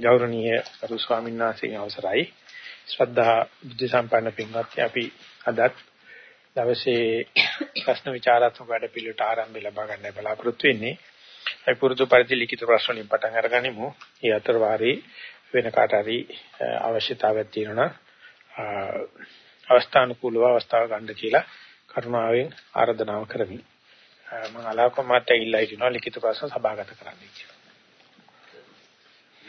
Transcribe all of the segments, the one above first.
ගෞරවනීය අරු ස්වාමීන් වහන්සේගේ අවසරයි ශ්‍රද්ධා බුද්ධ සම්පන්න පින්වත්නි අපි අදත් දවසේ ප්‍රශ්න විචාරාත්මක වැඩ පිළිවෙලට ආරම්භය ලබා ගන්න බලාපොරොත්තු වෙන්නේ. අපි පුරුදු පරිදි ලිඛිත ප්‍රශ්න වලින් පටන් අරගනිමු. ඒ අතර වාරේ වෙන කාට හරි අවශ්‍යතාවයක් තියෙනවා අවස්ථානුකූලව අවස්ථාව ගන්න කියලා කරුණාවෙන් ආරාධනාව කරමි. මම අලාකෝ මාත්‍ය ඉල්ලා හිටිනවා ලිඛිත ප්‍රශ්න සභාගත කරන්න කියලා.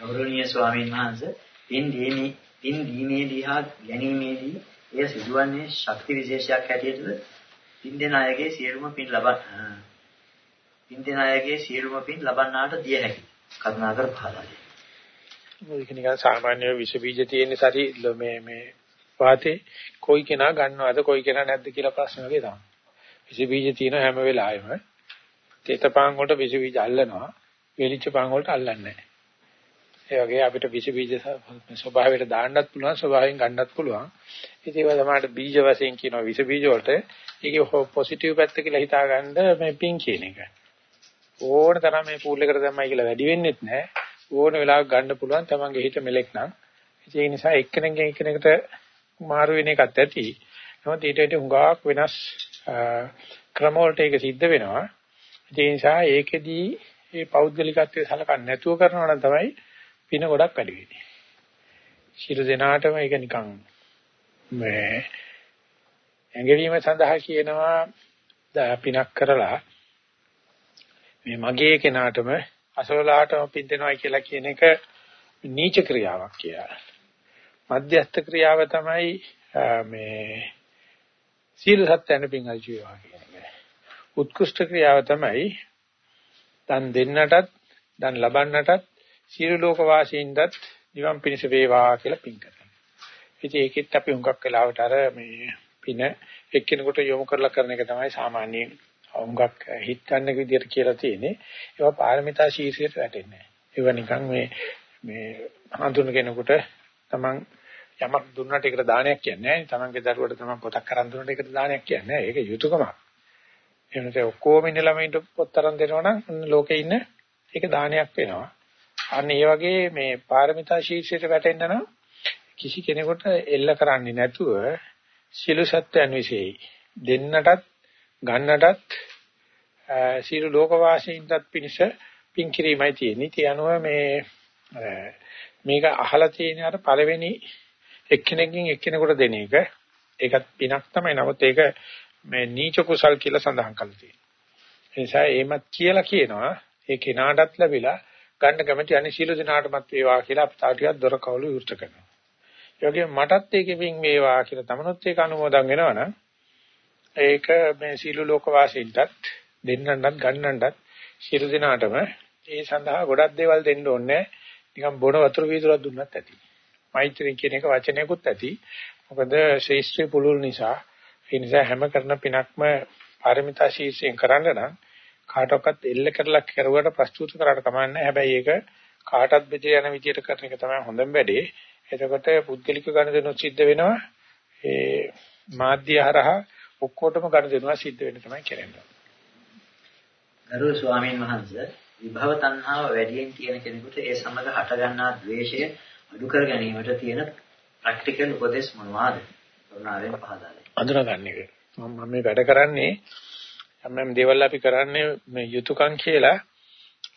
ගෞරවනීය ස්වාමීන් වහන්සේ පින් දීමේ පින් දීමේදී හා ගැනීමේදී එය සිදුවන්නේ ශක්ති විශේෂයක් හැටියටද පින් දෙන අයගේ සියලුම පින් ලබන පින් දෙන අයගේ සියලුම පින් ලබන්නාට දිය හැකියි. කරුණාකර පහදා දෙන්න. මේක නිකන් සාමාන්‍ය විස බීජ තියෙන සරි මේ මේ වාතේ කොයි කෙනා ගන්නවද කොයි කෙනා නැද්ද කියලා ප්‍රශ්න වගේ තමයි. විස බීජ තියෙන හැම වෙලාවෙම තේතපං වලට විස බීජ අල්ලනවා. වෙලිච්ච පං වලට අල්ලන්නේ නැහැ. ඒ වගේ අපිට විස බීජ ස්වභාවයට දාන්නත් පුළුවන් ස්වභාවයෙන් ගන්නත් පුළුවන්. ඉතින් ඒවා තමයි බීජ වශයෙන් කියනවා විස බීජ වලට ඒකේ පොසිටිව් පැත්ත කියලා හිතාගන්න මේ පින් කියන එක. ඕන තරම් මේ පූල් එකට දැම්මයි කියලා වැඩි වෙන්නේත් නැහැ. ඕන වෙලාවක ගන්න පුළුවන් තමන්ගේ හිත මෙලෙක් නම්. ඒ නිසා එක්කෙනෙක්ගෙන් එක්කෙනෙකුට මාරු වෙන එකත් ඇති. නමුත් ඊට වඩා හුඟක් වෙනස් ක්‍රම වලට ඒක සිද්ධ වෙනවා. ඒ නිසා ඒකෙදී මේ පෞද්ගලිකත්වයේ සලකන්නේ නැතුව කරනවා නම් තමයි පින ගොඩක් වැඩි වෙන්නේ. ශිරු දෙනාටම ඒක නිකන් මේ ඇඟවීම සඳහා කියනවා පිනක් කරලා මේ මගේ කෙනාටම අසවලාටම පින් දෙනවා කියලා කියන එක නීච ක්‍රියාවක් කියලා. මධ්‍යස්ථ ක්‍රියාව තමයි මේ සීල සත්‍යන පින් අජීවා කියන එක. උත්කෘෂ්ඨ ක්‍රියාව තමයි දන් දෙන්නටත් දන් ලබන්නටත් සියලු ලෝක වාසීන්ටත් නිවන් පිණිස වේවා කියලා පින් කරනවා. ඉතින් ඒකෙත් අපි හුඟක් වෙලාවට අර මේ පින එක්කිනෙකුට යොමු කරලා කරන එක තමයි සාමාන්‍ය හුඟක් හිත ගන්න විදියට කියලා තියෙන්නේ. ඒවා පාරමිතා ශීර්ෂයට වැටෙන්නේ නැහැ. ඒවා නිකන් මේ මේ හඳුන කෙනෙකුට තමන් යමක් දුන්නට ඒකට දානයක් කියන්නේ නැහැ. තමන්ගේ දරුවට තමන් පොතක් කරන් දුන්නට ඒකට දානයක් කියන්නේ නැහැ. ඒක යුතුයකමක්. එහෙම නැත්නම් ඔක්කොම ඉන්න ළමයින්ට පොත් තරම් දෙනවා නම් ලෝකේ ඉන්න ඒක දානයක් වෙනවා. අන්න ඒ වගේ මේ පාරමිතා ශීර්ෂයට වැටෙන්න නම් කිසි කෙනෙකුට එල්ල කරන්නේ නැතුව සිළු සත්‍යයන් વિશે දෙන්නටත් ගන්නටත් සියලු ලෝකවාසීන්ටත් පිණිස පින් කිරීමයි තියෙන්නේ. ඒ අනුව මේ මේක අහලා තියෙන අර පළවෙනි එක්කෙනෙක්ගෙන් එක්කෙනෙකුට දෙන එක ඒකත් පිනක් තමයි. නමුත් ඒක මේ නීච කුසල් කියලා සඳහන් කරලා තියෙනවා. ඒ නිසා එහෙමත් කියලා කියනවා ඒ කෙනාටත් ලැබිලා ගන්න කැමති අනිත් සීල දිනාටමත් වේවා කියලා අපි තා ටිකක් දොර කවුළු විවෘත කරනවා. ඒ වගේම මටත් ඒකෙමින් වේවා කියලා තමනොත් ඒක අනුමෝදන් වෙනවනම් ඒක මේ සීල ලෝක වාසීන්ටත් දෙන්නටත් ගන්නටත් සීල දිනාටම ඒ සඳහා ගොඩක් දේවල් දෙන්න ඕනේ. නිකන් බොන වතුර වීදුරක් දුන්නත් ඇති. මෛත්‍රී කියන එක වචනයකුත් ඇති. මොකද ශේෂ්ත්‍රී පුලුල් නිසා ඒ නිසා හැම කරන පිනක්ම පාරමිතා ශීර්ෂයෙන් කරන්න නම් කාටවත් එල්ල කරලා කරුවට ප්‍රස්තුත කරාට කමන්නේ හැබැයි ඒක කාටත් බෙදේ යන විදියට කරන එක තමයි හොඳම වැඩේ. එතකොට පුද්ගලික ගණදෙනුත් සිද්ධ වෙනවා. ඒ මාධ්‍ය හරහා ඔක්කොටම ගණදෙනුවා සිද්ධ වෙන්න තමයි කරන්නේ ගරු ස්වාමීන් වහන්සේ විභව තණ්හාව වැඩියෙන් තියෙන කෙනෙකුට ඒ සමග හටගන්නා ද්වේෂය අඩු කර ගැනීමට තියෙන ප්‍රැක්ටිකල් උපදෙස් මොනවාද? කරුණාවෙන් පහදා දෙන්න. අඳුරගන්න එක. මම මේ වැඩ කරන්නේ යම් දේවල් අපි කරන්නේ මේ යුතුයකම් කියලා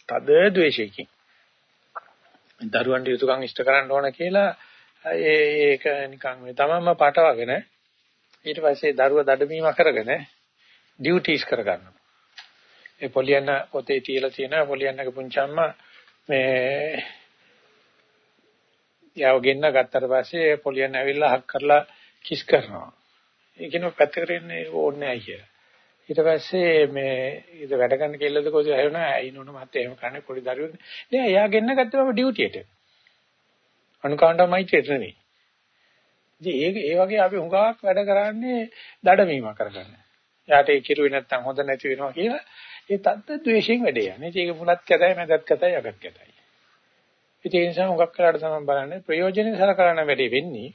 තද ද්වේෂයකින්. දරුවන්ට යුතුයකම් ඉෂ්ට කරන්න ඕන කියලා ඒක නිකන් මේ තමන්ම පටවගෙන ඊට පස්සේ දරුවා දඩමීම කරගෙන ඩියුටිස් කරගන්නවා. ඒ පොලියන්න පොතේ තියලා තියෙන පොලියන්නගේ පුංචම්ම මේ යව ගෙන්න ගත්තට පස්සේ පොලියන්න ඇවිල්ලා හක් කරලා කිස් කරනවා. ඒ කියනවා පැත්තකට එන්නේ ඕනේ නැහැ කියලා. ඊට පස්සේ මේ ඊට වැඩ කරන කෙල්ලද කොහොමද ඇහුණා අයිනෝන මහත්තයා එහෙම කරන්නේ පොඩි දරුවෙක් නෑ එයා ගෙන්න ගත්තේ මම ඩියුටියට අනුකාණ්ඩමයි චේතනෙ ඉතින් ඒ ඒ වගේ අපි හුඟක් වැඩ කරන්නේ දඩමීම කරගන්න යාට ඒ කිරුවේ නැත්තම් හොඳ නැති වෙනවා කියලා ඒ තත්ත්ව ද්වේෂයෙන් වැඩේ යන්නේ. ඉතින් ඒක මුලත් කැතයි මැදත් කැතයි අගත් කැතයි. ඉතින් ඒ නිසා හුඟක් කරලා තමයි බලන්නේ ප්‍රයෝජනෙ සලකන වැඩේ වෙන්නේ.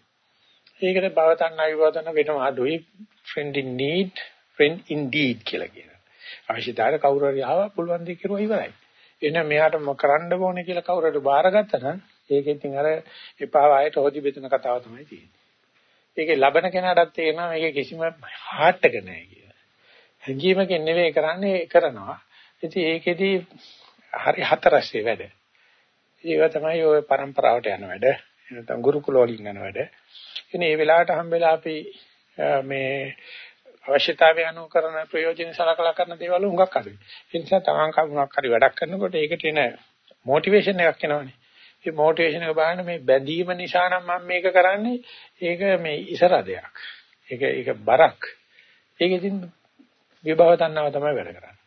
ඒකට භවතන් අවිවදන වෙනවා. අඩුයි friend in need friend indeed කියලා කියනවා. අවශ්‍යතාවය කවුරු හරි ආවා පුළුවන් දේ කරුවා ඉවරයි. එහෙනම් මෙයාට කරන්න ඕනේ කියලා කවුරු හරි බාරගත්තා නම් ඒකෙන් ඉතින් අර එපා ආයෙත් හොදි බෙතන කතාව තමයි තියෙන්නේ. ඒකේ ලබන කෙනාටත් තේරෙනවා මේක කිසිම හාට් එක නැහැ කියලා. හැඟීමකින් නෙවෙයි කරන්නේ කරනවා. ඉතින් ඒකෙදි හරි හතරස්සේ වැඩ. ඒක තමයි ওই પરම්පරාවට යන වැඩ. නැත්නම් ගුරුකුල වලින් යන වැඩ. ඉතින් මේ වෙලාවට හම්බෙලා අපි මේ අවශ්‍යතාවය අනුව කරන ප්‍රයෝජන සලකලා කරන දේවල් හුඟක් අඩුයි. ඒ නිසා තමන් කවුණක් හරි වැඩක් කරනකොට ඒකට එන මොටිවේෂන් එකක් එනවනේ. මේ මොටිවේෂන් එක බලන්න මේ බැඳීම නිසා නම් මම මේක කරන්නේ ඒක මේ ඉසරදයක්. ඒක ඒක බරක්. ඒක ඉතින් විභව තණ්හාව තමයි වැඩ කරන්නේ.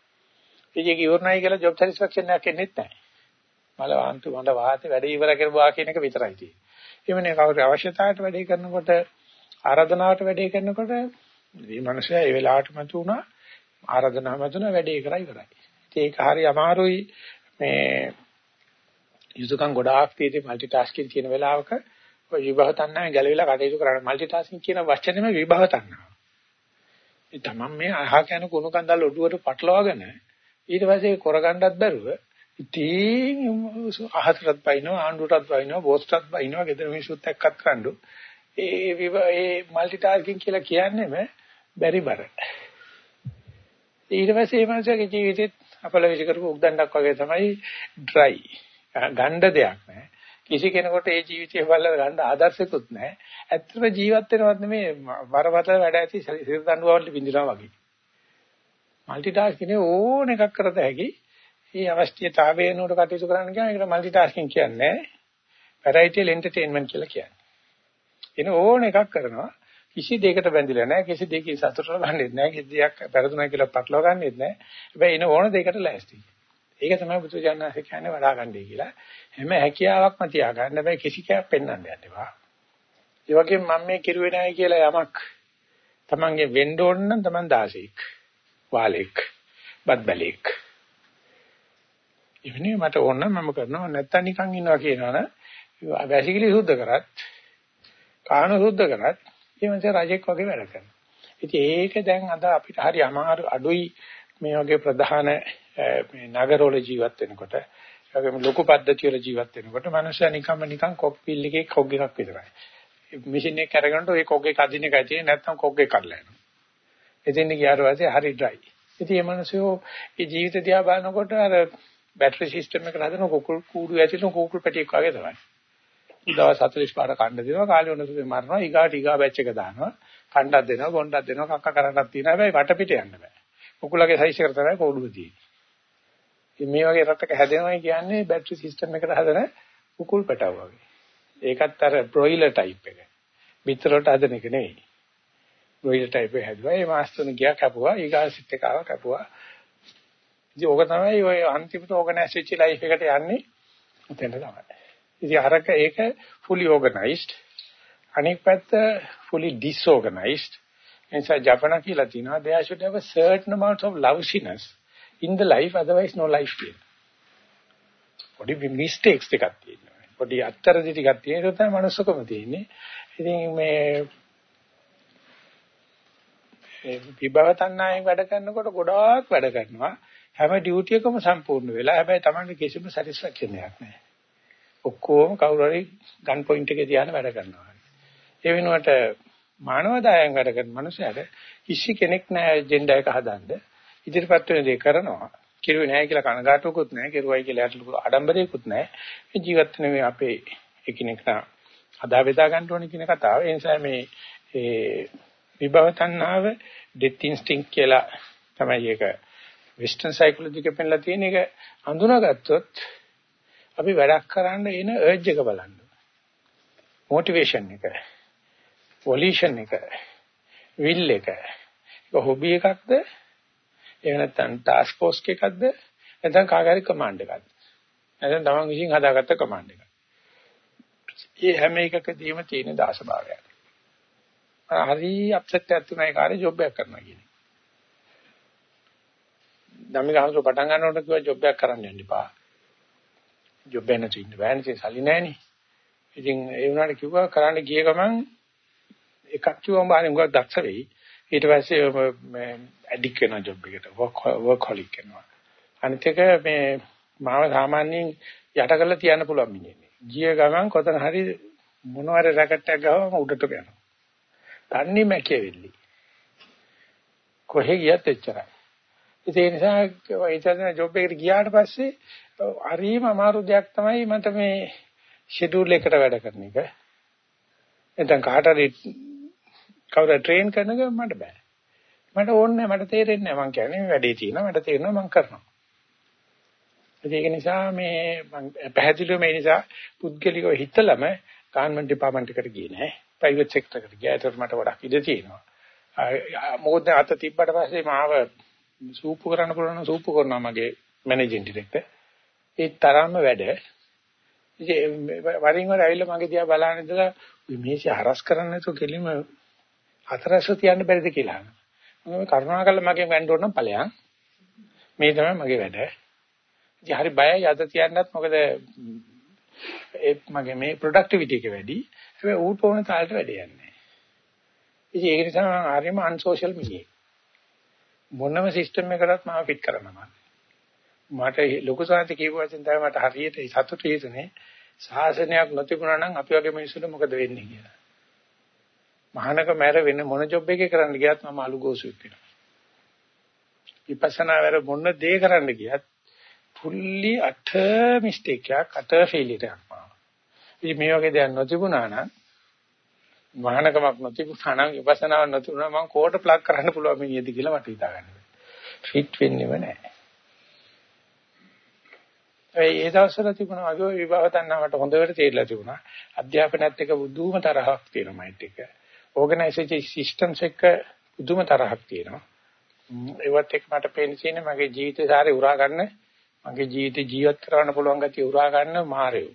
ඒක ඉවරණයි කියලා ජොබ් සැටිස්ෆැක්ෂන් එකක් එන්නේ නැහැ. මල වාන්තු මඩ වාතේ වැඩ ඉවර කරුවා කියන එක විතරයි තියෙන්නේ. එවනේ කවුරු අවශ්‍යතාවයට වැඩේ කරනකොට ආරාධනාවට වැඩේ කරනකොට මේ මනුස්සයා ඒ වෙලාවට මතුණා ආරාධනා මතුණා වැඩේ කරා ඉවරයි. ඒක හරි අමාරුයි මේ යුතුයකම් ගොඩාක් තියෙදි মালටි ටාස්කින් කියන වෙලාවක ඔය විභව තණ්හාවෙන් ගැලවිලා කටයුතු කරන්න মালටි ටාස්කින් කියන වචනේම විභව තණ්හාව. ඒ තමන් මේ අහා කියන කුණු කන්දල් ඔඩුවට පටලවාගෙන ඊට පස්සේ කරගන්නත් බැරුව ඉතින් අහසටත් බයිනවා ආණ්ඩුවටත් බයිනවා බොස්ටත් බයිනවා ගෙදර මිනිස්සුත් එක්කත් කණ්ඩු. ඒ ඒ মালටි ටාස්කින් කියලා කියන්නේම බැරි බර. ඊට පස්සේ මේ මනුස්සයාගේ ජීවිතෙත් අපලවිෂ කරපු උක්දණ්ඩක් වගේ තමයි ඩ්‍රයි. ගණ්ඩ දෙයක් නැහැ. කිසි කෙනෙකුට ඒ ජීවිතය බලලා ගන්න ආදර්ශයක්වත් නැහැ. ඇත්තටම ජීවත් වෙනවත් නෙමේ වරපතල වැඩ ඇති සිර දඬුවම් පිඳිනවා වගේ. মালටි ටාස්කිනේ ඕන එකක් කරත හැකි. මේ අවශ්‍යතාවය වෙනුවට කටයුතු කරන්න කියන එකට মালටි ටාස්කින් කියන්නේ නැහැ. වැරයිටිල් එන්ටර්ටේන්මන්ට් කියලා කියන්නේ. එන ඕන එකක් කරනවා. කිසි දෙයකට බැඳිලා නැහැ කිසි දෙයකින් සතුටට ගන්නෙත් නැහැ කිසි දෙයක් පෙරදුනා කියලා පටලවා ගන්නෙත් නැහැ. හැබැයි එන ඕන දෙයකට ලෑස්ති. ඒක තමයි බුදුජානනාථ කියන්නේ වඩා ගන්නයි කියලා. හැම හැකියාවක්ම තියාගන්න හැබැයි කිසි කයක් පෙන්වන්න යන්න එපා. ඒ වගේම මම මේ කිරුවේ නැහැ කියලා යමක් තමන්ගේ වෙන්න ඕන නම් තමන් දාසෙක්. වාලෙක්. බද්බලෙක්. ඉන්නේ මට ඕන නම් මම කරනවා නැත්තම් නිකන් ඉන්නවා කියනවනේ වැසිකිලි සුද්ධ කරත් කාණ සුද්ධ කරත් ඒ මනසේ රජෙක් වගේ වැඩ කරනවා. ඉතින් ඒක දැන් අද අපිට හරි අමාරු අඩුයි මේ වගේ ප්‍රධාන මේ නගරවල ජීවත් වෙනකොට ඒගොම ලොකු පද්ධතිය වල ජීවත් වෙනකොට මනුස්සයා නිකම්ම නිකන් කොප්පිල් එකේ කොග් එකක් විතරයි. මැෂින් එක කරගෙනට ওই කොග් එක අදින එකයි තියෙන්නේ නැත්නම් කොග් එක කඩලා යනවා. එදින්න ගියාට පස්සේ හරි ඩ්‍රයි. ඉතින් මේ මනුස්සයෝ මේ ජීවිත දිහා බලනකොට අර බැටරි සිස්ටම් එක හදන කුකුල් කූඩු ඇතුළේ කුකුල් පැටියෙක් වගේ තමයි. දවස් 45 පාර කණ්ඩ දෙනවා කාලේ උනසුවේ මරනවා ඊගාට ඊගා බැච් එක දානවා කණ්ඩක් දෙනවා බොණ්ඩක් දෙනවා කක්ක කරන්නක් තියෙනවා හැබැයි වටපිට යන්න බෑ. කුකුලගේ සයිස් එක තමයි කෝඩුව තියෙන්නේ. මේ වගේ රටක හැදෙනවා කියන්නේ බැටරි සිස්ටම් එකට හදන කුකුල් පැටව වගේ. ඒකත් අර බ්‍රොයිලර් ටයිප් එක. පිටරට හදන එක නෙවෙයි. බ්‍රොයිලර් ටයිප් එක හැදුවා. ඒ මාස්ටර්න ගියා කැපුවා ඊගා සිත් එක ආවා කැපුවා. ඉතින් ඕක තමයි ඔය අන්තිමට ඕගනයිස් වෙච්ච ලයිෆ් එකට යන්නේ එතන තමයි. ඉතින් අරක ඒක fully organized අනෙක් පැත්ත fully disorganized එනිසා ජපන කියලා තියෙනවා there should have a certain amount of loveliness in the life otherwise no life කියලා. පොඩි mistakes ටිකක් තියෙනවා. පොඩි අත්තරදි ටිකක් තියෙනවා ඒක තමයි මනුස්සකම තියෙන්නේ. ඉතින් මේ විභව තණ්හාවෙන් වැඩ කරනකොට ගොඩාක් වැඩ කරනවා. හැම ඩියුටි එකම සම්පූර්ණ වෙලා හැබැයි Tamanට කිසිම සැටිස්ෆැක්ෂන් එකක් නැහැ. ඔක්කොම කවුරු හරි ගන් පොයින්ට් එකේ තියාන වැඩ කරනවා. ඒ වෙනුවට මානව දායම් වැඩ කරන මනුස්සයර කිසි කෙනෙක් නැහැ ජෙන්ඩර් එක හදන්න. ඉදිරිපත් වෙන දේ කරනවා. කිරුවේ නැහැ කියලා කනගාටුවකුත් නැහැ. කිරුවයි කියලා යට ආඩම්බරයකුත් නැහැ. මේ ජීවත් වෙන මේ අපේ එකිනෙකට අදා බෙදා ගන්න ඕනේ කියන කතාව. ඒ නිසා මේ ඒ විභව තණ්හාව ඩෙත් ඉන්ස්ටින්ක්ට් කියලා තමයි ඒක වෙස්ටර්න් සයිකොලොජි එකේ පෙන්නලා තියෙන එක හඳුනාගත්තොත් අපි වැඩක් කරන්න එන අර්ජ් එක බලන්න. මොටිවේෂන් එක. වොලිෂන් එක. විල් එක. ඒක හොබි එකක්ද? එහෙම නැත්නම් ටාස්ක් ෆෝස් එකක්ද? නැත්නම් කාගාරි කමාන්ඩ් එකක්ද? නැත්නම් තමන් විසින් හදාගත්ත කමාන්ඩ් එකක්. මේ හැම එකකදීම තියෙන දාශභාවයක්. හරි අප්සෙට් එකක් තුනයි කාර්ය ජොබ් එකක් කරනවා කියන්නේ. ධම්මික හඳුර පටන් ගන්නකොට කිව්වා ජොබ් එකක් කරන්න යන්න එපා. ජොබ් එක නැති ඉන්න බෑනේ ඉතින් සල්ලි නැහනේ. ඉතින් ඒ වුණාට කිව්වා කරන්න ගිය ගමන් එකක් කිව්වම බාහිර උගක් දක්ෂ වෙයි. ඊට පස්සේ මේ ඇඩික් වෙන ජොබ් එකට වර්ක් හොලික් කරනවා. අනිත් එක මේ මාව සාමාන්‍යයෙන් යට කරලා තියන්න පුළුවන් මිනිහෙක්. ගිය ගමන් කොතන හරි මොනවාරි රැකට් එකක් ගාවම උඩට යනවා. තන්නේ මැකෙවිලි. කොහෙ ගියත් එච්චරයි. ඒ නිසා ඉතින් ජොබ් එකට ගියාට පස්සේ හරිම අමාරු දෙයක් තමයි මට මේ ෂෙඩියුල් එකට වැඩ කරන එක. නැත්නම් කාට හරි කවුරු ට්‍රේන් කරන එක මට බෑ. මට ඕනේ මට තේරෙන්නේ නැහැ මං කියන්නේ වැඩේ තියෙනවා මට තේරෙනවා මං කරනවා. ඒක නිසා මේ මං පැහැදිලිව මේ නිසා පුද්ගලිකව හිතලම ගවර්න්මන්ට් ඩිපාර්ට්මන්ට් එකට ගියේ නැහැ. ප්‍රයිවට් සෙක්ටර් එකට ගියා. ඒකට මට වඩා ඉඩ තියෙනවා. මොකද අත තිබ්බට පස්සේ මාව සූපු කරන්න පුළුවන් සූපු කරනවා මගේ මැනේජින් ඩිරෙක්ටර්. ඒ තරම්ම වැඩ. ඉතින් වරින් වර ඇවිල්ලා මගේ දිහා බලන ඉඳලා මේසි හරස් කරන්න නැතුව කෙලිම හතරස්ස තියන්න බැරිද කියලා අහනවා. මම කරුණාකරලා මගෙන් වැන්න ඕන නම් ඵලයන්. මේ තමයි මගේ වැඩ. ඉතින් හරි බයයි අද තියන්නත් මොකද ඒ මගේ මේ ප්‍රොඩක්ටිවිටි එක වැඩි. හැබැයි ඌට ඕන තාලට වැඩ යන්නේ. ඉතින් ඒක නිසා මම ආරෙම අන්සෝෂල් මිනිහෙක්. මොනම සිස්ටම් එකකටත් මාව ෆිට කරනවා. මට ලොකු සාහිත්‍ය කියපුවාචෙන් තමයි මට හරියට සතුටු හිතුනේ. සාසනයක් නොතිබුණා නම් අපි වගේ මිනිස්සුන්ට මොකද වෙන්නේ කියලා. මහානක මැර වෙන මොන ජොබ් එකේ කරන්න ගියත් මම අලු ගෝසුවෙක් වෙනවා. විපස්සනා වල මොන දේ කරන්න ගියත් fully utter mistake එකක් utter failure එකක් පාන. ඉතින් මේ වගේ දෙයක් නොතිබුණා නම් මහානකමක් නොතිබුණා නම් විපස්සනාවක් නොතිබුණා මම කෝට ප්ලග් කරන්න පුළුවන් මිනිහද කියලා මට හිතා ගන්න බැහැ. ෆිට වෙන්නේම නැහැ. ඒ දවස්වල තිබුණා වගේ විභව තණ්හාවට හොඳට තේරිලා තිබුණා. අධ්‍යාපනයත් එක්ක බුදුම තරහක් තියෙනවා මයිට් එක. ඕගනයිසේෂන් සිස්ටම්ස් එක්ක බුදුම තරහක් තියෙනවා. ඒවත් එක්ක මට පේන තියෙන්නේ මගේ ජීවිතේ සාරේ උරා ගන්න මගේ ජීවිතේ ජීවත් කරන්න පුළුවන් ගැතිය උරා ගන්න මාරයෝ.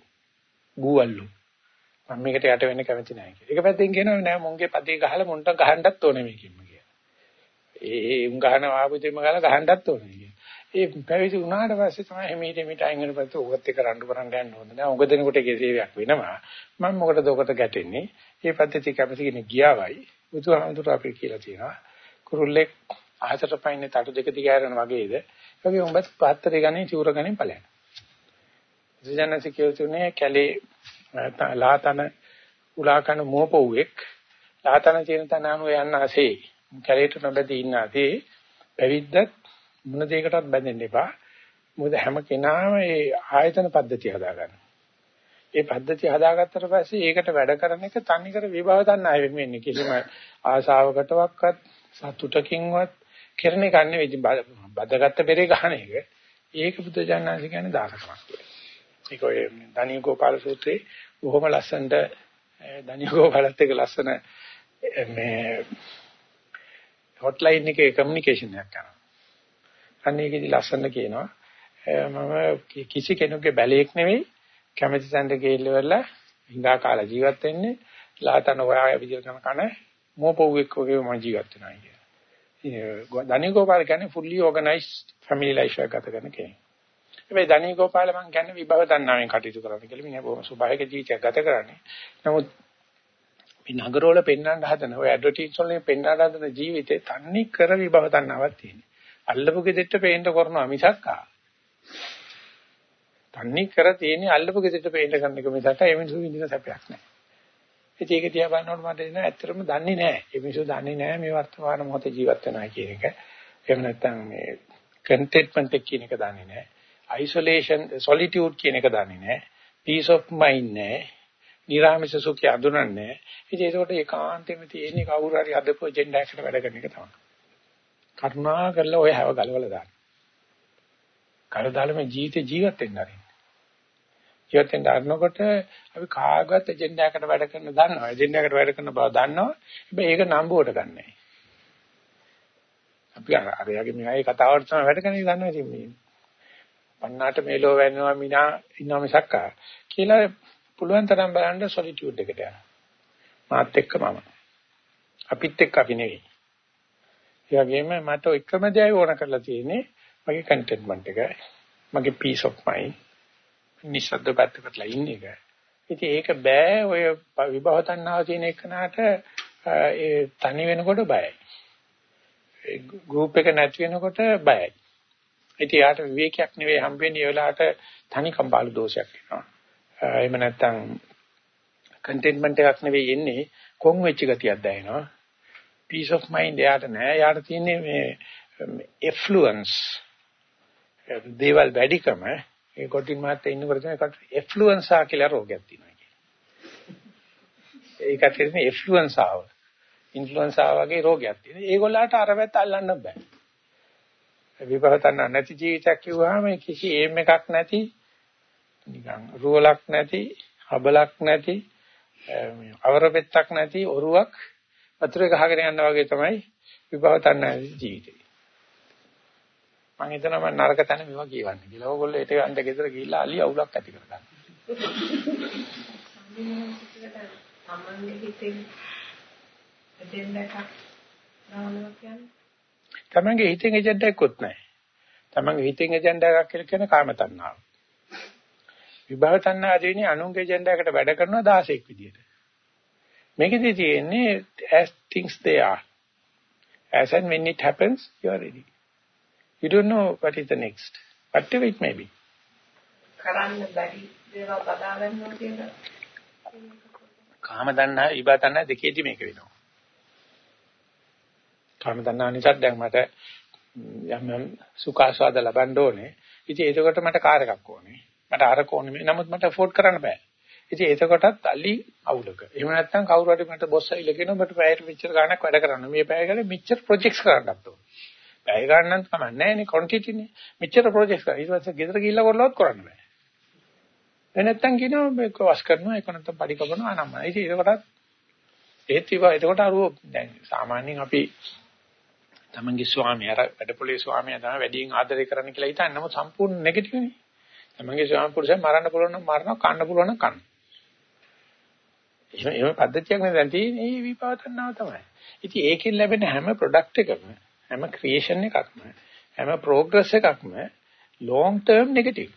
ගූවල්ලු. මම මේකට යට වෙන්න කැමති නැහැ කියලා. ඒක පැත්තෙන් කියනවා නෑ මුන්ගේ පතේ ගහලා මුන්ට ගහන්නත් ඕනේ මේකෙම කියලා. ඒ උන් ගහන ආපුතේම ගහලා ගහන්නත් ඕනේ කියලා. ඒ පැවිදි වුණාට පස්සේ තමයි හිමීට මිට අයින් වෙන පස්සේ උගත් එක රණ්ඩු කරන්න යන්න ඕනේ නෑ. උග දෙනකොට ඒකේ සේවයක් වෙනවා. මම මොකටද උකට ගැටෙන්නේ? මේ පද්ධතිය කැමති කෙනෙක් ගියාවයි. බුදුහාමුදුරුවෝ අපි කියලා තියෙනවා. කුරුල්ලෙක් අහසට පයින්නේ තටු දෙක දිගාරන වගේද? ඒකේ උඹත් පාත්‍රය ගන්නේ චූර ගන්නේ ඵලයන්. විජයනසි කියතුනේ කැලේ ලාතන උලාකන මෝපොව්වෙක් ලාතන තියෙන තන අනුව යන්න ASCII කැලේට නොබැදී ඉන්න ASCII පැවිද්දත් මොන දෙයකටවත් බැඳෙන්න එපා. මොකද හැම කෙනාම මේ ආයතන පද්ධතිය හදාගන්න. ඒ පද්ධතිය හදාගත්තට පස්සේ ඒකට වැඩ කරන එක තනිකර විභව තණ්හාවෙ වෙන්නේ කිසිම ආශාවකටවත් සතුටකින්වත් කරන එක නෙවෙයි බදගත්ත බෙරේ ගහන එක. ඒක බුදුජානනාංශ කියන්නේ දායකමක් කියලා. ඒක ඔය දණිය ගෝපාල සූත්‍රයේ බොහොම ලස්සනට දණිය ගෝපාලත් එක්ක ලස්සන මේ හොට්ලයින් එකේ කමියුනිකේෂන් එකක් කරනවා. අනේකෙදි ලස්සන කියනවා මම කිසි කෙනෙකුගේ බැලේක් නෙවෙයි කැමැති තැනට ගිහිල්ලා හිඟා කාලා ජීවත් වෙන්නේ ලාතන ඔයා විදිහට කරන කන මෝපොව්වෙක් වගේ මම ජීවත් වෙනවා කියන්නේ. ධනී ගෝපාල කියන්නේ fully organized family life එකක් ගත කරන කෙනෙක්. හැබැයි ධනී ගෝපාල මම කියන්නේ විභව දන්නාවෙන් කටයුතු කරන කියලා මිනිහා බොහොම සුභායක ජීවිතයක් ගත කරන්නේ. නමුත් මේ නගරවල පෙන්වන්න හදන ඔය ඇඩ්වර්ටයිස් වලින් පෙන්වන්න හදන ජීවිතේ තන්නේ කර විභව දන්නාවක් තියෙනවා. අල්ලපු ගෙදෙට්ට පේන්න කරනවා මිසක් ආ. තන්නේ කර තියෙන්නේ අල්ලපු ගෙදෙට්ට පේන්න කරන එක මිසක් ඒ මිනිස්සු විඳින සැපයක් නෑ. ඉතින් ඒක දිහා බලනකොට මට එන ඇත්තටම දන්නේ නැහැ. ඒ මිනිස්සු දන්නේ නැහැ මේ වර්තමාන මොහොතේ ජීවත් වෙනවා කියන එක. එහෙම නැත්නම් මේ contentment කියන එක දන්නේ නැහැ. Isolation solitude කියන එක දන්නේ නැහැ. peace of mind නැහැ. නිරාමිෂ සුඛය අඳුනන්නේ නැහැ. ඉතින් ඒකට ඒකාන්තෙම තියෙන්නේ කවුරු හරි අදපු එජෙන්ඩා එකට වැඩ කරන එක තමයි. කරුණා කරලා ඔය හැව ගලවලා දාන්න. කරදාලම ජීවිතේ ජීවත් වෙන්න ආරින්න. ජීවත් වෙන්න අරනකොට අපි කාගවත් එජෙන්ඩා එකකට වැඩ කරන දන්නවා. එජෙන්ඩා එකට වැඩ කරන බව දන්නවා. හැබැයි ඒක නම්බුවට ගන්නෑ. අපි අරයාගේ මෙහායි කතාවට තමයි වැඩ කරන්නේ දන්නවා ඉතින් මේ. පන්නාට මේලෝ වෙනවා මිනා ඉන්නවා මිසක්කා කියලා පුළුවන් තරම් බලන්න සොලිටියුඩ් එකට යනවා. මාත් එක්ක මම. අපිත් එක්ක අපි නෙවෙයි. ඒ වගේම මට එකම දේ ඕන කරලා තියෙන්නේ මගේ කන්ටෙන්ට්මන්ට් එක. මගේ peace of mind නිසද්ද පැත්තකටලා ඉන්න එක. ඉතින් ඒක බෑ ඔය විභව තණ්හාව තියෙන එකනට ඒ තනි වෙනකොට බයයි. ඒ ගෲප් එක නැති වෙනකොට බයයි. ඉතින් යාට විවේකයක් නෙවෙයි හම්බෙන්නේ ඒ වෙලාවට තනි කම්පාලු දෝෂයක් වෙනවා. එහෙම නැත්නම් කන්ටේන්මන්ට් එකක් නෙවෙයි එන්නේ කොන් වෙච්ච ගතියක් දැනෙනවා. peace of mind එයාට නෑ. එයාට තියෙන්නේ මේ effluence. දේවල් වැඩිකම ඒ කොටින් මාත් ඉන්නකොට තමයි effluenza කියලා රෝගයක් තියෙනවා කියන්නේ. ඒකට කියන්නේ effluenza ආව. ඉන්ෆ්ලුවෙන්සා වගේ රෝගයක් තියෙනවා. ඒගොල්ලන්ට අර වැත්ත අල්ලන්න බෑ. විපහතන නැති ජීවිතයක් කිව්වහම කිසි ඒම් එකක් නැති නිකන් රුවලක් නැති, හබලක් නැති, අවරපෙත්තක් නැති ඔරුවක් වතුරේ ගහගෙන යනවා වගේ තමයි විපහතන ජීවිතේ. මම හිතනවා මම නරක තැන මේවා කියවන්නේ කියලා. ඕගොල්ලෝ ඒට අnder ගෙදර ගිහිල්ලා අලි අවුලක් ඇති කරගන්න. සම්මන්ගේ හිතෙන් එජෙන්ඩා එකක් දානවා කියන්නේ. තමන්ගේ හිතෙන් එජෙන්ඩා එකක්වත් නැහැ. තමන්ගේ හිතෙන් එජෙන්ඩා එකක් කියලා කියන්නේ කාම තණ්හාව. විභව තණ්හා දෙන්නේ අනුන්ගේ එජෙන්ඩා එකට වැඩ කරනවා 16ක් විදියට. මේකෙදි තියෙන්නේ as things they are. As and when it happens, you are ready. You don't know what is the next. Whatever it may be. කරන්න බැරි දේවල් බදා ගන්නවා කියලා. කාම තණ්හා විභව තණ්හා දෙකේදී මේක වෙනවා. කාම තණ්හා නිසා දැන් මට යම් යම් සුඛාස්වාද ලබන්න ඕනේ. ඉතින් ඒකකට මට කාර් එකක් ඕනේ. මට අරක ඕනේ. නමුත් මට afford කරන්න බෑ. ඉතින් ඒකකටත් අලි අවුලක. එහෙම නැත්නම් කවුරු හරි මට බොස් ඇවිල්ලා කියනවා ඔබට පැයට මෙච්චර ගාණක් වැඩ කරන්න. මේ පැය ගානේ මෙච්චර ප්‍රොජෙක්ට්ස් කරන්නත් ඕනේ. පැය ගාණක් නම් කමක් නැහැ නේ ක්වොන්ටිටි නේ. මෙච්චර ප්‍රොජෙක්ට්ස් කරා. ඊට පස්සේ ගෙදර ගිහිල්ලා කරලවත් කරන්න බෑ. එහෙ නැත්නම් කියනවා මේක වස් කරනවා ඒක නැත්නම් පඩි කපනවා අනම්ම. ඉතින් ඒකටත් ඒත් ඒවා එතකොට අරුව දැන් සාමාන්‍යයෙන් අපි තමන්ගේ ස්වාමියා අර වැඩපොලේ ස්වාමියා තමයි වැඩියෙන් ආදරය කරන්න කියලා හිතන්නේ. නමුත් සම්පූර්ණ නෙගටිව් නේ. තමන්ගේ ස්වාමි පුරුෂයා මරන්න පුළුවන් නම් මරනවා, කන්න පුළුවන් නම් කන්න. එහෙම එහෙම පද්ධතියක් නේ දැන් තියෙන්නේ. මේ විපාතනාව තමයි. ඉතින් ඒකෙන් ලැබෙන හැම ප්‍රොඩක්ට් එකම, හැම ක්‍රියේෂන් එකක්ම, හැම ප්‍රෝග්‍රස් එකක්ම long term negative.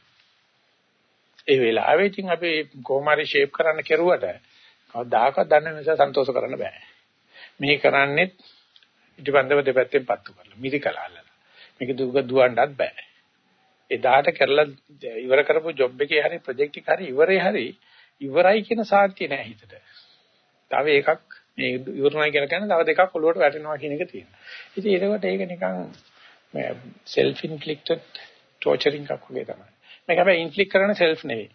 ඒ වෙලාවේ ඉතින් අපි කොහොම හරි ෂේප් කරන්න කෙරුවට කවදාකවත් දන්න නිසා සන්තෝෂ කරන්න බෑ. මේ කරන්නේ ඉටිබන්දව දෙපැත්තෙන් පත්තු කරලා මිරිකලාලා. මේක දුක දුවන්නත් බෑ. එදාට කරලා ඉවර කරපු ජොබ් එකේ හරි ප්‍රොජෙක්ට් එක හරි ඉවරේ හරි ඉවරයි කියන සාක්ෂිය නෑ හිතට. තව එකක් මේ ඉවරණයි කියලා කියන්නේ තව දෙකක් ඔලුවට වැටෙනවා කියන එක තියෙනවා. ඉතින් ඒකට ඒක නිකන් self inflicted torturing එකක් වගේ තමයි. මේක හැබැයි ඉන්ෆ්ලික්ට් කරන self නෙවෙයි.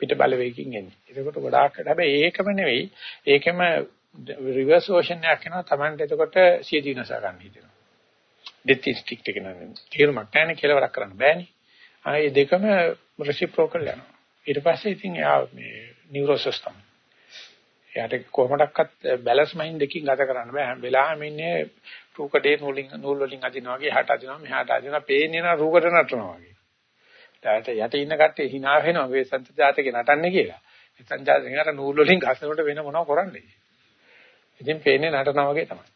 පිට බලවේගකින් එන්නේ. ඒකට ගොඩාක් හැබැයි ඒකම නෙවෙයි. ඒකෙම රිවර්ස් වර්ෂන් එකක් කරනවා Tamanට එතකොට සිය දිනස ගන්න හිතෙනවා. ඩෙත් ඉන්ස්ටික්ට් එක නේද? තීරමක් නැහැ කෙලවරක් කරන්න බෑනේ. ආ මේ දෙකම රෙසිප්‍රොකල් යනවා. ඊට පස්සේ ඉතින් එයා මේ නියුරෝසස් තමයි. එයාට කොහොමඩක්වත් බැලන්ස් මයින්ඩ් එකකින් ගත කරන්න බෑ. හැම වෙලාවෙම ඉන්නේ රූකඩේ නූලින් නූල් වලින් අදිනවා වගේ එහාට අදිනවා මෙහාට අදිනවා පේන්නේ නා රූකඩ නටනවා වගේ. ඊට යට ඉන්න කට්ටිය hina වෙනවා මේ සන්ත ජාතකේ නටන්නේ කියලා. සන්ත ජාතකේ අර නූල් වලින් ගස්සනකොට වෙන මොනව කරන්නේ? ඉතින් පේන්නේ නටනවා වගේ තමයි.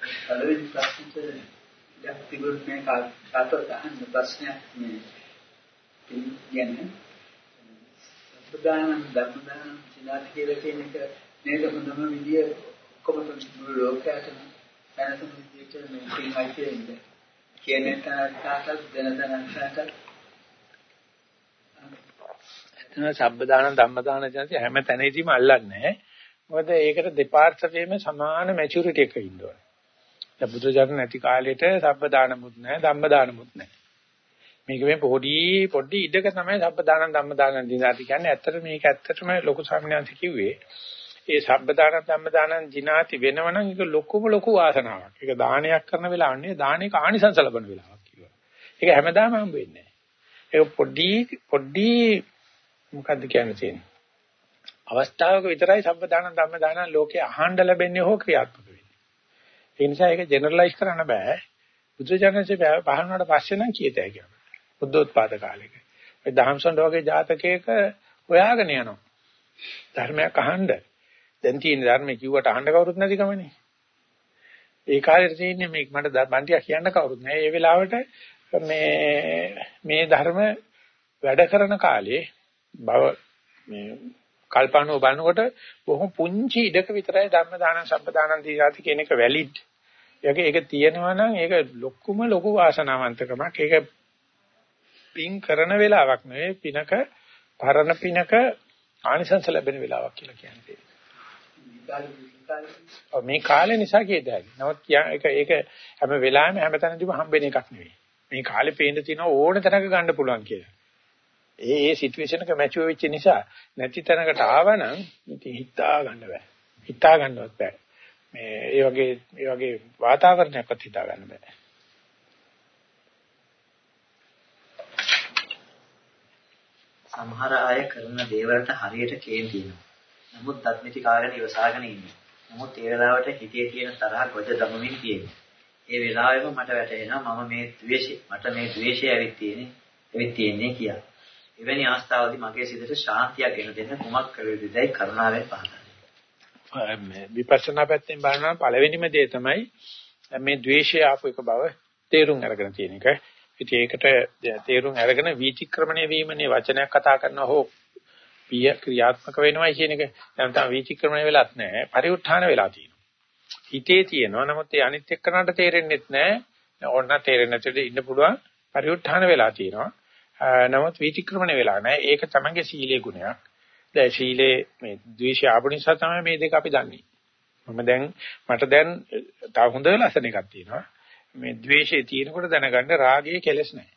පළවෙනි ප්‍රශ්නෙට දැන් තිබුණ මේ කාටවත් අහන්න ප්‍රශ්නයක් මේ කියන්නේ ප්‍රධාන ධර්මදාන සිනාත් කියලා කියන එක නේද හොඳම විදිය කොහොමද මුළු ලෝකයට දැනතුම් විදියට මේ කින්වයි කියන්නේ කියන්නේ තාකට දැන දැන කාටත් එතන සබ්බදාන ධම්මදාන කියන හැම තැනදීම අල්ලන්නේ නැහැ. මොකද ඒකට දෙපාර්ශ්වයේම සමාන මැචියුරිටි එකක ඉන්නවා. දැන් බුදුජානක නැති කාලෙට සබ්බදානමුත් නැහැ ධම්මදානමුත් නැහැ. මේක මේ පොඩි පොඩි ඉඩක තමයි සබ්බදාන ධම්මදාන දිනාති කියන්නේ. ඇත්තට මේක ඇත්තටම ලොකු ස්වාමීන් කිව්වේ ඒ සබ්බදාන ධම්මදාන දිනාති වෙනවනම් ඒක ලොකුම ලොකු වාසනාවක්. ඒක දානයක් කරන වෙලාවක් නෙවෙයි දානේක ආනිසංස ලබන වෙලාවක් කිව්වා. ඒක හැමදාම හම්බ වෙන්නේ නැහැ. ඒක පොඩි පොඩි මොකද්ද කියන්න තියෙන්නේ? අවස්ථාවක විතරයි සම්පදාන ධම්ම දාන ලෝකේ අහන්න ලැබෙන්නේ හෝ ක්‍රියාත්මක වෙන්නේ. ඒ නිසා ඒක ජෙනරලයිස් කරන්න බෑ. බුදුජානකසේ පහනකට පස්සේ නම් කියතයි කියනවා. බුද්ධෝත්පාද කාලෙක. ඒ දහම්සොඬ වගේ ජාතකයක හොයාගෙන යනවා. ධර්මයක් අහන්න. දැන් තියෙන ධර්මයේ කිව්වට අහන්න කවුරුත් නැති කමනේ. ඒ කාලේ තියෙන්නේ මේ මට බන්ටියා කියන්න කවුරුත් නැහැ. ඒ වෙලාවට මේ මේ ධර්ම වැඩ කරන කාලේ බව මේ කල්පනාව බලනකොට බොහොම පුංචි ඉඩක විතරයි ධර්ම දාන සම්පදානන් දීලාති කියන එක වැලිඩ්. ඒක ඒක තියෙනවා නම් ඒක ලොකුම ලොකු වාසනාවන්තකමක්. ඒක පින් කරන වෙලාවක් නෙවෙයි පිනක පරණ පිනක ආනිසංස ලැබෙන වෙලාවක් කියලා කියන්නේ. මේ කාලේ නිසා කියදයි. නමුත් ඒක ඒක හැම වෙලාවෙම හැමතැනදීම හම්බෙන එකක් නෙවෙයි. මේ කාලේ පේන්න තියෙන ඕන තැනක ගන්න පුළුවන් කියලා. ඒ ඒ සිටුේෂන් එක මැචුව වෙච්ච නිසා නැති තැනකට ආවනම් ඉතින් හිතා ගන්න බෑ. හිතා ගන්නවත් බෑ. මේ ඒ වගේ ඒ වගේ වාතාවරණයක්වත් හිතා ගන්න බෑ. සමහර අය කරන දේවල්ට හරියට කේන්තිනවා. නමුත් අත්මිති කාගෙන ඉවසාගෙන ඉන්නේ. නමුත් ඒ වෙලාවට හිතේ තියෙන තරහ ගොඩ දමමින් තියෙනවා. ඒ වෙලාවෙම මට වැටහෙනවා මම මේ ද්වේෂය මට මේ ද්වේෂය ඇවිත් තියෙන්නේ ඇවිත් තියෙන්නේ කියලා. එවැනි අවස්ථාවලදී මගේ සිතට ශාන්තියක් ගෙන දෙන්න කුමක් කළ යුතුදයි කරුණාවෙන් පහදන්න. විපස්සනා පැත්තෙන් බලනවා පළවෙනිම දේ තමයි මේ ද්වේෂය ආපු එක බව තේරුම් අරගෙන තියෙන එක. ඉතින් ඒකට තේරුම් අරගෙන වීතික්‍රමණය වීමනේ වචනයක් කතා කරනවා හෝ පිය ක්‍රියාත්මක වෙනවා කියන එක දැන් තමයි වීතික්‍රමණය වෙලත් නැහැ. පරිඋත්ථාන වෙලා තියෙනවා. හිතේ තියෙනවා. නමුත් ඒ අනිත් එක්කනට තේරෙන්නේ නැහැ. ඕන්න තේරෙන්නේ නැතිද ඉන්න පුළුවන්. පරිඋත්ථාන වෙලා තියෙනවා. නමුත් වීතික්‍රමණය වෙලා නැහැ. ඒක තමයි සීලේ ගුණයක්. දැන් සීලේ මේ ද්වේෂය ආපු නිසා තමයි මේ දෙක අපි දන්නේ. මම දැන් මට දැන් තව හොඳ ලස්සන එකක් තියෙනවා. මේ ද්වේෂය තියෙනකොට දැනගන්න රාගයේ කෙලස් නැහැ.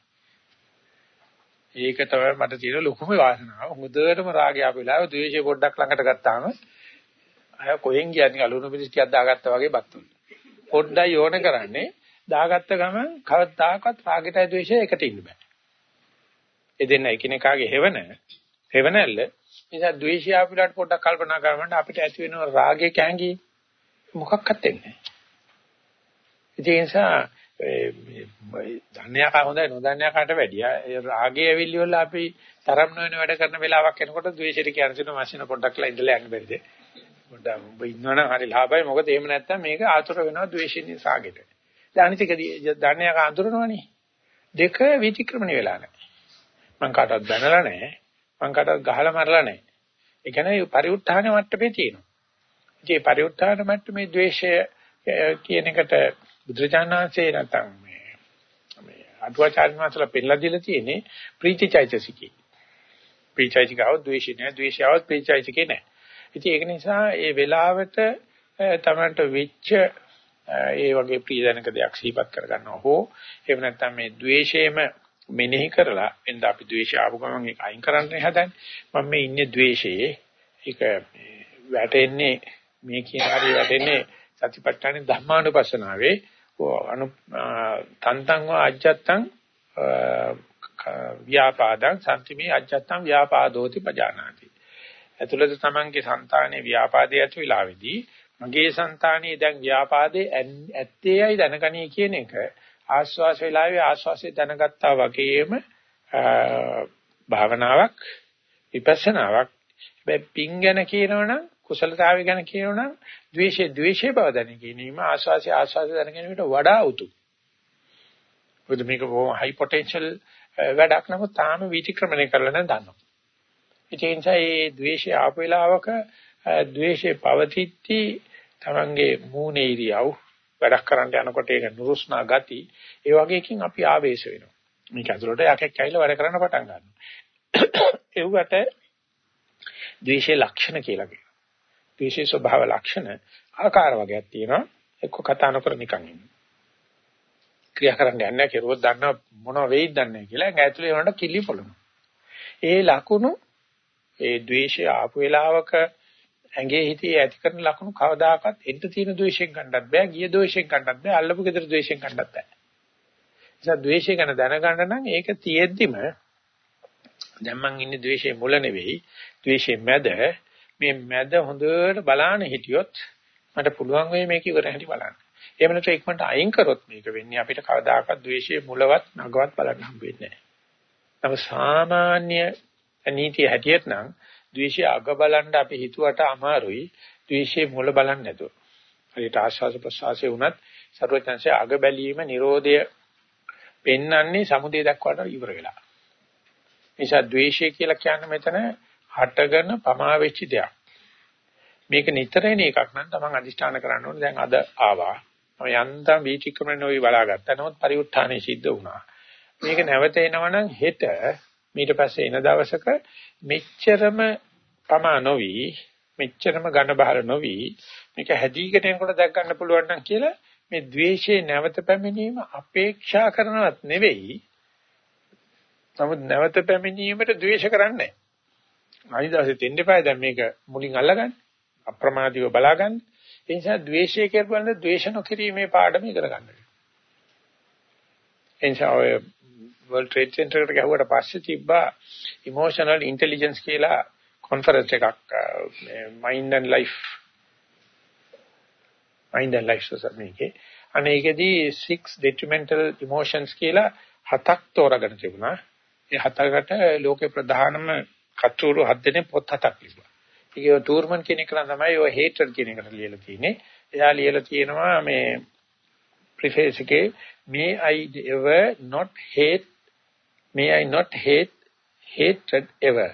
ඒක තමයි මට තියෙන ලොකුම වාසනාව. හොඳටම රාගය ආපු වෙලාව ද්වේෂය පොඩ්ඩක් ළඟට ගත්තාම අය කොහෙන් කියන්නේ අලුණු පිළිස් ටිකක් දාගත්තා වගේ බත්තුන. පොඩ්ඩයි ඕන කරන්නේ දාගත්ත ගමන් කවදාකවත් රාගයටයි ද්වේෂය එකට ඉන්න බෑ. ඒ දෙන්න එකිනෙකාගේ හේවන හේවනල්ල නිසා ද්වේෂය අපිට පොඩ්ඩක් කල්පනා කරනකොට අපිට ඇති වෙන රාගයේ කැංගි මොකක්වත් එන්නේ නැහැ. ඒ නිසා දන්නේකා හොඳයි නොදන්නේකාට වැඩිය. ඒ රාගයේ ඇවිල්ලි වල අපි තරම් නොවන වැඩ කරන වෙලාවක් එනකොට ද්වේෂයට කියන සින මාසින පොඩ්ඩක්ලා ඉඳලා යන්න බැරිද? පොඩ්ඩක් ඔබ ඉන්නවනම් හරි ලාභයි. මොකද එහෙම නැත්තම් මේක ආතුර වෙනවා ද්වේෂයෙන් රාගෙට දැන් අනිත් එක දන්නේකා අඳුරනවනේ දෙක විචක්‍රමණය වෙලා නැහැ. මං කාටවත් දැනලා නැහැ. මං කාටවත් ගහලා මරලා නැහැ. ඒ කියන්නේ පරිඋත්ථාන මට්ටමේ තියෙනවා. ඉතින් පරිඋත්ථාන මට්ටමේ ද්වේෂය කියන එකට බුදුරජාණන්සේ නැත්නම් මේ මේ අටුවාචාර්ය මාසලා පෙන්නලා දීලා තියෙන්නේ ප්‍රීතිචෛතසිකේ. ප්‍රීතිචෛතසිකව ද්වේෂය නෑ, ද්වේෂයව ප්‍රීතිචෛතසිකේ නෑ. ඉතින් ඒක නිසා ඒ වෙලාවට තමන්ට වෙච්ච ඒ වගේ ප්‍රියදනක දෙයක් සිහිපත් කරගන්නවා හෝ එහෙම නැත්නම් මේ ද්වේෂයේම මෙනෙහි කරලා එන්ද අපි ද්වේෂය ආපු ගමන් ඒක අයින් කරන්න හදන්නේ. මම මේ ඉන්නේ ද්වේෂයේ. ඒක වැටෙන්නේ මේ කියන හරිය වැටෙන්නේ සතිපට්ඨානේ ධර්මානුපස්සනාවේ අනු තන්තං වා අජ්ජත්තං ව්‍යාපාදං සම්තිමේ අජ්ජත්තං ව්‍යාපාදෝති පජානාති. ඇතුළත තමන්ගේ సంతානේ ව්‍යාපාදයේ ඇති වෙලාවේදී මගේ సంతානේ දැන් ව්‍යාපාදේ ඇත්තේයි දැනගණී කියන එක ආස්වාස වෙලාවේ ආස්වාසය දැනගත්තා වගේම භාවනාවක් විපස්සනාවක් හැබැයි පිං ගැන කියනවනම් කුසලතාවය ගැන කියනවනම් ද්වේෂය ද්වේෂය බව දැන ගැනීම ආස්වාසය ආස්වාසය දැන ගැනීමට වඩා උතුම්. මොකද මේක බොහොම හයි පොටෙන්ෂල් වැඩක් නමුත් තාම විතික්‍රමණය කරලා නැන් දන්නවා. ඒ නිසා මේ ද්වේෂය ආපු වෙලාවක ද්වේෂේ පවතිද්දි තමන්ගේ මූණේ ඉරියව් වැඩක් කරන්න යනකොට ඒක නුරුස්නා ගති ඒ වගේකින් අපි ආවේශ වෙනවා. මේක ඇතුළට යකෙක් ඇවිල්ලා වැඩ කරන්න පටන් ගන්නවා. ඒවට ද්වේෂයේ ලක්ෂණ කියලා කියනවා. ද්වේෂයේ ස්වභාව ලක්ෂණ ආකාර වර්ගයක් තියෙනවා. එක්ක කතා නොකර නිකන් ඉන්න. ක්‍රියා කරන්න යන්නේ නැහැ කෙරුවොත් දන්න මොනව වෙයිද දන්නේ කියලා. ඒක ඇතුළේ වුණාට කිලි පොළනවා. ඒ ලකුණු ඒ ද්වේෂය ආපු වෙලාවක ඇඟේ හිතේ ඇති කරන ලක්ෂණ කවදාකවත් එන්න තියෙන ද්වේෂයෙන් ගන්නත් බෑ ගිය ද්වේෂයෙන් ගන්නත් බෑ අල්ලපු ගෙදර ද්වේෂයෙන් ගන්නත් බෑ නිසා ද්වේෂය ගැන දැනගන්න නම් ඒක තියෙද්දිම දැන් මං ඉන්නේ ද්වේෂයේ මුල නෙවෙයි ද්වේෂයේ මැද මේ මැද හොඳට බලාන හිටියොත් මට පුළුවන් වෙයි මේක ඉවර හැටි බලන්න. එහෙම නැත්නම් ඉක්මනට අයින් කරොත් මේක වෙන්නේ අපිට කවදාකවත් ද්වේෂයේ මුලවත් නගවත් බලන්න හම්බෙන්නේ නැහැ. නම සාමාන්‍ය නීතිය හැටියට නම් ද්වේෂය අග බලන්න අපි හිතුවට අමාරුයි ද්වේෂයේ මුල බලන්න නැතුව. හරියට ආශාස ප්‍රසආසයේ වුණත් සර්වඥාන්සේ අග බැලීම Nirodha පෙන්වන්නේ සමුදය දක්වාට ඉවර වෙලා. නිසා ද්වේෂය කියලා කියන්නේ මෙතන හටගෙන පමා වෙච්ච දෙයක්. මේක නිතර එන එකක් නම් තමන් අදිෂ්ඨාන කරන්න ඕනේ දැන් අද ආවා. මම යන්තම් වීතික්‍රමන නොවි බලාගත්තා. නමුත් පරිඋත්ථානයේ සිද්ධ වුණා. මේක නැවත එනවනම් හෙට ඊට පස්සේ එන දවසක මෙච්චරම පමා නොවි මෙච්චරම ඝන බහල නොවි මේක හැදීගෙන එනකොට දැක් ගන්න පුළුවන් නම් කියලා මේ द्वේෂයේ නැවත පැමිණීම අපේක්ෂා කරනවත් නෙවෙයි නමුත් නැවත පැමිණීමට ද්වේෂ කරන්නේ නැහැ. අනිදාසේ දෙන්න එපා දැන් මේක මුලින් අල්ලගන්න. අප්‍රමාදීව බලාගන්න. ඒ නිසා ද්වේෂය කරපුවම ද්වේෂ නොකිරීමේ පාඩම ඉගෙන ගන්න. එනිසා ඔය World Trade Center එකට ගහුවට පස්සේ තිබ්බා emotional intelligence කියලා conference එකක් mind and life mind and life society අනේකදී six detrimental emotions කියලා හතක් තෝරාගෙන තිබුණා. ඒ හතරකට ලෝකේ ප්‍රධානම කතුරු හත් දෙනේ පොත් හතක් ලිව්වා. ඒකේ ටූර්මන් කෙනෙක් නම් තමයි ඔය හේටර් කියන එකට ලියලා තියෙන්නේ. එයා ලියලා තියෙනවා මේ preface එකේ may I ever not hate may I not hate hatred ever.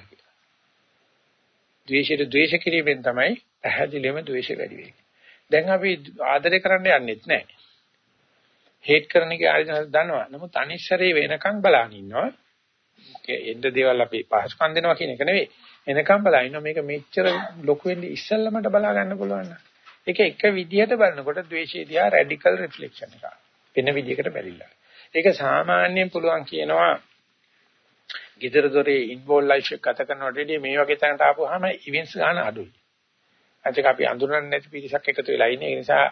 ද්වේෂයට ද්වේෂ කිරීමෙන් තමයි පැහැදිලිවම ද්වේෂ වැඩි වෙන්නේ. දැන් අපි ආදරය කරන්න යන්නෙත් නැහැ. හේට් කරන එක ආයෙත් දන්නවා. නමුත් අනිශ්චරේ වෙනකන් බලන් ඉන්නවා. එන්න දේවල් අපි පහසුකම් දෙනවා කියන එක නෙවෙයි. එනකම් බලලා ඉන්නවා මේක මෙච්චර ලොකු වෙන්නේ ඉස්සෙල්ලමට බලා ගන්න පුළුවන් නම්. ඒක එක විදිහට බලනකොට ද්වේෂය දිහා රැඩිකල් රිෆ්ලෙක්ෂන් එකක්. වෙන විදිහකට බැරිලා. ඒක සාමාන්‍යයෙන් පුළුවන් කියනවා gedara dore involve life එක ගත කරනකොට මේ වගේ තැනට ආපුවාම ඉවෙන්ට්ස් ගන්න අඩුයි. අනිත් අපි අඳුරන්නේ නැති පිරිසක් එකතු වෙලා ඉන්නේ. ඒ නිසා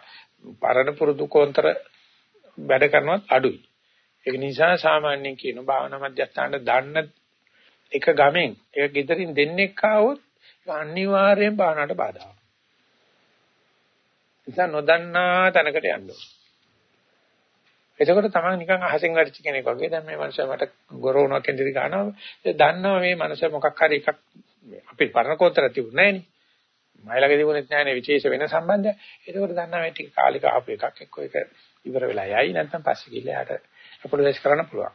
පරණ පුරුදු කොන්තර වැඩ කරනවත් අඩුයි. ඒක නිසා සාමාන්‍යයෙන් කියන භාවනා මධ්‍යස්ථාන දන්න එක ගමෙන් ඒක gederin දෙන්නෙක් ආවොත් අනිවාර්යෙන් භාවනාවට බාධාවක්. නිසා නොදන්නා තැනකට යන්න ඕනේ. එතකොට තමයි නිකන් අහසෙන් වැටිච්ච කෙනෙක් වගේ දැන් මේ මනුස්සයා මට ගොරවුණක් කෙන්දිරි ගන්නවා. ඒ දන්නවා මේ මනුස්සයා මොකක් හරි එකක් අපේ පරණ කොතර තිබුණේ නෑනේ. මයිලගේ තිබුණෙත් නෑනේ විශේෂ වෙන සම්බන්ධයක්. එතකොට දන්නවා මේ ටික කාලික ආපු එකක් එක්ක ඒක ඉවර වෙලා යයි නැත්නම් පස්සේ ගිහලා යාට අපොලොජයිස් කරන්න පුළුවන්.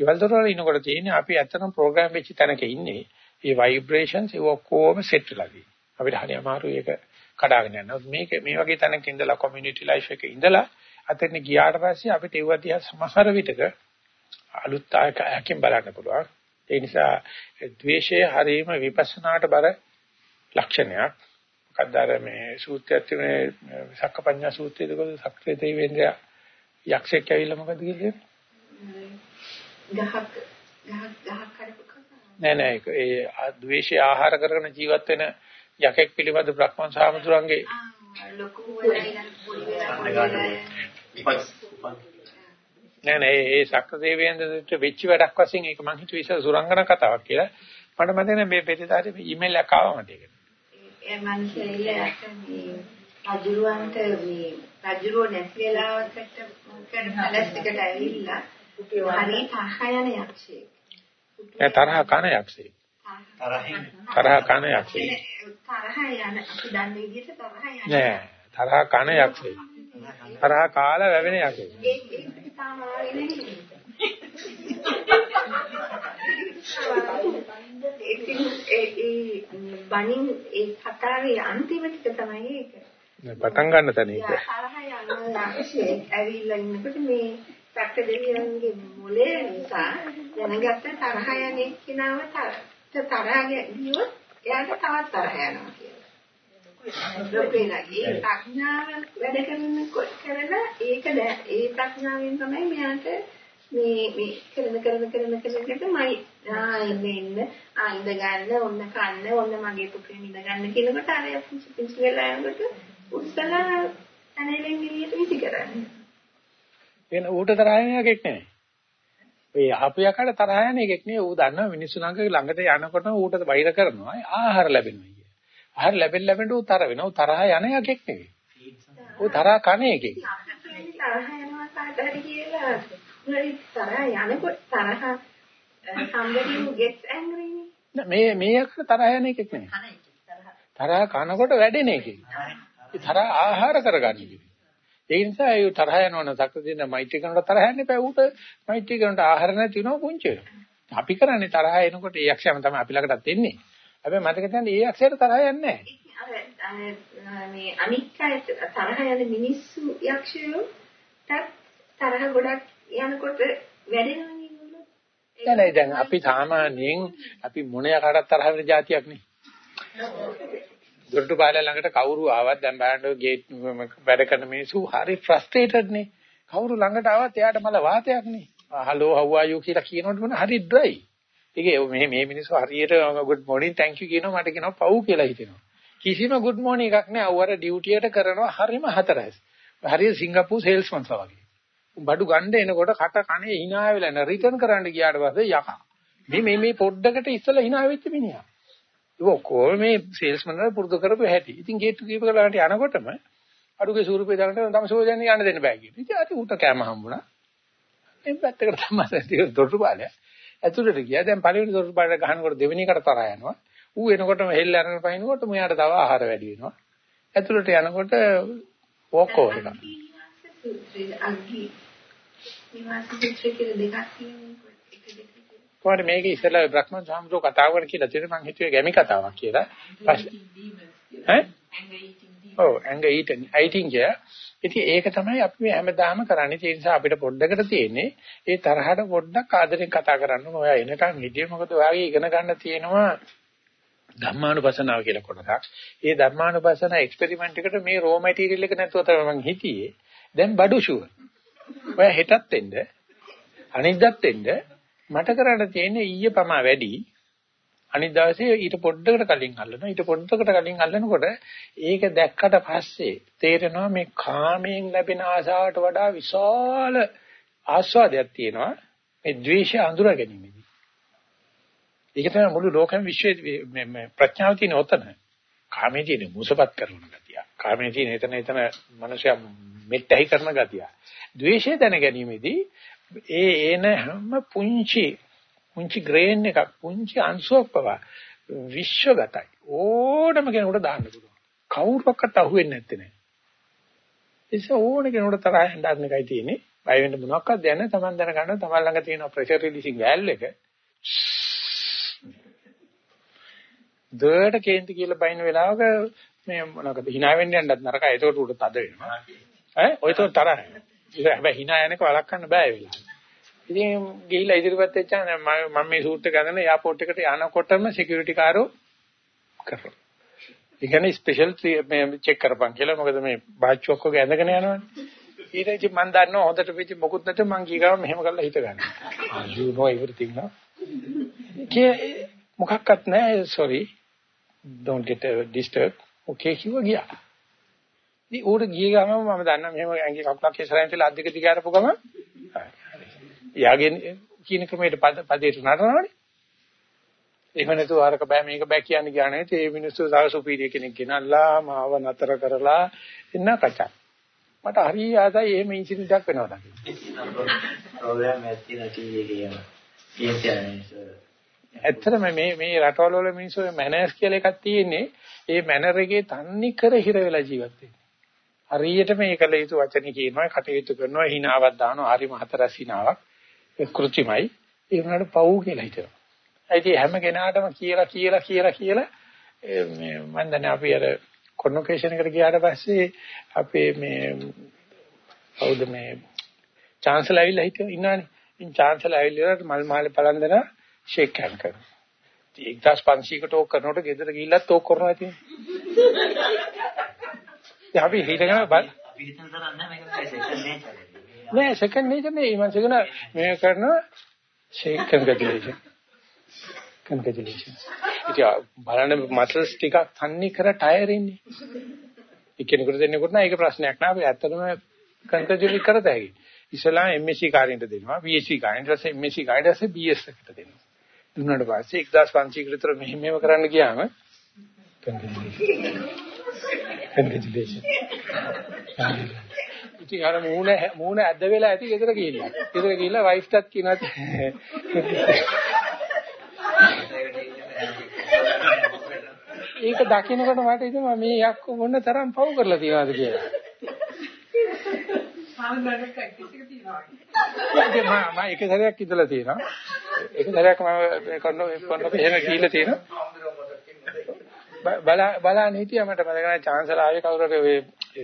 ඊවල දොරවල ඉනකොට තියෙන්නේ අපි ඇත්තටම ප්‍රෝග්‍රෑම් වෙච්ච තැනක ඉන්නේ. මේ ভাইබ්‍රේෂන්ස් ඒ ඔක්කොම සෙට් වෙලා තියෙන්නේ. අපිට හරි අමාරුයි ඒක කඩාගෙන යන්න. මේක මේ වගේ තැනක ඉඳලා කොමියුනිටි ලයිෆ් එකේ ඉඳලා අතෙන් ගියාට පස්සේ අපිට ඒව දිහා සමහර විටක අලුත් ආයකයන් බලන්න පුළුවන්. ඒ නිසා ද්වේෂය හරීම විපස්සනාට බර ලක්ෂණයක්. මොකක්ද අර මේ සූත්‍රයත් මේ සක්කපඤ්ඤා සූත්‍රයේද කොහොමද සක්‍රිය දෙවියන්ගේ යක්ෂයෙක් ඇවිල්ලා මොකද කියන්නේ? ගහක් ගහක් ගහක් කරපු නෑ නෑ ඒ ද්වේෂය ආහාර කරගෙන ජීවත් වෙන යකෙක් පිළිබඳ බ්‍රහ්මන් සාමුදුරන්ගේ ලොකු වෙලා නෑ නෑ ඒ සක්‍රදේවයන්ට වෙච්ච වැඩක් වශයෙන් ඒක මං හිතුවේ ඉස්සර සුරංගන කතාවක් කියලා. මට මතක නෑ මේ පෙරේදාට ඊමේල් එකක් ආවා මට ඒකට. ඒ මනුස්සයෙක් මේ රජුරවන්ට මේ රජුරෝ නැති වෙලාවකට කරන පැලස් එකට ඇවිල්ලා හරි තරහ යන යක්ෂයෙක්. ඒ තරහ කන යක්ෂයෙක්. තරහින් තරහ කන යක්ෂයෙක්. තරහ යන අපි දන්නේ විදිහට තරහ යන. නෑ තරහ කන යක්ෂයෙක්. තරහ කාලා වැවෙන ඒ බණින් ඒ කතාවේ අන්තිම ටික තමයි ඒක. පටන් ගන්න තැන ඒක. තරහ යන ලක්ෂේ ඇවිල්ලා ඉන්නකොට මේ සක්ක දෙවියන්ගේ මොලේ නිසා දැනගත්ත තරහ යන එක්කිනාව තරහ ගියොත් එයාට තවත් තරහ යනවා කියලා. ලෝකේලා ඒ ප්‍රඥාව වැඩ කරනකොට කරලා ඒක ඒ ප්‍රඥාවෙන් තමයි මෙයාට මේ මේ කරන කරන කරන කරනකොටමයි ආ ඉන්න ඉන්න ආ ඉඳ ගන්න ඔන්න කන්න ඔන්න මගේ පුතේ ඉඳ ගන්න කියනකොට අර පුංචි පුංචි වෙලා යනකොට උස්සලා අනේලෙන් එළියට විසි කරන්නේ. එන ඌට තරහ යන එකෙක් නෙමෙයි. ඒ ආපු යකට තරහ යන එකෙක් නෙවෙයි. ඌ දන්නවා මිනිස්සු ළඟ ළඟට යනකොට ඌට වෛර කරනවා. ආහාර ලැබෙනවා කිය. ආහාර ලැබෙන්න ලැබෙන්න ඌ තර වෙනවා. ඌ තරහ යන එකෙක් නෙවෙයි. ඌ තරහ කන එකෙක්. තරහ යනවා කාටරි කියලා තරහ යනකොට තරහ somebody who gets angry මේ මේ යකට තරහ යන එකෙක් නෙවෙයි. තරහ කනකොට වැඩෙන එකෙක්. ඒ තරහ ආහාර කරගන්න එක. ඒ නිසා ඒ තරහ යනවන සක්‍ර දෙන මෛත්‍රී කරනකොට තරහ යන්නේ බෑ ඌට මෛත්‍රී කරනකොට ආහාර නැති වෙනවා පුංචි වෙනවා. අපි කරන්නේ තරහ එනකොට ඒ යක්ෂයම තමයි අපි ළඟටත් එන්නේ. හැබැයි මතක තියාගන්න ඒ යක්ෂයට තරහ යන්නේ නැහැ. මේ අනික් අය තරහ යන මිනිස්සු යක්ෂයෝ තරහ ගොඩක් යනකොට වැඩෙනවනේ නෑ නෑ දැන් අපි සාමාන්‍යයෙන් අපි මොන යකටත් තරහ වෙන જાතියක් නේ. දොරටු පාල ළඟට කවුරු ආවත් දැන් බලන්න ගේට් වැඩ කරන මිනිස්සු හරි ෆ්‍රස්ට්‍රේටඩ් නේ. කවුරු ළඟට ආවත් එයාට මල වාතයක් නේ. හලෝ how are you කියලා කියනකොට මොන හරි ඩ්‍රයි. ඒකේ මේ මේ මිනිස්සු හරියට good morning thank you කියනවා මට කියනවා පව් කියලා හිතෙනවා. කිසිම good morning එකක් නෑ. අවුවර ඩියුටි එකට කරනවා හරිම හතරස්. හරිය සිංගප්පූර් සේල්ස්මන්ස්ලා වගේ. බඩු ගන්න එනකොට කට කනේ hina වෙලා නැ රිටර්න් කරන්න ගියාට පස්සේ යකා. මේ මේ මේ පොඩ්ඩකට ඉස්සලා hina වෙච්ච මිනිහා. ඒක ඔක්කොම මේ සේල්ස්මන්ලා පුරුදු කරපු හැටි. ඉතින් ගේට් කීප කරලාට යනකොටම අඩුගේ ස්වරූපේ දාන්න තම සෝජන්නේ යන්න දෙන්න බෑ කියන. ඉතින් අර උට කෑම හම්බුණා. මේ පැත්තකට තමයි දොරටු පාලය. ඇතුළට ගියා. දැන් පළවෙනි දොරටු පාලය ගහනකොට දෙවෙනි එකට තරහා යනවා. ඌ එනකොටම හෙල්ල අරගෙන පයින්නකොට මෙයාට තව ආහාර වැඩි වෙනවා. ඇතුළට යනකොට වොක් ඕවර් එක. අග්ගි නිවාස චිත්‍ර කියලා දෙකක් තියෙනවා. කොහොමද මේක ඉස්සෙල්ලා බ්‍රහ්මන් සාමුද්‍රෝ කතා කරන කියලා තියෙන මං හිතුවේ ගැමි කතාවක් කියලා. ඈ? ඔව් ඇඟ ඊටින් අයිටින් කිය. ඉතින් ඒක තමයි අපි හැමදාම කරන්නේ. ඒ නිසා අපිට පොඩ්ඩකට තියෙන්නේ ඒ තරහට පොඩ්ඩක් ආදරෙන් කතා කරන්න ඕන. ඔයා එනකන් හිටියේ මොකද ඔයාගේ ඉගෙන ගන්න තියෙනවා ධම්මානුපසනාව කියලා කොටසක්. ඒ ධම්මානුපසන එක්ස්පෙරිමන්ට් එකට මේ රෝ මැටීරියල් එක නැතුව තමයි මං හිටියේ. දැන් බඩු ෂුවර්. ඔයා හෙටත් එන්න අනිද්දාත් එන්න මට කරන්න තියෙන්නේ ඊයේ පමා වැඩි අනිත් දවසේ ඊට පොඩ්ඩකට කලින් අල්ලනවා. ඊට පොඩ්ඩකට කලින් අල්ලනකොට ඒක දැක්කට පස්සේ තේරෙනවා මේ කාමයෙන් ලැබෙන ආසාවට වඩා විශාල ආස්වාදයක් තියෙනවා. මේ ද්වේෂය අඳුර ගැනීමෙදී ඒක තමයි මුළු ලෝකෙම විශ්වයේ මේ ප්‍රඥාව තියෙන ඔතන. කාමයේ තියෙන මුසපත් කරන ගතිය. කාමයේ තියෙන එතන එතන මනුෂයා මෙට්ටයි කරන ගතිය. ද්වේෂය දැන ගැනීමේදී ඒ එන හැම පුංචි පුංචි ග්‍රේන් එකක් පුංචි අංශුවක් පවා විශ්වගතයි. ඕනම කෙනෙකුට දාන්න පුළුවන්. කවුරක්වත් අහුවෙන්නේ නැත්තේ නේ. ඒස ඕන කෙනෙකුට තරහ හඳන්න එකයි තියෙන්නේ. බය වෙන්න මොනවක්වත් දැන තමන් දැනගන්න තමන් ළඟ තියෙන ප්‍රෙෂර් රිලීසිං වැල්ව් එක. දෙයට කේන්ති කියලා බයින වෙලාවක මේ මොනවාද hina වෙන්න යන්නත් නරකයි. ඒකට උඩ තද වෙනවා. ඈ? ඔයතෝ තරහ. ඒක හැබැයි hina යනක වළක්වන්න බෑ ඒ වෙලාවේ. ඉතින් ගිහිල්ලා ඉදිරියපත් වෙච්චා මම මේ සූට් එක ගන්න එයාපෝට් එකට යනකොටම සිකියුරිටි කාරෝ කරනවා. ඒ කියන්නේ ස්පෙෂල් මේ චෙක් කරපන් කියලා මොකද මේ බාච්චු ඔක්කොගේ ඇඳගෙන යනවනේ. ඊට ඉතින් මම දන්නවා හොඳට පිටි මොකුත් නැතුව මං ගිහම මෙහෙම කරලා හිත ගන්න. you know everything now. කේ මොකක්වත් නැහැ sorry don't get disturbed. okay කිව්වා ගියා. ඉතින් ඌට ගිය ගමන් මම දන්නා මෙහෙම ඇඟේ කකුලක් ඉස්සරහින් තියලා අද්දික දිග අරපු ගමන් යාගෙන් කියන ක්‍රමයට පදේට නටනවනේ. එහෙම නැතුව අරක බෑ මේක බෑ කියන්නේ කියන්නේ ඒ මිනිස්සු සාව සුපීරිය කෙනෙක් ගෙනල්ලා මාව නතර කරලා එන්න කචා. මට හරි ආසයි එහෙම ඉන්සිඩන්ට් එකක් වෙනවා නම්. ප්‍රෝග්‍රෑම් එකක් තියෙන ටීවී එකේ යන. ඇත්තටම මේ මේ රටවල වල මිනිස්සු මැනර්ස් කියලා එකක් තියෙන්නේ. ඒ මැනර් එකේ තන්නේ කර හිර වෙලා ජීවත් වෙන්නේ. හරියට මේ කළ යුතු වචන කියනවා කටයුතු කරනවා හිනාවක් දානවා හරිම හතරස් හිනාවක් ඒ කෘත්‍රිමයි ඒ වුණාට පව් කියලා හිතනවා. ඒ හැම කෙනාටම කියලා කියලා කියලා කියලා මේ මම දන්නේ අපි අර කොන්වොකේෂන් එකට ගියාට පස්සේ අපේ මේ කවුද මේ චාන්සලර් ඇවිල්ලා හිටිය ඉන්නවනේ. ඉතින් චාන්සලර් ඇවිල්ලා මල් මාලේ පලන්දන ෂේක් හෑන්ඩ් කරනවා. 1500කට ඕක කරනකොට ගෙදර ගිහිල්ලත් ඕක කරනවා ඉතින්. ඉතින් අපි හිතගෙන අපි හිතන තරම් නෑ මේක සෙකන්ඩ් නේචර් නෑ සෙකන්ඩ් නේචර් නේ. මම කියන මේ කරනවා ෂේක් කන්ග්‍රැචුලේෂන් කන්ග්‍රැචුලේෂන් ඉතින් බලන්න මසල්ස් ටිකක් තන්නේ කර ටයර් ඉන්නේ. එක්කෙනෙකුට දෙන්නෙකුට නෑ. ඒක ප්‍රශ්නයක් නෑ. අපි ඇත්තටම කන්ග්‍රැචුලේට් කරත හැකි. ඉස්සලා MSc කාරින්ට දෙනවා. BSc කාරින්ට ඊට පස්සේ MSc කාරින්ට පස්සේ BS එකට දෙනවා. දුන්නාට පස්සේ 1500 කට විතර මෙහෙම මෙහෙම කරන්න ගියාම කන්ග්‍රැචුලේෂන් congratulations. ඉතින් අර මූණ මූණ ඇද්ද වෙලා ඇති ගෙදර ගිහිල්ලා. ගෙදර ගිහිල්ලා වයිෆ්ටත් කියනවා ඒක දකින්නකොට මට හිතෙනවා මේ යක්ක මොන තරම් පව් කරලා තියනවද කියලා. මම එක සැරයක් ඉඳලා තියෙනවා. එක සැරයක් මම කොන්න කොන්න එහෙම කියලා තියෙනවා. බලා බලන්න හිටියා මට මතක නැහැ චාන්සලර් ආවේ කවුරු හරි ඔය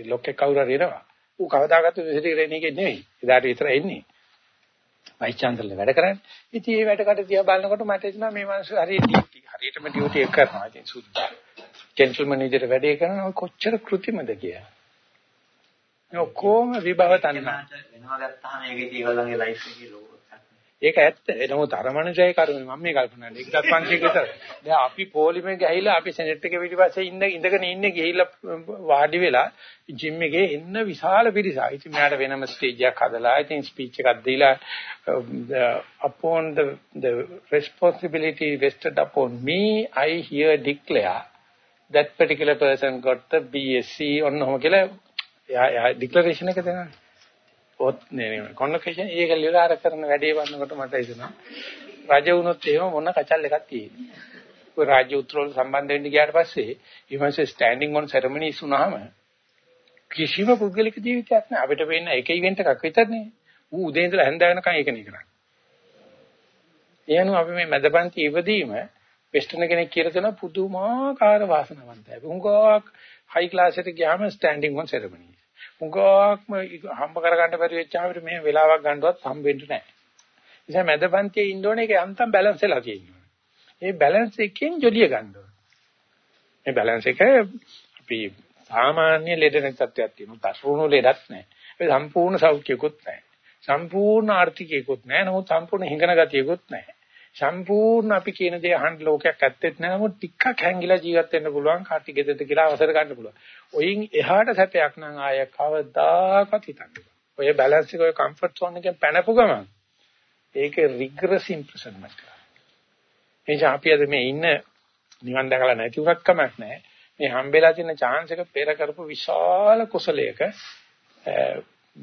ලොක්කෙක් කවුරු හරි එනවා. ඌ කවදාකවත් විසිටි රේණියෙක් නෙවෙයි. එදාට විතර එන්නේ. වයිස් චාන්සලර් වැඩ කරන්නේ. ඉතින් මේ වැඩ කට දිහා බලනකොට මට හිතෙනවා මේ මිනිස්සු හරියට ඩියුටි හරියටම ඩියුටි එක කරනවා. ඉතින් සුද්ධ. ජෙන්ටල්මන් විදිහට වැඩේ කරනවා කොච්චර කෘතිමද කියලා. මේ ඔක්කොම විභව තණ්හා. වෙනවා ගත්තාම ඒකේ ඒගොල්ලන්ගේ ලයිෆ් එකේ ලෝක ඒක ඇත්ත. නමුත් අර මනුජය කරුනේ මම මේ කල්පනා කරන්නේ. ඒකටත් පන්සියක විතර. දැන් අපි පොලිමේ ගිහිලා අපි සෙනෙට් එකේ පිටිපස්සේ ඉන්න ඉඳගෙන ඉන්නේ ගිහිල්ලා වාඩි වෙලා ජිම් එකේ එන්න විශාල පිරිසක්. ඉතින් මෙයාට වෙනම ස්ටේජ් එකක් හදලා ඉතින් ස්පීච් එකක් දීලා upon the the responsibility vested upon me I here declare that particular person got the BSc ඔන්නෝම කියලා එයා ඩික්ලරේෂන් එක දෙනවා. පොත් නේ කොන්වොකේෂන් ඒක ලියලා අර කරන වැඩේ වන්නකොට මට හිතෙනවා රජ වුණොත් එහෙම මොන කචල් එකක් තියෙන්නේ. ඔය රාජ්‍ය උත්තරවල සම්බන්ධ වෙන්න ගියාට පස්සේ ඊමණසේ ස්ටෑන්ඩින් ඔන් සෙරමනිස් වුණාම කිසිම පුද්ගලික ජීවිතයක් නෑ. අපිට වෙන්න එක ඉවෙන්ට් එකක් විතරනේ. ඌ උදේ ඉඳලා හැන්ද වෙනකන් ඒකනේ කරන්නේ. එයනම් අපි මේ මැදපන්ති ඉවදීම වෙස්ටර්න් කෙනෙක් කියලා දෙන පුදුමාකාර වාසනාවන්තයි. උංගක් හයි ක්ලාස් එකට ගියාම ස්ටෑන්ඩින් ඔන් සෙරමනිස්. උගාක්ම හම්බ කරගන්න බැරි වෙච්චාම මේ වෙලාවක් ගන්නවත් හම්බෙන්නේ නැහැ. නිසා මැදපන්තියේ ඉන්න ඕනේ ඒක යන්තම් බැලන්ස් වෙලා තියෙනවා. ඒ බැලන්ස් එකෙන් ජොලිය ගන්න ඕනේ. මේ බැලන්ස් එක අපි සාමාන්‍ය ලෙඩ නැත්ත්වයක් තියෙනවා. තරුණු ලෙඩක් නැහැ. ඒ සම්පූර්ණ සෞඛ්‍යකුත් නැහැ. සම්පූර්ණ ආර්ථිකයකුත් නැහැ. නමුත් සම්පූර්ණ හිඟන ගතියකුත් නැහැ. සම්පූර්ණ අපි කියන දේ අහන්න ලෝකයක් ඇත්තෙත් නැහැ. නමුත් ටිකක් හැංගිලා ජීවත් වෙන්න පුළුවන්. කාටි ගෙදරට කියලා අවසර ගන්න පුළුවන්. ඔයින් එහාට සැපයක් නම් ආය කවදාකවත් හිතන්න. ඔය බැලන්ස් එක ඔය කම්ෆර්ට් zone එකෙන් පැනපු ගමන් ඒක රිග්‍රස් ඉම්ප්‍රෙෂන්මන්ට්. එනිසා අපි අද මේ ඉන්න නිවන් දැකලා නැති උනත් කමක් නැහැ. මේ හම්බෙලා තියෙන chance එක පෙර කරපු විශාල කුසලයක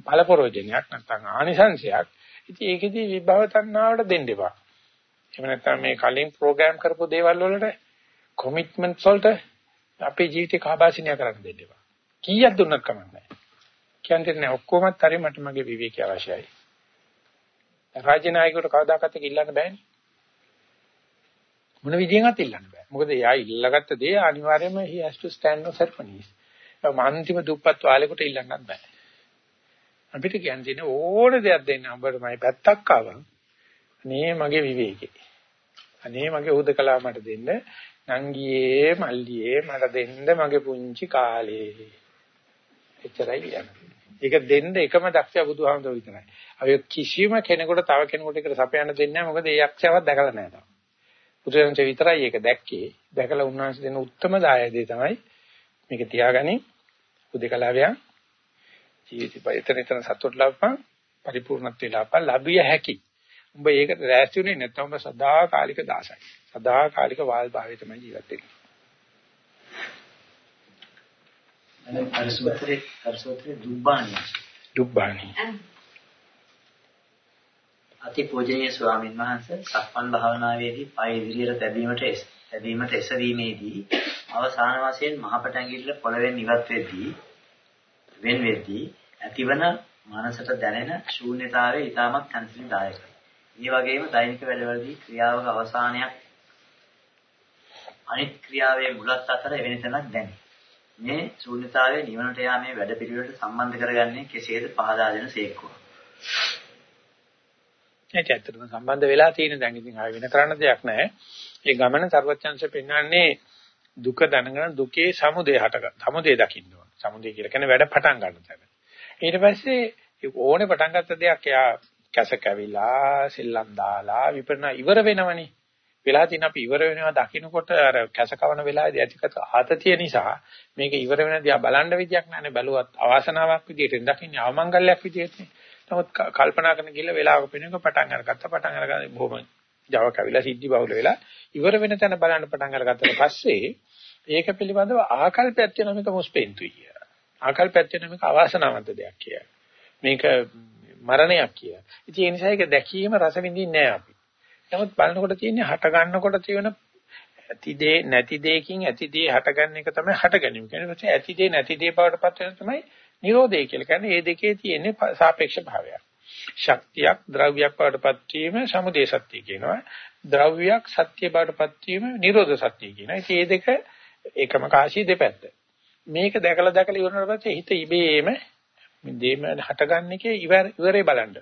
බලපරෝජනයක් නැත්නම් ආනිසංශයක්. ඉතින් ඒකෙදි විභව තණ්හාවට දෙන්න එපා. එහෙම නැත්නම් මේ කලින් ප්‍රෝග්‍රෑම් කරපු දේවල් වලට කොමිට්මන්ට්ස් වලට අපේ ජීවිතේ කාබාසිනිය කරන්න දෙන්න එපා. කීයක් දුන්නත් කමක් නැහැ. කියන්නේ නැහැ ඔක්කොමත් හරි මට මගේ විවේකී අවශ්‍යයි. රාජ්‍ය නායකයට කවදාකවත් ඉල්ලන්න බෑනේ. මොන විදියෙන්වත් ඉල්ලන්න බෑ. මොකද එයා ඉල්ලගත්ත දේ අනිවාර්යයෙන්ම he has to stand on ceremonies. අන්තිම දුප්පත් වාලෙකට ඉල්ලන්නත් බෑ. අපිට කියන්නේ ඕන දෙයක් දෙන්න. අපිට මයි පැත්තක් ආවා. අනේ මගේ විවේකේ. අනේ මගේ උදකලා මට දෙන්න. නංගියේ මල්ලියේ මට දෙන්න මගේ පුංචි කාලේ. එච්චරයි කියන්නේ. ඒක දෙන්න එකම දක්ෂ බුදුහාමුදුරුවෝ විතරයි. අය කිසිම කෙනෙකුට තව කෙනෙකුට ඒකට සපයන්න දෙන්නේ නැහැ. මොකද ඒ යක්ෂයවත් දැකලා නැහැ තාම. බුදුරජාණන් විතරයි ඒක දැක්කේ. දැකලා උන්වහන්සේ දෙන උත්තරම දායදේ තමයි මේක තියාගනින් උදකලාවයන් ජීවිතය එතන එතන සතුට ලබපන් පරිපූර්ණත්වයට ලබපන් ලැබිය හැකි. උඹ ඒකට රැස්ති උනේ නැත්නම් උඹ සදා කාලික දාසයි. සදා කාලික වාල් භාවයේ තමයි ජීවත් වෙන්නේ. අනේ අරසුත්‍රේ අරසුත්‍රේ දුබ්බානි. දුබ්බානි. අති පූජනීය ස්වාමින් වහන්සේ සක්මන් භාවනාවේදී පය ඉදිරියට තැබීමට තැබීමට එසවීමේදී අවසාන වශයෙන් මහපට ඇඟිල්ල පොළවෙන් ඉවත් වෙද්දී වෙන් වෙද්දී ඇතිවන මනසට දැනෙන ශූන්‍යතාවය ඊටමත් කන්සිලිදායකයි. මේ වගේම දෛනික වැඩවලදී ක්‍රියාවක අවසානයක් අනිත් ක්‍රියාවේ මුලත් අතර එවැනි තැනක් දැනේ. මේ ශූන්‍යතාවය නිවනට යාමේ වැඩපිළිවෙලට සම්බන්ධ කරගන්නේ කෙසේද පහදා දෙන සේක්කුව. ඒක ඇත්තටම සම්බන්ධ වෙලා තියෙන දැන් ඉතින් ආයෙ වෙන කරන්න දෙයක් නැහැ. ඒ ගමන ਸਰවඥංශ පෙන්වන්නේ දුක දැනගෙන දුකේ සමුදය හට සමුදය දකින්න ඕන. සමුදය කියලා කියන්නේ වැඩ පටන් ගන්න තැන. ඊට පස්සේ ඕනේ පටන් ගත්ත දෙයක් එයා කැස කැවිලා සෙල්ලම් දාලා විපරණ ඉවර වෙනවනේ. වෙලා තියෙන අපි ඉවර වෙනවා දකින්නකොට අර කැස කවන වෙලාවේදී ඇතිකත ආතතිය නිසා මේක ඉවර වෙන දිහා බලන්න විදියක් නැහැ බැලුවත් අවාසනාවක් විදියට දකින්නේ අවමංගල්‍යයක් විදියටනේ. නමුත් කල්පනා කරන ගිල්ල වෙලාවක පෙනෙක පටන් අරගත්ත පටන් අරගන්න බොහොම Java කවිලා සිද්ධි බහුල වෙලා ඉවර වෙන තැන බලන්න පටන් අරගත්තට පස්සේ ඒක පිළිබඳව ආකල්පයක් තියෙන මේක මොස්පෙන්තුයි කිය. ආකල්පයක් තියෙන මේක අවාසනාවන්ත දෙයක් කිය. මේක මරණයක් කිය. ඉතින් ඒ නිසා ඒක දැකීම රස විඳින්නේ නැහැ අපි. නමුත් බලනකොට තියෙන්නේ හට ගන්නකොට තියෙන ඇති දේ නැති දෙයකින් ඇති දේ හටගන්න එක තමයි හටගැනීම. කියන්නේ ඇති දේ නැති දේ බවට පත් වෙන තමයි නිරෝධය කියලා කියන්නේ මේ දෙකේ තියෙන සාපේක්ෂ භාවයක්. ශක්තියක් ද්‍රව්‍යයක් බවටපත් වීම සමුදේ සත්‍ය කියනවා. ද්‍රව්‍යයක් සත්‍ය බවටපත් වීම නිරෝධ සත්‍ය කියනවා. ඉතින් මේ දෙක එකම කාශී දෙපැත්ත. මේක දැකලා දැකලා ඉවරනට පස්සේ හිත ඉබේම මේ දෙම හටගන්න එකේ ඉවරේ බලන්න.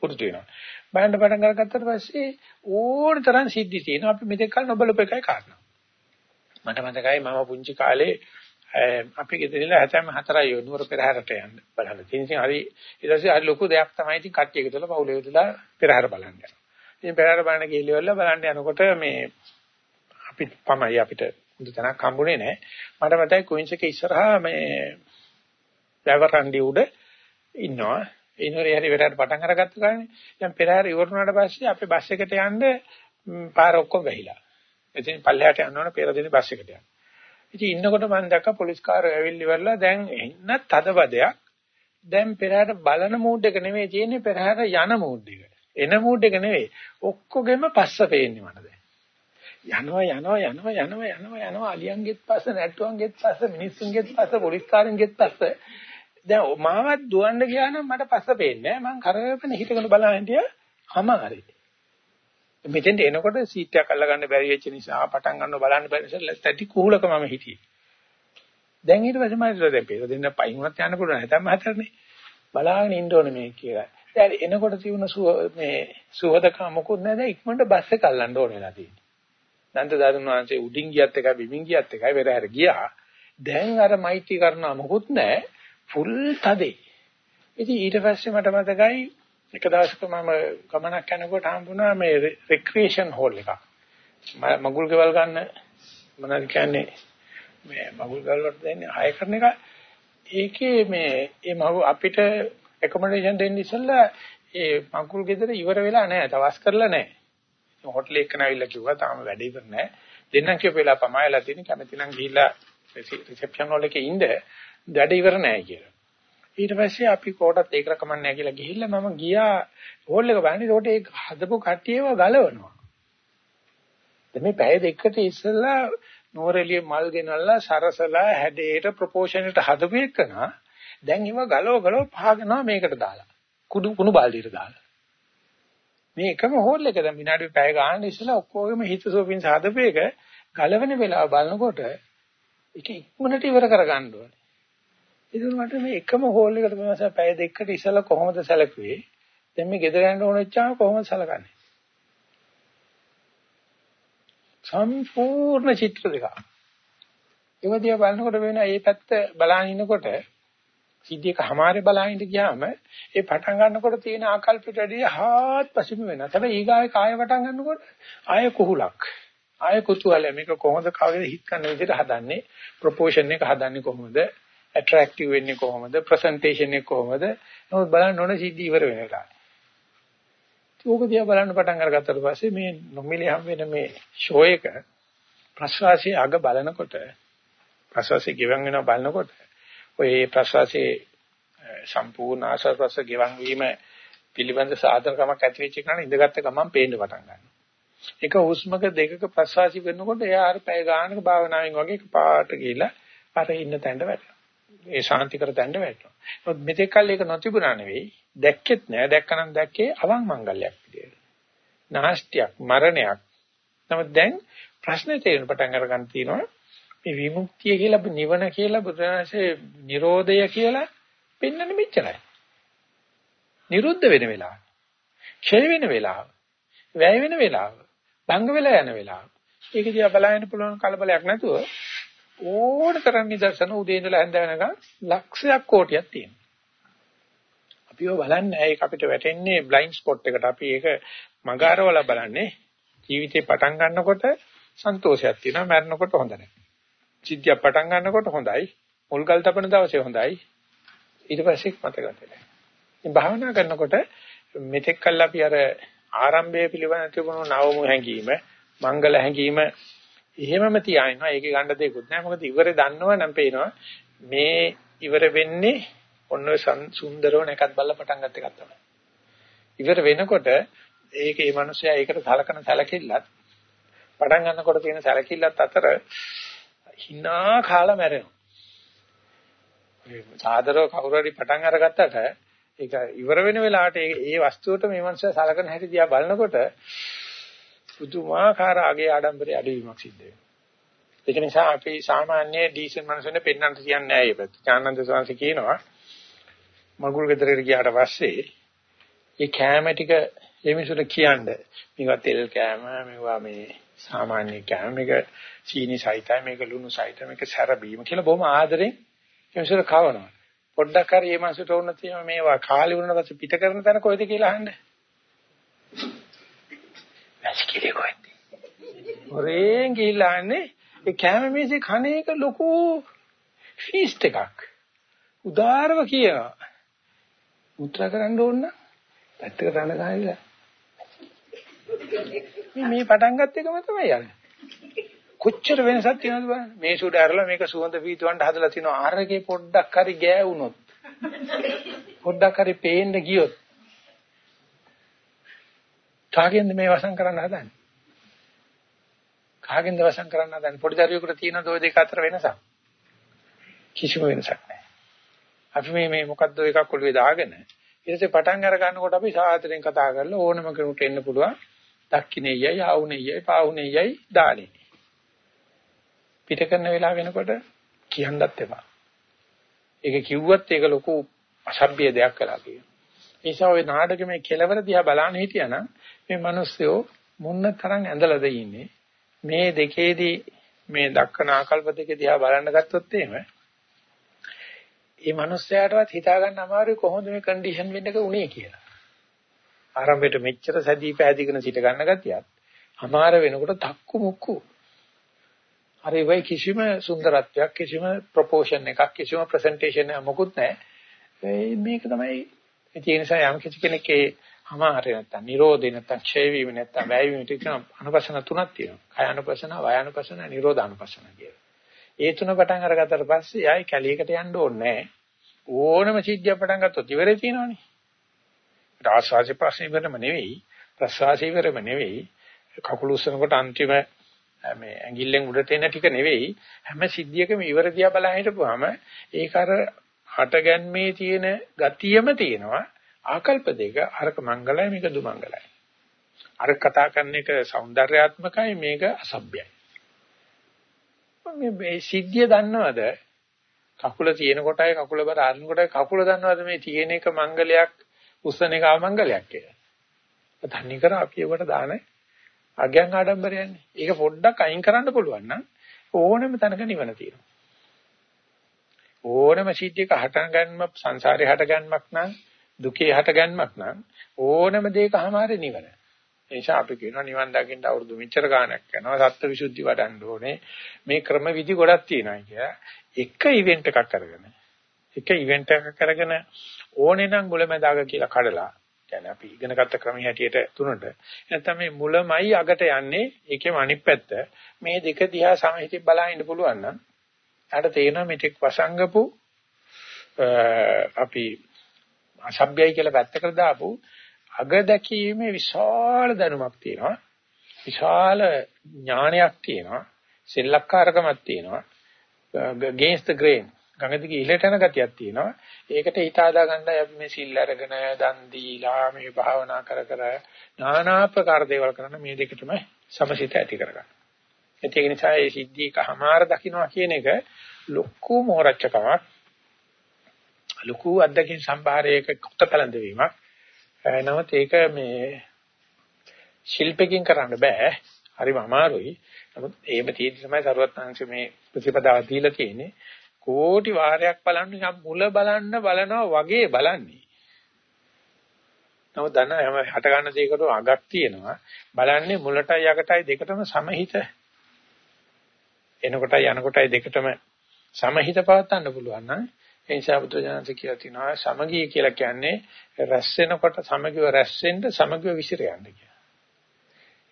පුරුදු වෙනවා. බලන්න පටන් අරගත්තට පස්සේ ඕන තරම් සිද්ධි තියෙනවා. අපි මෙතෙක් කල නොබලපු එකයි කාරණා. මට මතකයි මම පුංචි කාලේ අපි ගෙදරලා හැතැම් හතරයි නුවර පෙරහැරට යන්න බලන්න. ඉතින් හරි ඊට පස්සේ හරි ලොකු දෙයක් තමයි ඉතින් කට්ටිය එකතුලා පවුලේ එකතුලා පෙරහැර බලන්න යනවා. ඉතින් පෙරහැර බලන්න ගිහිල්ලා බලන්න යනකොට මේ අපි තමයි අපිට හොඳ තැනක් හම්බුනේ නැහැ. මට මතකයි කුයින්ස් එක ඉස්සරහා මේ වැවරන්ඩි උඩ ඉන්නවා. ඉනෝරේ හරි වෙරට පටන් අරගත්ත ගානේ. දැන් පෙරහැර ඉවරනාට පස්සේ අපි බස් එකට යන්න පාර ඔක්කොම වැහිලා. ඉතින් පල්ලෙහාට යන්න ඕන පෙර දිනේ බස් එකට යන්න. ඉතින් ඉන්නකොට මම දැක්ක පොලිස් කාරය ඇවිල්ලි ඉවරලා දැන් එන්න තදබදයක්. දැන් පෙරහැරට බලන මූඩ් එක නෙමෙයි තියෙන්නේ පෙරහැර යන මූඩ් එක. එන මූඩ් එක නෙවෙයි. ඔක්කොගෙම පස්ස පේන්නේ මට දැන්. යනවා යනවා යනවා යනවා යනවා යනවා අලියන්ගෙත් පස්ස නැට්ටුවන්ගෙත් පස්ස මිනිස්සුන්ගෙත් පස්ස පොලිස් කාරෙන්ගෙත් පස්ස දැන් මාවත් දුවන්න ගියා නම් මට පස්ස පේන්නේ නැහැ. මං කරගෙන හිටගෙන බලන් හිටියා. හමාරි. මෙතෙන්ට එනකොට සීට් එකක් අල්ලගන්න බැරි වෙච්ච නිසා පටන් ගන්නව බලන්න බැරි නිසා තැටි කුහුලක මම හිටියේ. දැන් ඊට පස්සේ මම හිතුවා දැන් පෙර දෙන්න පයින් වුණත් යන්න පුළුවන් නැත්නම් හතරනේ. බලාගෙන ඉන්න ඕනේ මේ කියලා. දැන් එනකොට තියුණ මේ සුහදකම මොකුත් නැහැ දැන් ඉක්මනට බස් එක අල්ලන්න ඕනෙලා තියෙන්නේ. නන්ද දරුණු වංශේ උඩින් ගියත් එකයි බිමින් ගියත් එකයි වෙරහැර ගියා. දැන් අර මෛත්‍රී කරනවා මොකුත් නැහැ. ෆුල් තදේ. ඉතින් ඊට පස්සේ මට මතකයි එක දවසක මම ගමනක් යනකොට හම්බුණා මේ රික්‍රියේෂන් හෝල් එකක්. මගුල් ගෙවල් ගන්න මොනවද කියන්නේ මේ මගුල් ගෙවල් වලට දෙන්නේ හය කරන එක. ඒකේ මේ ඒ මගු අපිට ඇකොමඩේෂන් දෙන්න ඉස්සෙල්ලා ඒ මගුල් ගෙදර ඉවර වෙලා නැහැ. තවස් කරලා නැහැ. හොටල් එකක නැවිලා කිව්වා තාම වැඩ ඉවර නැහැ. දෙන්නම් කියපු වෙලාව පමායලා තියෙන කැමති නම් ගිහිල්ලා රිසෙප්ෂන් වල එකේ ඉන්න වැඩ ඉවර නැහැ කියලා. ඊට පස්සේ අපි කොටත් ඒක රකමන්නේ නැහැ කියලා ගිහිල්ලා මම ගියා හෝල් එක බලන්න. ඒකට ඒ හදපු කට්ටියව ගලවනවා. දැන් මේ පැය දෙකකට ඉස්සෙල්ලා නෝරෙලිය මල් ගෙනල්ලා සරසලා හැඩේට ප්‍රොපෝෂන් එකට හදපු එකනා දැන් ඉව ගලව ගලව පහගෙනවා මේකට දාලා. කුඩු කුණු බාල්දියට දාලා. මේ එකම හෝල් එක දැන් විනාඩි පැය ගන්න ඉස්සෙල්ලා ඔක්කොගෙම හිතසෝපින් හදපු එක ගලවන වෙලාව බලනකොට ඒක ඉක්මනට ඉවර කරගන්න ඕනේ. ඒක මට මේ එකම හෝල් එකට මම පැය දෙකකට ඉස්සලා කොහොමද සැලකුවේ? දැන් මේ ගෙදර යන්න ඕනෙච්චාම කොහොමද සැලකන්නේ? සම්පූර්ණ චිත්‍ර දෙකක්. ඒවදියා බලනකොට වෙන මේ පැත්ත බලන ඉනකොට සිද්ධියක හැමාරේ බලහින්ද ගියාම ඒ පටන් ගන්නකොට තියෙන ආකල්පයට වැඩිය හාත්පසින්ම වෙනවා. හැබැයි ඊගාවේ කාය පටන් ගන්නකොට ආය කුහුලක්. ආය කුතුහලය මේක කොහොමද කවදද හිත ගන්න විදිහට හදන්නේ? ප්‍රොපෝෂන් එක හදන්නේ කොහොමද? ඇට්‍රැක්ටිව් වෙන්නේ කොහොමද? ප්‍රසන්ටේෂන් එක කොහොමද? නමුත් බලන්න ඕන සිද්ධි ඉවර වෙන වෙලාව. ඕක දිහා බලන්න පටන් අරගත්තට පස්සේ මේ නොමිලේ හම් වෙන මේ ෂෝ එක ප්‍රසවාසයේ අග බලනකොට ප්‍රසවාසයේ ගෙවන් වෙනවා බලනකොට ඔය ප්‍රසවාසයේ සම්පූර්ණ ආශ්වාස ප්‍රස ගෙවන් වීම පිළිබඳ සාධකමක් ඇති වෙච්ච කෙනා ඉඳගත්ත ගමන් පේන්න පටන් ගන්නවා. එක හුස්මක දෙකක ප්‍රසවාසී වෙනකොට එයා අර පැය ගානක භාවනාවෙන් වගේ පාට ගිහිලා අර ඉන්න තැනට වැටෙනවා. ඒ ශාන්තිකර තැන්න වැටෙනවා. ඒත් මෙතෙක් කල් ඒක නොතිබුණා නෙවෙයි. දැක්කෙත් නෑ. දැක්කනම් දැක්කේ අවන් මංගල්‍යයක් විදියට. නාස්තියක්, මරණයක්. නමුත් දැන් ප්‍රශ්නේ තේරෙන පටන් අරගන්න තියෙනවා. මේ විමුක්තිය කියලා නිවන කියලා බුදුරජාණන්සේ නිරෝධය කියලා පෙන්වන්නේ මෙච්චරයි. නිරුද්ධ වෙන වෙලාව. ක්ෂය වෙන වෙලාව. වැය වෙන වෙලාව. භංග වෙලා යන වෙලාව. ඒක දිහා බලන්න පුළුවන් කලබලයක් නැතුව ඕන තරම් නිදර්ශන උදේ ඉඳලා හැන්ද වෙනකන් ලක්ෂයක් කෝටියක් තියෙනවා. අපිව බලන්නේ ඒක අපිට වැටෙන්නේ බ්ලයින්ඩ් ස්පොට් එකට. අපි ඒක මගාරවල බලන්නේ ජීවිතේ පටන් ගන්නකොට සන්තෝෂයක් තියෙනවා මරනකොට හොඳ නැහැ. සිද්ධිය පටන් ගන්නකොට හොඳයි. මුල්ගල් තපන දවසේ හොඳයි. ඊට පස්සේ මතක නැහැ. ඉතින් භාවනා කරනකොට මෙතෙක් කල් අපි අර ආරම්භයේ පිළිවෙල තිබුණු නවමු හැඟීම, මංගල හැඟීම එහෙමම තියාිනවා. ඒකේ ගන්න දෙයක්වත් නැහැ. මොකද ඉවරේ දන්නව නම් පේනවා මේ ඉවර වෙන්නේ ඔන්න ඔය සුන්දරව නැකත් බල්ල පටන් ගන්න එකක් තමයි. ඉවර වෙනකොට ඒකේ මේ මිනිස්සයා ඒකට සලකන සැලකිල්ලත් පටන් ගන්නකොට තියෙන සැලකිල්ලත් අතර hina කාලා මැරෙනවා. සාදරව කවුරු හරි පටන් අරගත්තට ඒක ඉවර වෙන වෙලාවට ඒ වස්තුවට මේ මිනිස්සයා සලකන හැටි දිහා බලනකොට පුදුමාකාර අගේ ආඩම්බරේ අඩවීමක් සිද්ධ වෙනවා. ඒක නිසා අපි සාමාන්‍ය ඩීසන් මනසෙන් පෙන්වන්න කියන්නේ නැහැ ඒක. ඥානන්ද සාංශ කියනවා මගුල් ගෙදරට ගියාට පස්සේ ඒ කෑම ටික ඒ මිනිසුන්ට කියන්නේ මේවා තෙල් කෑම මේවා මේ සාමාන්‍ය කෑම මේක චීනි සහිතයි මේක ලුණු සහිතයි මේක සැර බීම කියලා බොහොම ආදරෙන් ඒ මිනිසුන්ට කවනවා. පොඩ්ඩක් හරි මේ මාසෙට වුණ තියෙන මේවා කාලේ වුණාට පස්සේ පිට කරන තැන කොයිද කියලා අහන්න. වැස්කිලි කොයිද? හොරෙන් ගිහිල්ලා අහන්නේ ඒ කැම මේසේ කණ එක ලොකු ෆීස්ට් එකක්. උදාරව කියනවා. උත්තර කරන්න ඕන නම් පැත්තකට යන ගානිලා. මේ පටන් ගත්ත එකම තමයි යන්නේ. කොච්චර වෙනසක් තියෙනවද බලන්න. මේ සුඩ ඇරලා මේක සුවඳ පීතුවන්ට හදලා තිනවා. අරගේ පොඩ්ඩක් හරි ගෑවුනොත්. පොඩ්ඩක් හරි පේන්න ගියොත්. කාගෙන්ද මේ වසන් කරන්න හදන්නේ? කාගෙන්ද වසන් කරන්න හදන්නේ? පොඩි දරුවෙකුට තියෙන දොය දෙක අතර වෙනසක්. කිසිම වෙනසක් නැහැ. අපි මේ මේ මොකද්ද එකක් ඔළුවේ දාගෙන ඊට පස්සේ පටන් අර ගන්නකොට අපි සාහතරෙන් කතා කරලා ඕනම කෙනෙකුට එන්න පුළුවන්. දක්ෂිනේයයි ආවුනේයයි පාවුනේයයි දානේ. පිට කරන වෙලාව වෙනකොට කියන්නත් එපා. ඒක කිව්වත් ඒක ලොකු අසභ්‍ය දෙයක් කළා කියනවා. ඒ නිසා ওই නාටකමේ කෙලවර දිහා බලන්න හිටියානම් මේ මිනිස්සු මොන්න තරම් ඇඳලාද ඉන්නේ. මේ දෙකේදී මේ දක්කන ආකල්ප දෙක දිහා බලන්න ගත්තොත් එහෙම ඒ මිනිස්යාටවත් හිතා ගන්න අමාරුයි කොහොමද මේ කන්ඩිෂන් වෙන්නක උනේ කියලා. ආරම්භයට මෙච්චර සැදී පැහැදිගෙන සිට ගන්න ගතියක්. අමාර වෙනකොට තක්කු මුක්කු අර ඒ වගේ කිසිම සුන්දරත්වයක් කිසිම ප්‍රොපෝෂන් එකක් කිසිම ප්‍රසන්ටේෂන් එකක් මොකුත් නැහැ. මේක තමයි ඒ නිසා යම් කිසි කෙනෙක්ගේ අමාරය නැත්තම් නිරෝධය නැත්තම් ක්ෂය වීම නැත්තම් වැය වීම කියන අනුපස්සන තුනක් තියෙනවා. කය අනුපස්සන, වාය අනුපස්සන, නිරෝධ අනුපස්සන කියලා. ඒ තුන පටන් අරගත්තට පස්සේ ආයි කැලියකට යන්න ඕනේ ඕනම සිද්ධියක් පටන් ගත්තොත් ඉවරේ තියෙනවනේ. ආස්වාසි ප්‍රශ්නේ ඉවරම නෙවෙයි, ප්‍රසවාසි ඉවරම නෙවෙයි. කකුල උස්සනකොට අන්තිම මේ ඇඟිල්ලෙන් උඩට එන ටික නෙවෙයි හැම සිද්ධියකම ඉවර දිහා බලන් හිටපුවාම ඒක අර හටගන්මේ තියෙන ගතියම තියෙනවා ආකල්ප දෙක අරක මංගලයි මේක දුමංගලයි. අර කතා කරන එක సౌందర్యාත්මකයි මේක අසභ්‍යයි. මේ සිද්ධිය දන්නවද? කකුල තියෙන කොටයි කකුල බර අරින කොටයි කකුල දන්නවද මේ තියෙන එක මංගලයක් උස්සන එක ආමංගලයක් කියලා. දන්නේ කර අපි ඒවට දාන අගයන් ආඩම්බරයන්නේ. ඒක පොඩ්ඩක් අයින් කරන්න පුළුවන් නම් ඕනෙම තැනක නිවන තියෙනවා. ඕනෙම සිද්ධියක හට ගන්නම සංසාරේ හට ගන්නමක් නම් දුකේ හටගන්මක් නම් ඕනෙම දෙයකමාරේ නිවන. ඒ නිසා අපි කියනවා නිවන් දකින්න අවුරුදු මෙච්චර ගාණක් යනවා සත්ත්ව วิ සුද්ධි වඩන්න ඕනේ. මේ ක්‍රම විදි ගොඩක් තියෙනවා කියලා. එක ඉවෙන්ට් එකක් අරගෙන එක ඉවෙන්ට් එකක් අරගෙන ඕනේ නම් මුලැමැදාග කියලා කඩලා කියන්නේ අපි ඉගෙන ගත්ත ක්‍රමයේ හැටියට තුනට නැත්නම් මේ මුලමයි අගට යන්නේ ඒකෙම අනිත් පැත්ත මේ දෙක දිහා සමහිතින් බලා ඉන්න පුළුවන් නම් ඊට තේරෙනවා මෙතෙක් වසංගපු අපි අසභ්‍යයි කියලා පැත්තකට දාපු අග දැකීමේ විශාල දැනුමක් තියෙනවා විශාල ඥානයක් තියෙනවා සෙල්ලක්කාරකමක් තියෙනවා against the grain ගඟ දිගේ ඉහළට යන ගතියක් තියෙනවා. ඒකට හිත හදා ගන්නයි අපි මේ සිල් අරගෙන දන් දීලා මේ භාවනා කර කර নানা ආකාර දේවල් කරන මේ දෙකටම සමසිත ඇති කරගන්න. ඒක නිසා මේ සිද්ධියකමාර දකින්නවා කියන එක ලොකු මෝරච්චකමක්. ලොකු අද්දකින් සම්භාරයක කුත පැලඳවීමක්. නමුත් ඒක මේ ශිල්පකින් කරන්න බෑ. හරිම අමාරුයි. නමුත් එහෙම තියෙදි තමයි සරුවත් මේ ප්‍රතිපදාව දීලා තියෙන්නේ. කෝටි වාරයක් බලන්න නිකන් මුල බලන්න බලනවා වගේ බලන්නේ. නමුත් දන්න හැම හට ගන්න දෙයකට අගක් තියෙනවා. බලන්නේ මුලටයි යකටයි දෙකටම සමහිත. එනකොටයි යනකොටයි දෙකටම සමහිත පවත්වන්න පුළුවන් නම් ඒ නිසා බුදුජානක කියලා තිනවා සමගිය කියලා කියන්නේ රැස් වෙනකොට සමගිව රැස් වෙන්න සමගිව විසිර යන්න කියලා.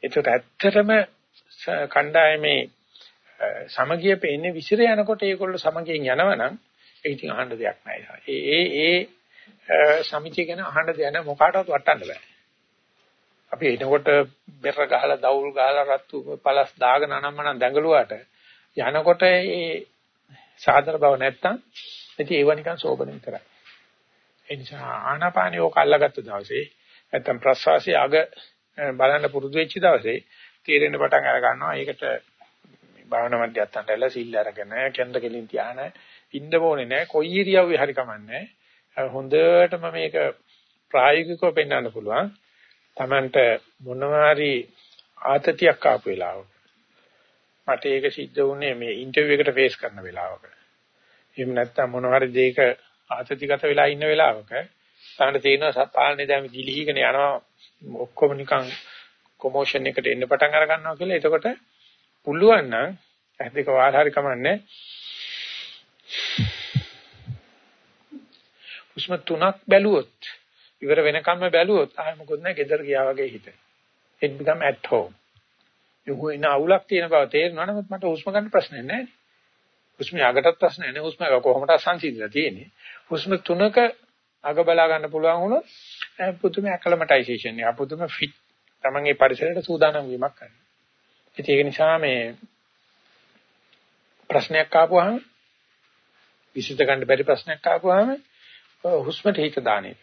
ඒකට ඇත්තටම කණ්ඩායමේ සමගිය පෙන්නේ විසිර යනකොට ඒගොල්ලෝ සමගියෙන් යනවනම් ඒක ඉතින් අහන්න දෙයක් නැහැ. ඒ ඒ ඒ සමිතිය ගැන අහන්න දෙයක් නැහැ මොකාටවත් වටන්න බෑ. අපි එනකොට බෙර ගහලා දවුල් ගහලා රත්තු පළස් දාගෙන අනම්මනම් දඟලුවාට යනකොට ඒ සාදර බව නැත්තම් ඉතින් ඒව නිකන් සෝබන විතරයි. ඒ නිසා ආනාපානිය ඕක අල්ලගත්ත දවසේ නැත්තම් ප්‍රස්වාසයේ අග බලන්න පුරුදු වෙච්ච දවසේ තීරෙන්න පටන් අර ගන්නවා. ඒකට භාවනා මධ්‍යස්ථානට ඇවිල්ලා සිල් අරගෙන කෙන්ද කෙලින් තියාන ඉන්න ඕනේ නෑ කොයි ඉරියව්වේ හරි කමන්නේ හොඳටම මේක ප්‍රායෝගිකව පෙන්වන්න පුළුවන්. Tamanට මොනවා හරි ආතතියක් ආපු වෙලාවක. මට ඒක සිද්ධ වුණේ මේ ඉන්ටර්විව් එකට ෆේස් කරන වෙලාවක. එහෙම නැත්නම් මොනවා හරි දෙයක ආතතිගත වෙලා ඉන්න වෙලාවක තමයි තේරෙනවා පාලනේ දැන් දිලිහිගෙන යනවා ඔක්කොම නිකන් කොමෝෂන් එකට එන්න පටන් අර ගන්නවා කියලා. එතකොට පුළුවන් නම් ඇස් දෙක වාර හරි කමන්නේ. උස්ම තුනක් බැලුවොත් ඉවර වෙනකම්ම බැලුවොත් ආයෙ මොකොත් නැහැ ගෙදර ගියා වගේ හිත. it become at home. යෝගෝ ඉන අවුලක් තියෙන බව තේරෙනවා නමුත් මට හුස්ම ගන්න ප්‍රශ්නේ නැහැ. හුස්ම යකටත් ප්‍රශ්නේ නැහැ. හුස්ම කොහොමද සංසිඳලා තියෙන්නේ. හුස්ම තුනක අග බලා ගන්න පුළුවන් වුණොත් පුදුම ඇක්ලමටයිසේෂන් එක පුදුම ෆිට තමන්ගේ පරිසරයට සූදානම් වීමක් කරනවා. ඉතින් ඒක නිසා මේ ප්‍රශ්නයක් ආපුවාම විසඳ ගන්න බැරි ප්‍රශ්නයක් ආපුවාම හුස්මට හිත දාන එක.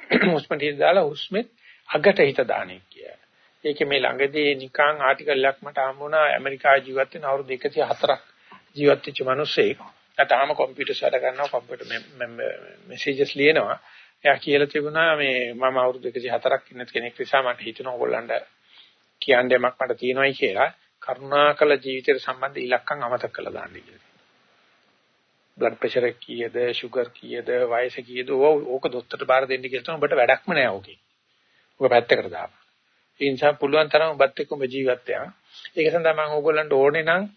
හුස්මට හිත දාලා හුස්මෙත් අගට හිත දාන එක කිය. ඒකේ මේ ළඟදී නිකන් ආටිකල් එකක් මට හම්බුණා ඇමරිකාවේ ජීවත් වෙන අවුරුදු 104ක් ජීවත් වෙච්ච මිනිස්සෙක්. තාම කම්පියුටර් වැඩ කරනවා කම්පියුටර් මෙසේජස් ලියනවා. එයා කියලා තිබුණා මේ මම අවුරුදු 104ක් ඉන්න කෙනෙක් නිසා මට හිතෙනවා ඕගොල්ලන්ට කියන්න යමක් මට තියෙනවායි කියලා. කරුණාකර ජීවිතයට සම්බන්ධ ඉලක්කම් අමතක කරලා දාන්න කියලා. බ්ලඩ් ප්‍රෙෂර් කීයද, ෂුගර් කීයද, වයස කීයද ඕක දොස්තරට බාර දෙන්න කියලා තමයි ඔබට වැඩක්ම නෑ ඕකේ. ඔබ පැත්තකට දාපන්. ඒ නිසා පුළුවන් තරම් ඔබත් එක්ක ඔබ ජීවත් වෙනවා. ඒක සඳහා මම ඕගොල්ලන්ට ඕනේ නම්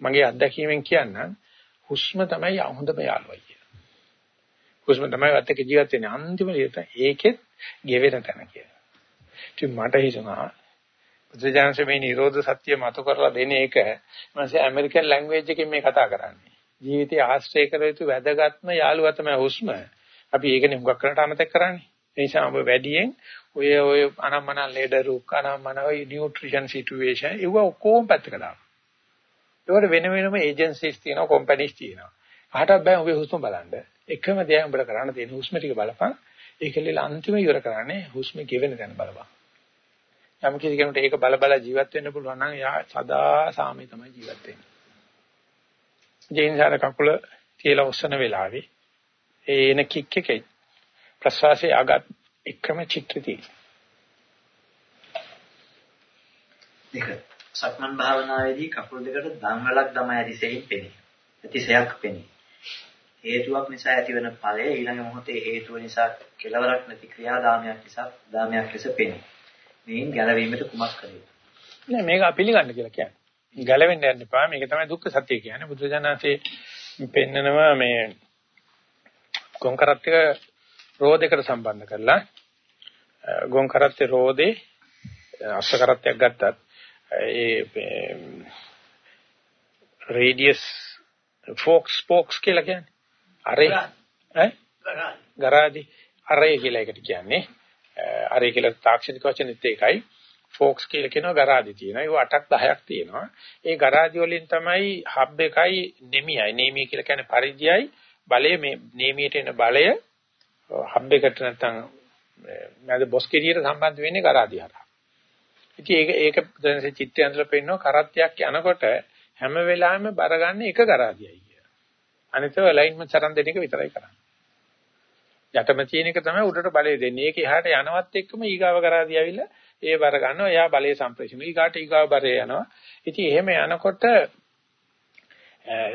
මගේ අත්දැකීමෙන් කියන්නම් හුස්ම තමයි හොඳම යාළුවා කියලා. හුස්ම තමයි වත් එක්ක ජීවත් වෙන්නේ අන්තිම විදිහට ඒකෙත් ගෙවෙන තැන කියලා. ඉතින් මට හිතුණා බුදුජානක මේ නිරෝධ සත්‍ය මතු කරලා දෙන එක මම ඇමරිකන් ලැන්ග්වේජ් එකකින් මේ කතා කරන්නේ. ජීවිතය ආශ්‍රය කර යුතු වැදගත්ම යාළුවා තමයි හුස්ම. අපි ඒකනේ හුඟක් කරට අමතක කරන්නේ. ඒ නිසා ඔබ වැඩියෙන් ඔය ඔය අනම්මන ලෙඩ රෝග අනම්මන ඔය නියුට්‍රිෂන් සිටුේෂන් ඒව ඔක්කොම පැත්තකට දාන්න. ඒවට වෙන වෙනම ඒජන්සිස් තියෙනවා කම්පැනිස් තියෙනවා. අහටත් බෑ ඔබේ හුස්ම බලන්න. එකම දේ උඹට කරන්න තියෙන හුස්ම ටික බලපන්. ඒකෙල්ල අන්තිම ඉවර කරන්නේ හුස්ම ගෙවෙන තැන බලපන්. යම් කිසි කෙනෙකුට ඒක බල බල ජීවත් වෙන්න පුළුවන් නම් එයා සදා සාමේ තමයි ජීවත් වෙන්නේ. ජීන්සාර කකුල තියලා ඔස්සන වෙලාවේ ඒ එන කික් එකේ ප්‍රසවාසයේ අගත් එකම චිත්‍රතියි. දෙක සක්මන් භාවනාවේදී කකුල් දෙකට දම්වලක් දමා ඇතිසෙයින් පෙනේ. ඇතිසයක් පෙනේ. හේතුවක් නිසා ඇතිවන ඵලය ඊළඟ මොහොතේ හේතුව නිසා කෙලවරක් නැති ක්‍රියාදාමයක් නිසා දාමයක් ලෙස පෙනේ. මේන් ගැලවීමට කුමක් කළ යුතුද? නෑ මේක පිළිගන්න කියලා කියන්නේ. ගැලවෙන්න යන්න එපා. මේක තමයි දුක්ඛ සත්‍ය කියන්නේ. බුදුජානකේ පෙන්නනවා මේ ගොන් කරත් එක රෝදයකට සම්බන්ධ කරලා ගොන් කරත්තේ රෝදේ අස්ස කරත්තයක් ගත්තත් ඒ රේඩියස් ෆෝක්ස් ස්පෝක්ස් කියලා කියන්නේ? අරේ ඈ? ගරාදි. අරේ කියලා එකට කියන්නේ. අරේ කියලා තාක්ෂණික වචනෙත් ඒකයි. ෆෝක්ස් කියලා කියනවා ගරාදි තියෙනවා. ඒක 8ක් 10ක් තියෙනවා. ඒ ගරාදි වලින් තමයි හබ් එකයි නෙමියයි නේමිය කියලා කියන්නේ පරිධියයි බලය මේ නේමියට එන බලය හබ් එකට නැත්තම් මැද බොස් කෙරියට සම්බන්ධ වෙන්නේ ගරාදි හරහා ඉතින් ඒක ඒක දැන් චිත්‍රය ඇඳලා පෙන්නනවා කරත්තයක් යනකොට හැම වෙලාවෙම බර ගන්න එක ගරාදියයි කියලා. අනිතව ඇලයින්මන්ට් සරන් දෙන එක විතරයි කරන්නේ. යටම තියෙන එක තමයි උඩට බලය දෙන්නේ. ඒක එහාට යනවත් එක්කම ඊගාව කරාදී ඇවිල්ලා ඒ බර ගන්නවා. එයා බලය සම්ප්‍රේෂණය. ඊගාට ඊගාව බරය යනවා. ඉතින් එහෙම යනකොට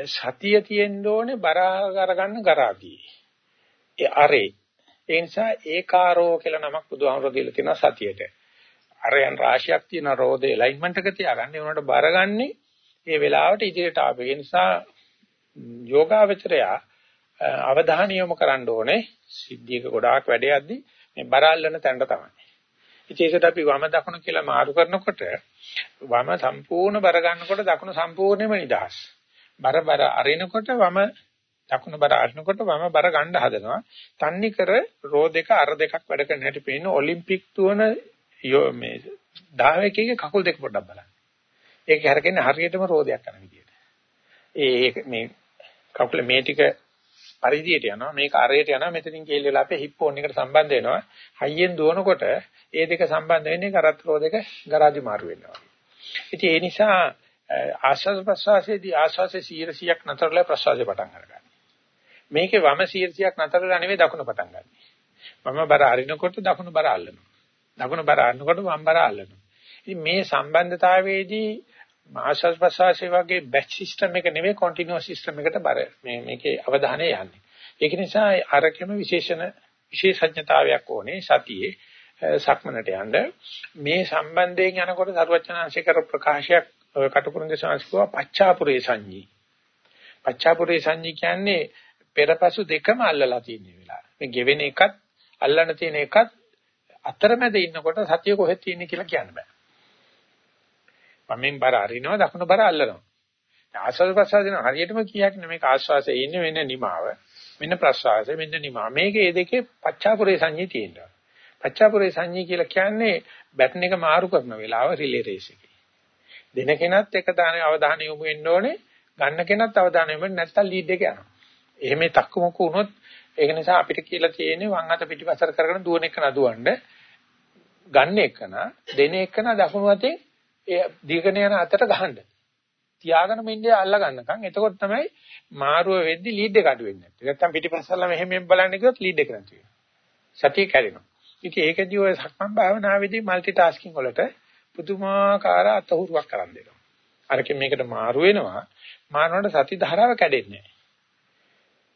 සතිය තියෙන්න ඕනේ බර අරගන්න කරාදී. ඒ අරේ. ඒ නිසා ඒකාරෝ කියලා නමක් බුදුහාමුදුරුවෝ දීලා තියෙනවා සතියට. අරයන් රාශියක් තියෙන රෝදේ ඇලයින්මන්ට් එක තියාගන්න. ඒ උනට බරගන්නේ ඒ වෙලාවට ඉදිරියට ආපේ. ඒ නිසා යෝගාවචරයා අවධානය යොමු කරන්න ඕනේ සිද්ධියක ගොඩාක් වැඩයක්දී මේ බරල්ලන තැනට තමයි. ඉතින් අපි වම දකුණ කියලා මාරු කරනකොට වම සම්පූර්ණ බර ගන්නකොට දකුණ සම්පූර්ණයෙන්ම නිදහස්. බර බර අරිනකොට වම දකුණ බර අරිනකොට වම බර ගන්න හදනවා. තන්නේ කර රෝ දෙක අර දෙකක් වැඩ කරන හැටි පේන ඔලිම්පික් තුවන මේ ධාවකයේ කකුල් දෙක පොඩ්ඩක් බලන්න. ඒක හැරෙන්නේ හරියටම රෝදයක් කරන විදියට. ඒ මේ කකුල මේ ටික පරිධියට යනවා මේක අරයට යනවා මෙතනින් කේල් වෙලා අපේ හිප් ෆෝන් එකට සම්බන්ධ වෙනවා හයියෙන් දුවනකොට ඒ දෙක සම්බන්ධ වෙන්නේ කරත් රෝදක ගරාදි මාරු වෙනවා ඉතින් ඒ නිසා ආශ්වාස ප්‍රශ්වාසයේදී ආශ්වාසයේ 100ක් නතරලා ප්‍රශ්වාසය පටන් ගන්නවා මේකේ වම 100ක් නතරලා නෙවෙයි දකුණ පටන් ගන්න මම බර අරිනකොට දකුණු බර අල්ලනවා. දකුණු බර අරිනකොට වම් බර අල්ලනවා. ඉතින් මේ සම්බන්ධතාවයේදී ආශස් ප්‍රසවාසයේ වගේ බැච් සිස්ටම් එක නෙවෙයි කන්ටිනියස් සිස්ටම් එකට බර මේ මේකේ අවධානය යන්නේ. ඒක නිසා අරකෙම විශේෂණ විශේෂඥතාවයක් ඕනේ සතියේ සක්මනට යන්න මේ සම්බන්ධයෙන් යනකොට සරුවචනාංශේ කර ප්‍රකාශයක් කටුකුරුන්ද සංස්කෘව පච්චාපුරේ සංජී. පච්චාපුරේ සංජී කියන්නේ පෙරපසු දෙකම අල්ලලා තියෙන වෙලාව. මේ ගෙවෙන එකත් අල්ලන්න තියෙන එකත් අතරමැද ඉන්නකොට සතිය කොහෙද තියෙන්නේ කියලා කියන්න බෑ. වමෙන් බර අරිනවා දකුණු බර අල්ලනවා. ආස්වාද ප්‍රසආදින හරියටම කියක් නෙමෙයි ආස්වාසයේ ඉන්නේ වෙන නිමාව. මෙන්න ප්‍රසආසය මෙන්න නිමාව. මේකේ මේ දෙකේ පච්චාපුරේ සංජී තියෙනවා. පච්චාපුරේ සංජී කියලා කියන්නේ බැටන් එක මාරු කරන වෙලාව රිලේ රේස් එකේ. දෙන කෙනත් එක දානේ අවධානය යොමු වෙන්න ඕනේ. ගන්න කෙනත් අවධානය යොමු වෙන්න නැත්නම් ලීඩ් එක යනවා. එහෙම තක්කමුක්ක වුණොත් ඒක නිසා අපිට කියලා තියෙන්නේ වම් අත පිටිපස්සට කරගෙන දුවන එක නදුවන්න ගන්න එකන දෙන එකන දකුණු අතේ ඒ දීගෙන යන අතට ගහන්න. තියාගෙන මෙන්නේ අල්ල ගන්නකම් එතකොට තමයි මාරුව වෙද්දි ලීඩ් එක අඩු වෙන්නේ. නැත්නම් පිටිපස්සල්ලා මෙහෙම මෙහෙම බලන්න ගියොත් ලීඩ් එක නැති වෙනවා. සතිය කැඩෙනවා. ඉතින් ඒකදී ඔය සක්මන් භාවනාවේදී মালටි ටාස්කින් වලට පුදුමාකාර අතහුරුවක් කරන් දෙනවා. අරකින් මේකට මාරු වෙනවා. මාරුනට සති ධාරාව කැඩෙන්නේ නැහැ.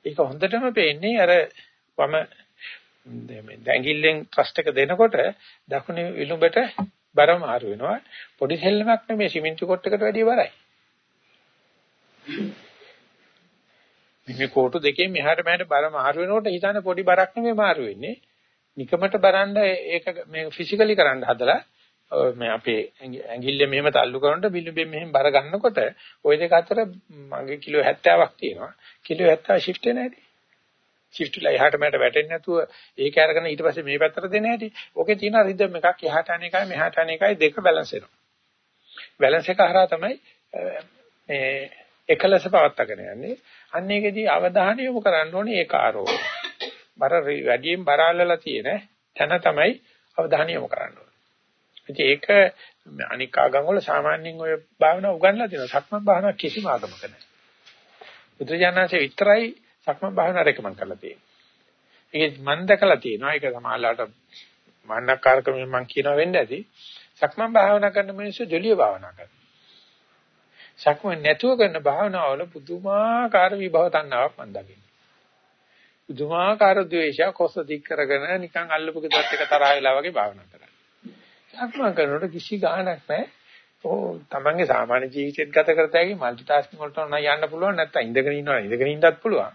ඒක හොඳටම පේන්නේ අර වම මේ දැඟිල්ලෙන් ට්‍රස්ට් එක දෙනකොට දකුණේ විලුඹට බර මාරු වෙනවා. පොඩි සෙල්ලමක් නෙමෙයි සිමෙන්ති කොට්ටකට වැඩිය බරයි. මේ කෝටු දෙකෙන් මෙහාට මෙහාට බර මාරු වෙනකොට හිතන්නේ පොඩි බරක් නෙමෙයි මාරු වෙන්නේ. නිකමට බරන්න ඒක මේ ෆිසිකලි කරන්න හදලා මේ අපේ ඇඟිල්ල මෙහෙම තල්ලු කරනකොට බිලුඹෙන් මෙහෙම බර ගන්නකොට ওই දෙක අතර මගේ කිලෝ 70ක් තියෙනවා. කිලෝ 70 shift වෙන හැටි. shift ලා එහාට මෙහාට වැටෙන්නේ නැතුව ඒක අරගෙන ඊට පස්සේ මේ පැත්තට දෙන හැටි. ඕකේ තියෙන රිද්ම එකක් එහාට අන එකයි මෙහාට අන එකයි දෙක බැලන්ස් වෙනවා. බැලන්ස් එක හරහා තමයි මේ එකලස පවත්වාගෙන යන්නේ. අන්න ඒකෙදී අවධානය යොමු කරන්න ඕනේ ඒකාරෝ. බර වැඩියෙන් බර අල්ලලා තියෙන තැන තමයි අවධානය යොමු කරන්න ඕනේ. ඉතින් ඒක අනික් ආගම් වල සාමාන්‍යයෙන් ඔය භාවනාව උගන්ලා තියෙනවා. සක්මන් භාවනාව කිසිම ආගමක නැහැ. බුදුජානනාංශය විතරයි සක්මන් භාවනාව රෙකමන්ඩ් කරලා තියෙන්නේ. ඒක මම දැකලා තියෙනවා. ඒක සමාහලට මන්නකාරකමෙන් මම කියනවා වෙන්න ඇති. සක්මන් භාවනා කරන මිනිස්සු ජොලිය භාවනා කරනවා. සක්මන් නැතුව කරන භාවනාවල පුදුමාකාර විභව තණ්හාවක් මම දකිනවා. පුදුමාකාර ද්වේෂය කොස්ස දික් කරගෙන නිකන් අල්ලපු ගෙදරට එක තරහ වෙලා වගේ භාවනා කරනවා. සක්මන් කරනකොට කිසි ගාණක් නැහැ. ඕ තමන්ගේ සාමාන්‍ය ජීවිතයත් ගත කරත හැකි মালටි ටාස්කින් වලට නම් යන්න පුළුවන් නැත්නම් ඉඳගෙන ඉන්නවා ඉඳගෙන ඉන්නත් පුළුවන්.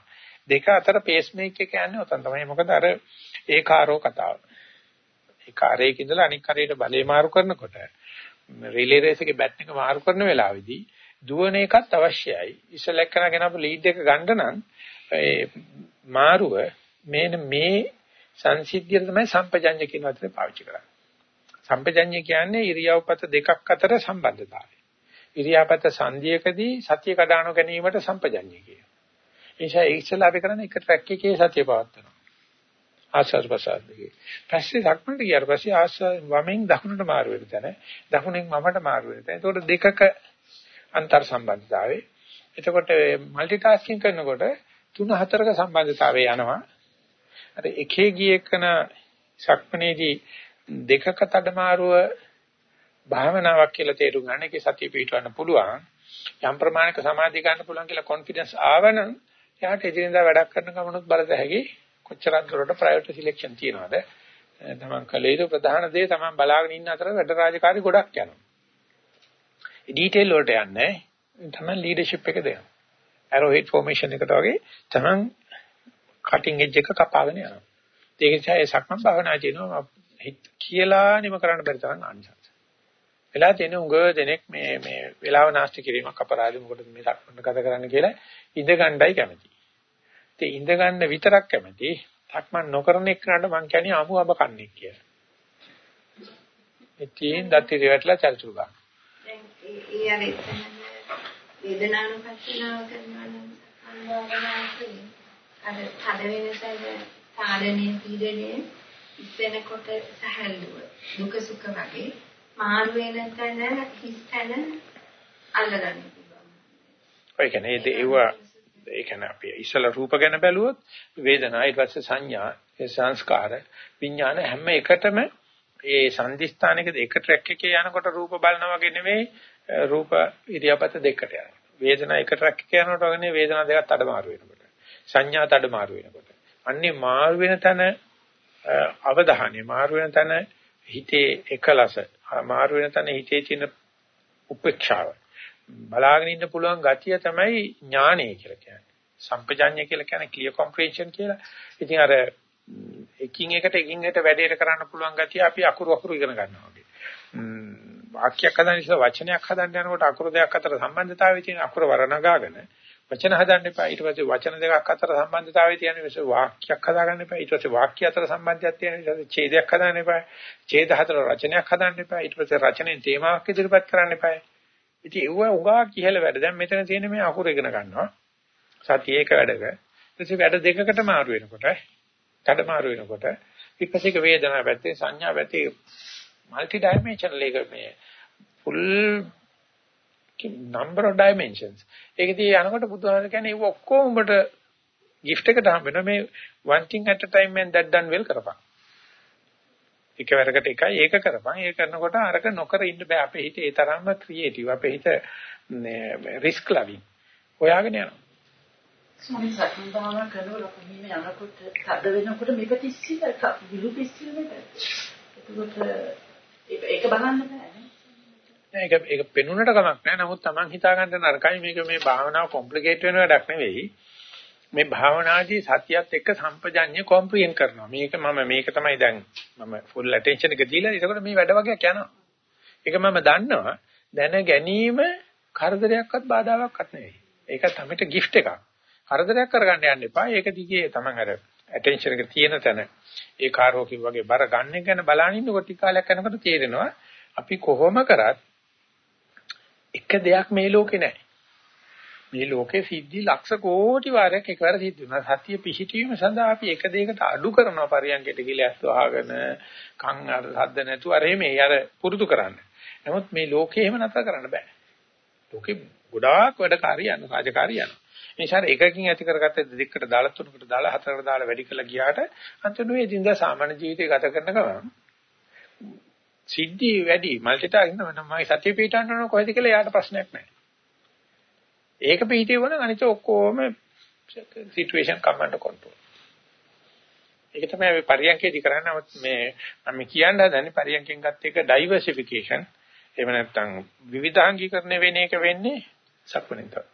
දෙක අතර පේස් මේක් එක යන්නේ උතන් තමයි මොකද අර ඒකාරෝ කතාව. ඒ කාර්යයක ඉඳලා අනික් කාර්යයට බලේ මාරු කරනකොට රිලේ රේස් එකේ බැට් එක මාරු කරන වෙලාවේදී දුවන එකත් අවශ්‍යයි. ඉස්සලක් කරගෙන අප ලීඩ් එක ගන්න නම් ඒ මාරුව මේන මේ සංසිද්ධිය තමයි සම්පජඤ්ඤ කියන වචනේ පාවිච්චි කරන්නේ. සම්පජඤ්ඤය කියන්නේ ඉරියව්පත දෙකක් අතර සම්බන්ධතාවය. ඉරියාපත සංධියකදී සතිය කඩානු ගැනීමට සම්පජඤ්ඤය කියනවා. ඒ නිසා ඒ ඉස්සලා අපි කරන්නේ එක ට්‍රැක් එකේ සතිය පවත්වනවා. ආස්වාද ප්‍රසාද දෙකේ. පස්සේ දක්නට ගියාට පස්සේ ආස්වාද වමෙන් දකුණට මාරු වෙන තැන, දකුණෙන් වමට මාරු වෙන තැන. ඒතකොට දෙකක අන්තර් සම්බන්ධතාවය. එතකොට মালටි ටාස්කින් කරනකොට තුන හතරක සම්බන්ධතාවය යනවා. අර එකේ ගියකන සක්මනේදී දෙකක තඩමාරුව භාවනාවක් කියලා තේරුම් ගන්න එකේ සතිය පිටවන්න පුළුවන්. යම් ප්‍රමාණයක සමාධිය ගන්න පුළුවන් කියලා කොන්ෆිඩන්ස් ආවනම් එයාට එදිනෙදා වැඩක් කරන ගමනොත් බලත හැකි කොච්චරක් දුරට ප්‍රයොරිටි සිලෙක්ෂන් තියනවද? තමන් කලේ ඉර ප්‍රධාන දේ තමන් බලාගෙන ඉන්න අතර වැඩ රාජකාරි ගොඩක් යනවා. ඩීටේල් වලට යන්නේ තමන් ලීඩර්ෂිප් එක දෙනවා. ඇරෝ හෙඩ් ෆෝමේෂන් එකට වගේ තමන් කටින් එජ් එක කපාගෙන යනවා. ඒක නිසා ඒ සක්මන් භාවනා කියනවා කියලා නිම කරන්න බැරි තරම් ආනිසංස. වෙලා තියෙන උඟ දෙනෙක් මේ මේ වෙලාව නාස්ති කිරීමක් අපරාධි මොකටද මේ සක්මන් ගත කරන්න කියලා ඉඳ ගන්නයි කැමති. ඉතින් ඉඳ ගන්න විතරක් කැමති. සක්මන් නොකරන එක්කනට මං කියන්නේ අමු අබ කන්නේ කියලා. ඉතින් දත්ති දෙවටලා චල්චු ගන්න. දැන් ඒ අර වේදනානුපස්සනාව කරනවා නම් අනුභවනාවේ අර තද වෙනසද තාඩනේ පීඩනේ ඉස්සෙනකොට සහැල්ලුව දුක සුඛ වගේ මාරු වෙන තැන හිස් තැන අල්ලගන්න පුළුවන්. ඔය කියන්නේ ඒව ඒ කියන්නේ අපි ඉස්සලා රූප ගැන බැලුවොත් වේදනා ඊට පස්සේ සංඥා ඒ සංස්කාර විඥාන හැම එකටම ඒ සංදිස්ථානයකද එක ට්‍රැක් එකේ යනකොට රූප බලනා වගේ නෙමෙයි රූප ඉරියාපත දෙකට යනවා. වේදනා එක ට්‍රැක් එකේ යනකොට වගේ වේදනා දෙකත් අඩමාරු වෙනකොට. සංඥාත් අඩමාරු වෙනකොට. අන්නේ මාරු වෙන තැන අවධානය මාරු වෙන තැන හිතේ එකලස මාරු වෙන තැන හිතේ තියෙන උපේක්ෂාව බලාගෙන ඉන්න පුළුවන් ගතිය තමයි ඥානය කියලා කියන්නේ. සම්පජාඤ්ඤය කියලා කියන්නේ ක්ලියර් කොම්ප්‍රෙන්ෂන් කියලා. ඉතින් අර එකින් එකට එකින් එකට වැඩේට කරන්න පුළුවන් ගතිය අපි අකුරු අකුරු ඉගෙන ගන්නවා වගේ. වාක්‍යයක් හදන්න ඉස්සෙල්ලා වචනයක් හදන්න යනකොට අකුරු දෙකක් අතර සම්බන්ධතාවය තියෙන අකුර වරණගාගෙන වචන හදන්න එපා. ඊට පස්සේ වචන දෙකක් අතර සම්බන්ධතාවය තියෙන නිසා වාක්‍යයක් හදාගන්න එපා. ඊට පස්සේ වාක්‍ය අතර සම්බන්ධයක් තියෙන නිසා ඡේදයක් හදාගන්න එපා. ඡේද හතර රචනයක් හදාගන්න එපා. ඊට පස්සේ රචනෙන් තේමාවක් ඉදිරිපත් කරන්න එපා. ඉතින් ඒව උගා කියලා වැඩ. දැන් මෙතන තියෙන මේ අකුර ඉගෙන ගන්නවා. සතිය ඒක වැඩක. ඊට වැඩ දෙකකට මාරු වෙනකොට, කඩ මාරු වෙනකොට විපසික වේදනාව පැත්තේ සංඥා පැත්තේ মালටි ඩයිමෙන්ෂනල් එක මේ full number of dimensions. ඒකදී යනකොට බුදුහාම කියන්නේ ඒක ඔක්කොම උඹට gift එකට හම්බ වෙනවා මේ one thing at a time and that done well කරපන්. එකවරකට එකයි ඒක කරපන්. ඒක කරනකොට අරක නොකර ඉන්න බෑ. අපේ හිත ඒ තරම්ම ක්‍රියේටිව්. අපේ හිත රිස්ක් ලවින්. හොයාගෙන යනවා. ස්වාමීන් වහන්සේ භාවනා කරනකොට කොහොමද යනකොට තද වෙනකොට මේක තිස්සිල විලු තිස්සිල නේද? ඒකට ඒක බලන්න බෑ. ඒක ඒක පෙනුනට කමක් නැහැ. නමුත් Taman හිතා ගන්න නරකයි මේක මේ භාවනාව කොම්ප්ලිකේට් වෙන වැඩක් නෙවෙයි. මේ භාවනාදී සතියත් එක්ක සම්පජඤ්ඤය කොම්ප්‍රිහෙන්ඩ් කරනවා. මේක මම මේක තමයි දැන් මම ෆුල් ඇටෙන්ෂන් එක දීලා ඒකට මේ වැඩ වගේක් යනවා. ඒක මම දන්නවා. දැන ගැනීම කරදරයක්වත් බාධාවක්වත් නෙවෙයි. ඒක තමයි ගිෆ්ට් එකක්. කරදරයක් කරගන්න යන්න එපා. ඒක දිගේ Taman අර ඇටෙන්ෂන් එක තියෙන තැන ඒ කාර්යෝකි වගේ බර ගන්න ගැන බලන ඉන්නකොට ටික කාලයක් යනකොට තේරෙනවා අපි කොහොම කරත් එක දෙයක් මේ ලෝකේ නැහැ. මේ ලෝකේ සිද්ධි ලක්ෂ කෝටි වාරයක් එකවර සිද්ධ වෙනවා. සතිය පිහිටීම සඳහා අපි එක දෙයකට අඩු කරනවා පරියන්කයට කියලා ඇස් වහගෙන කන් අර හද්ද නැතුව අර මේ අර පුරුදු කරන්න. නමුත් මේ ලෝකේ එහෙම නැතර කරන්න බෑ. ලෝකේ ගොඩාක් වැඩ කාර්යයන් රාජකාරියන්. මේ ශාර එකකින් ඇති කරගත්ත දෙකකට දාලා තුනකට දාලා හතරකට දාලා වැඩි කළා ගියාට අන්තිමට මේ දිනදා සාමාන්‍ය ජීවිතය ගත කරන ගමන් සිද්ධි වැඩි මල්ටි ටාස්කින් නම් මම සතිය පිටන්න ඕන කොහෙද කියලා යාට ප්‍රශ්නයක් නැහැ. ඒක පිටියවන අනිත ඔක්කොම සිටුේෂන් කමාන්ඩ් කන්ට්‍රෝල්. ඒක තමයි අපි පරියන්කේදී කරන්නේ. නමුත් මේ මම කියන්න හදන්නේ පරියන්කෙන් ගත්ත එක ඩයිවර්සිෆිකේෂන්. එහෙම නැත්නම් විවිධාංගීකරණය වෙන එක වෙන්නේ සක්මණෙන් තමයි.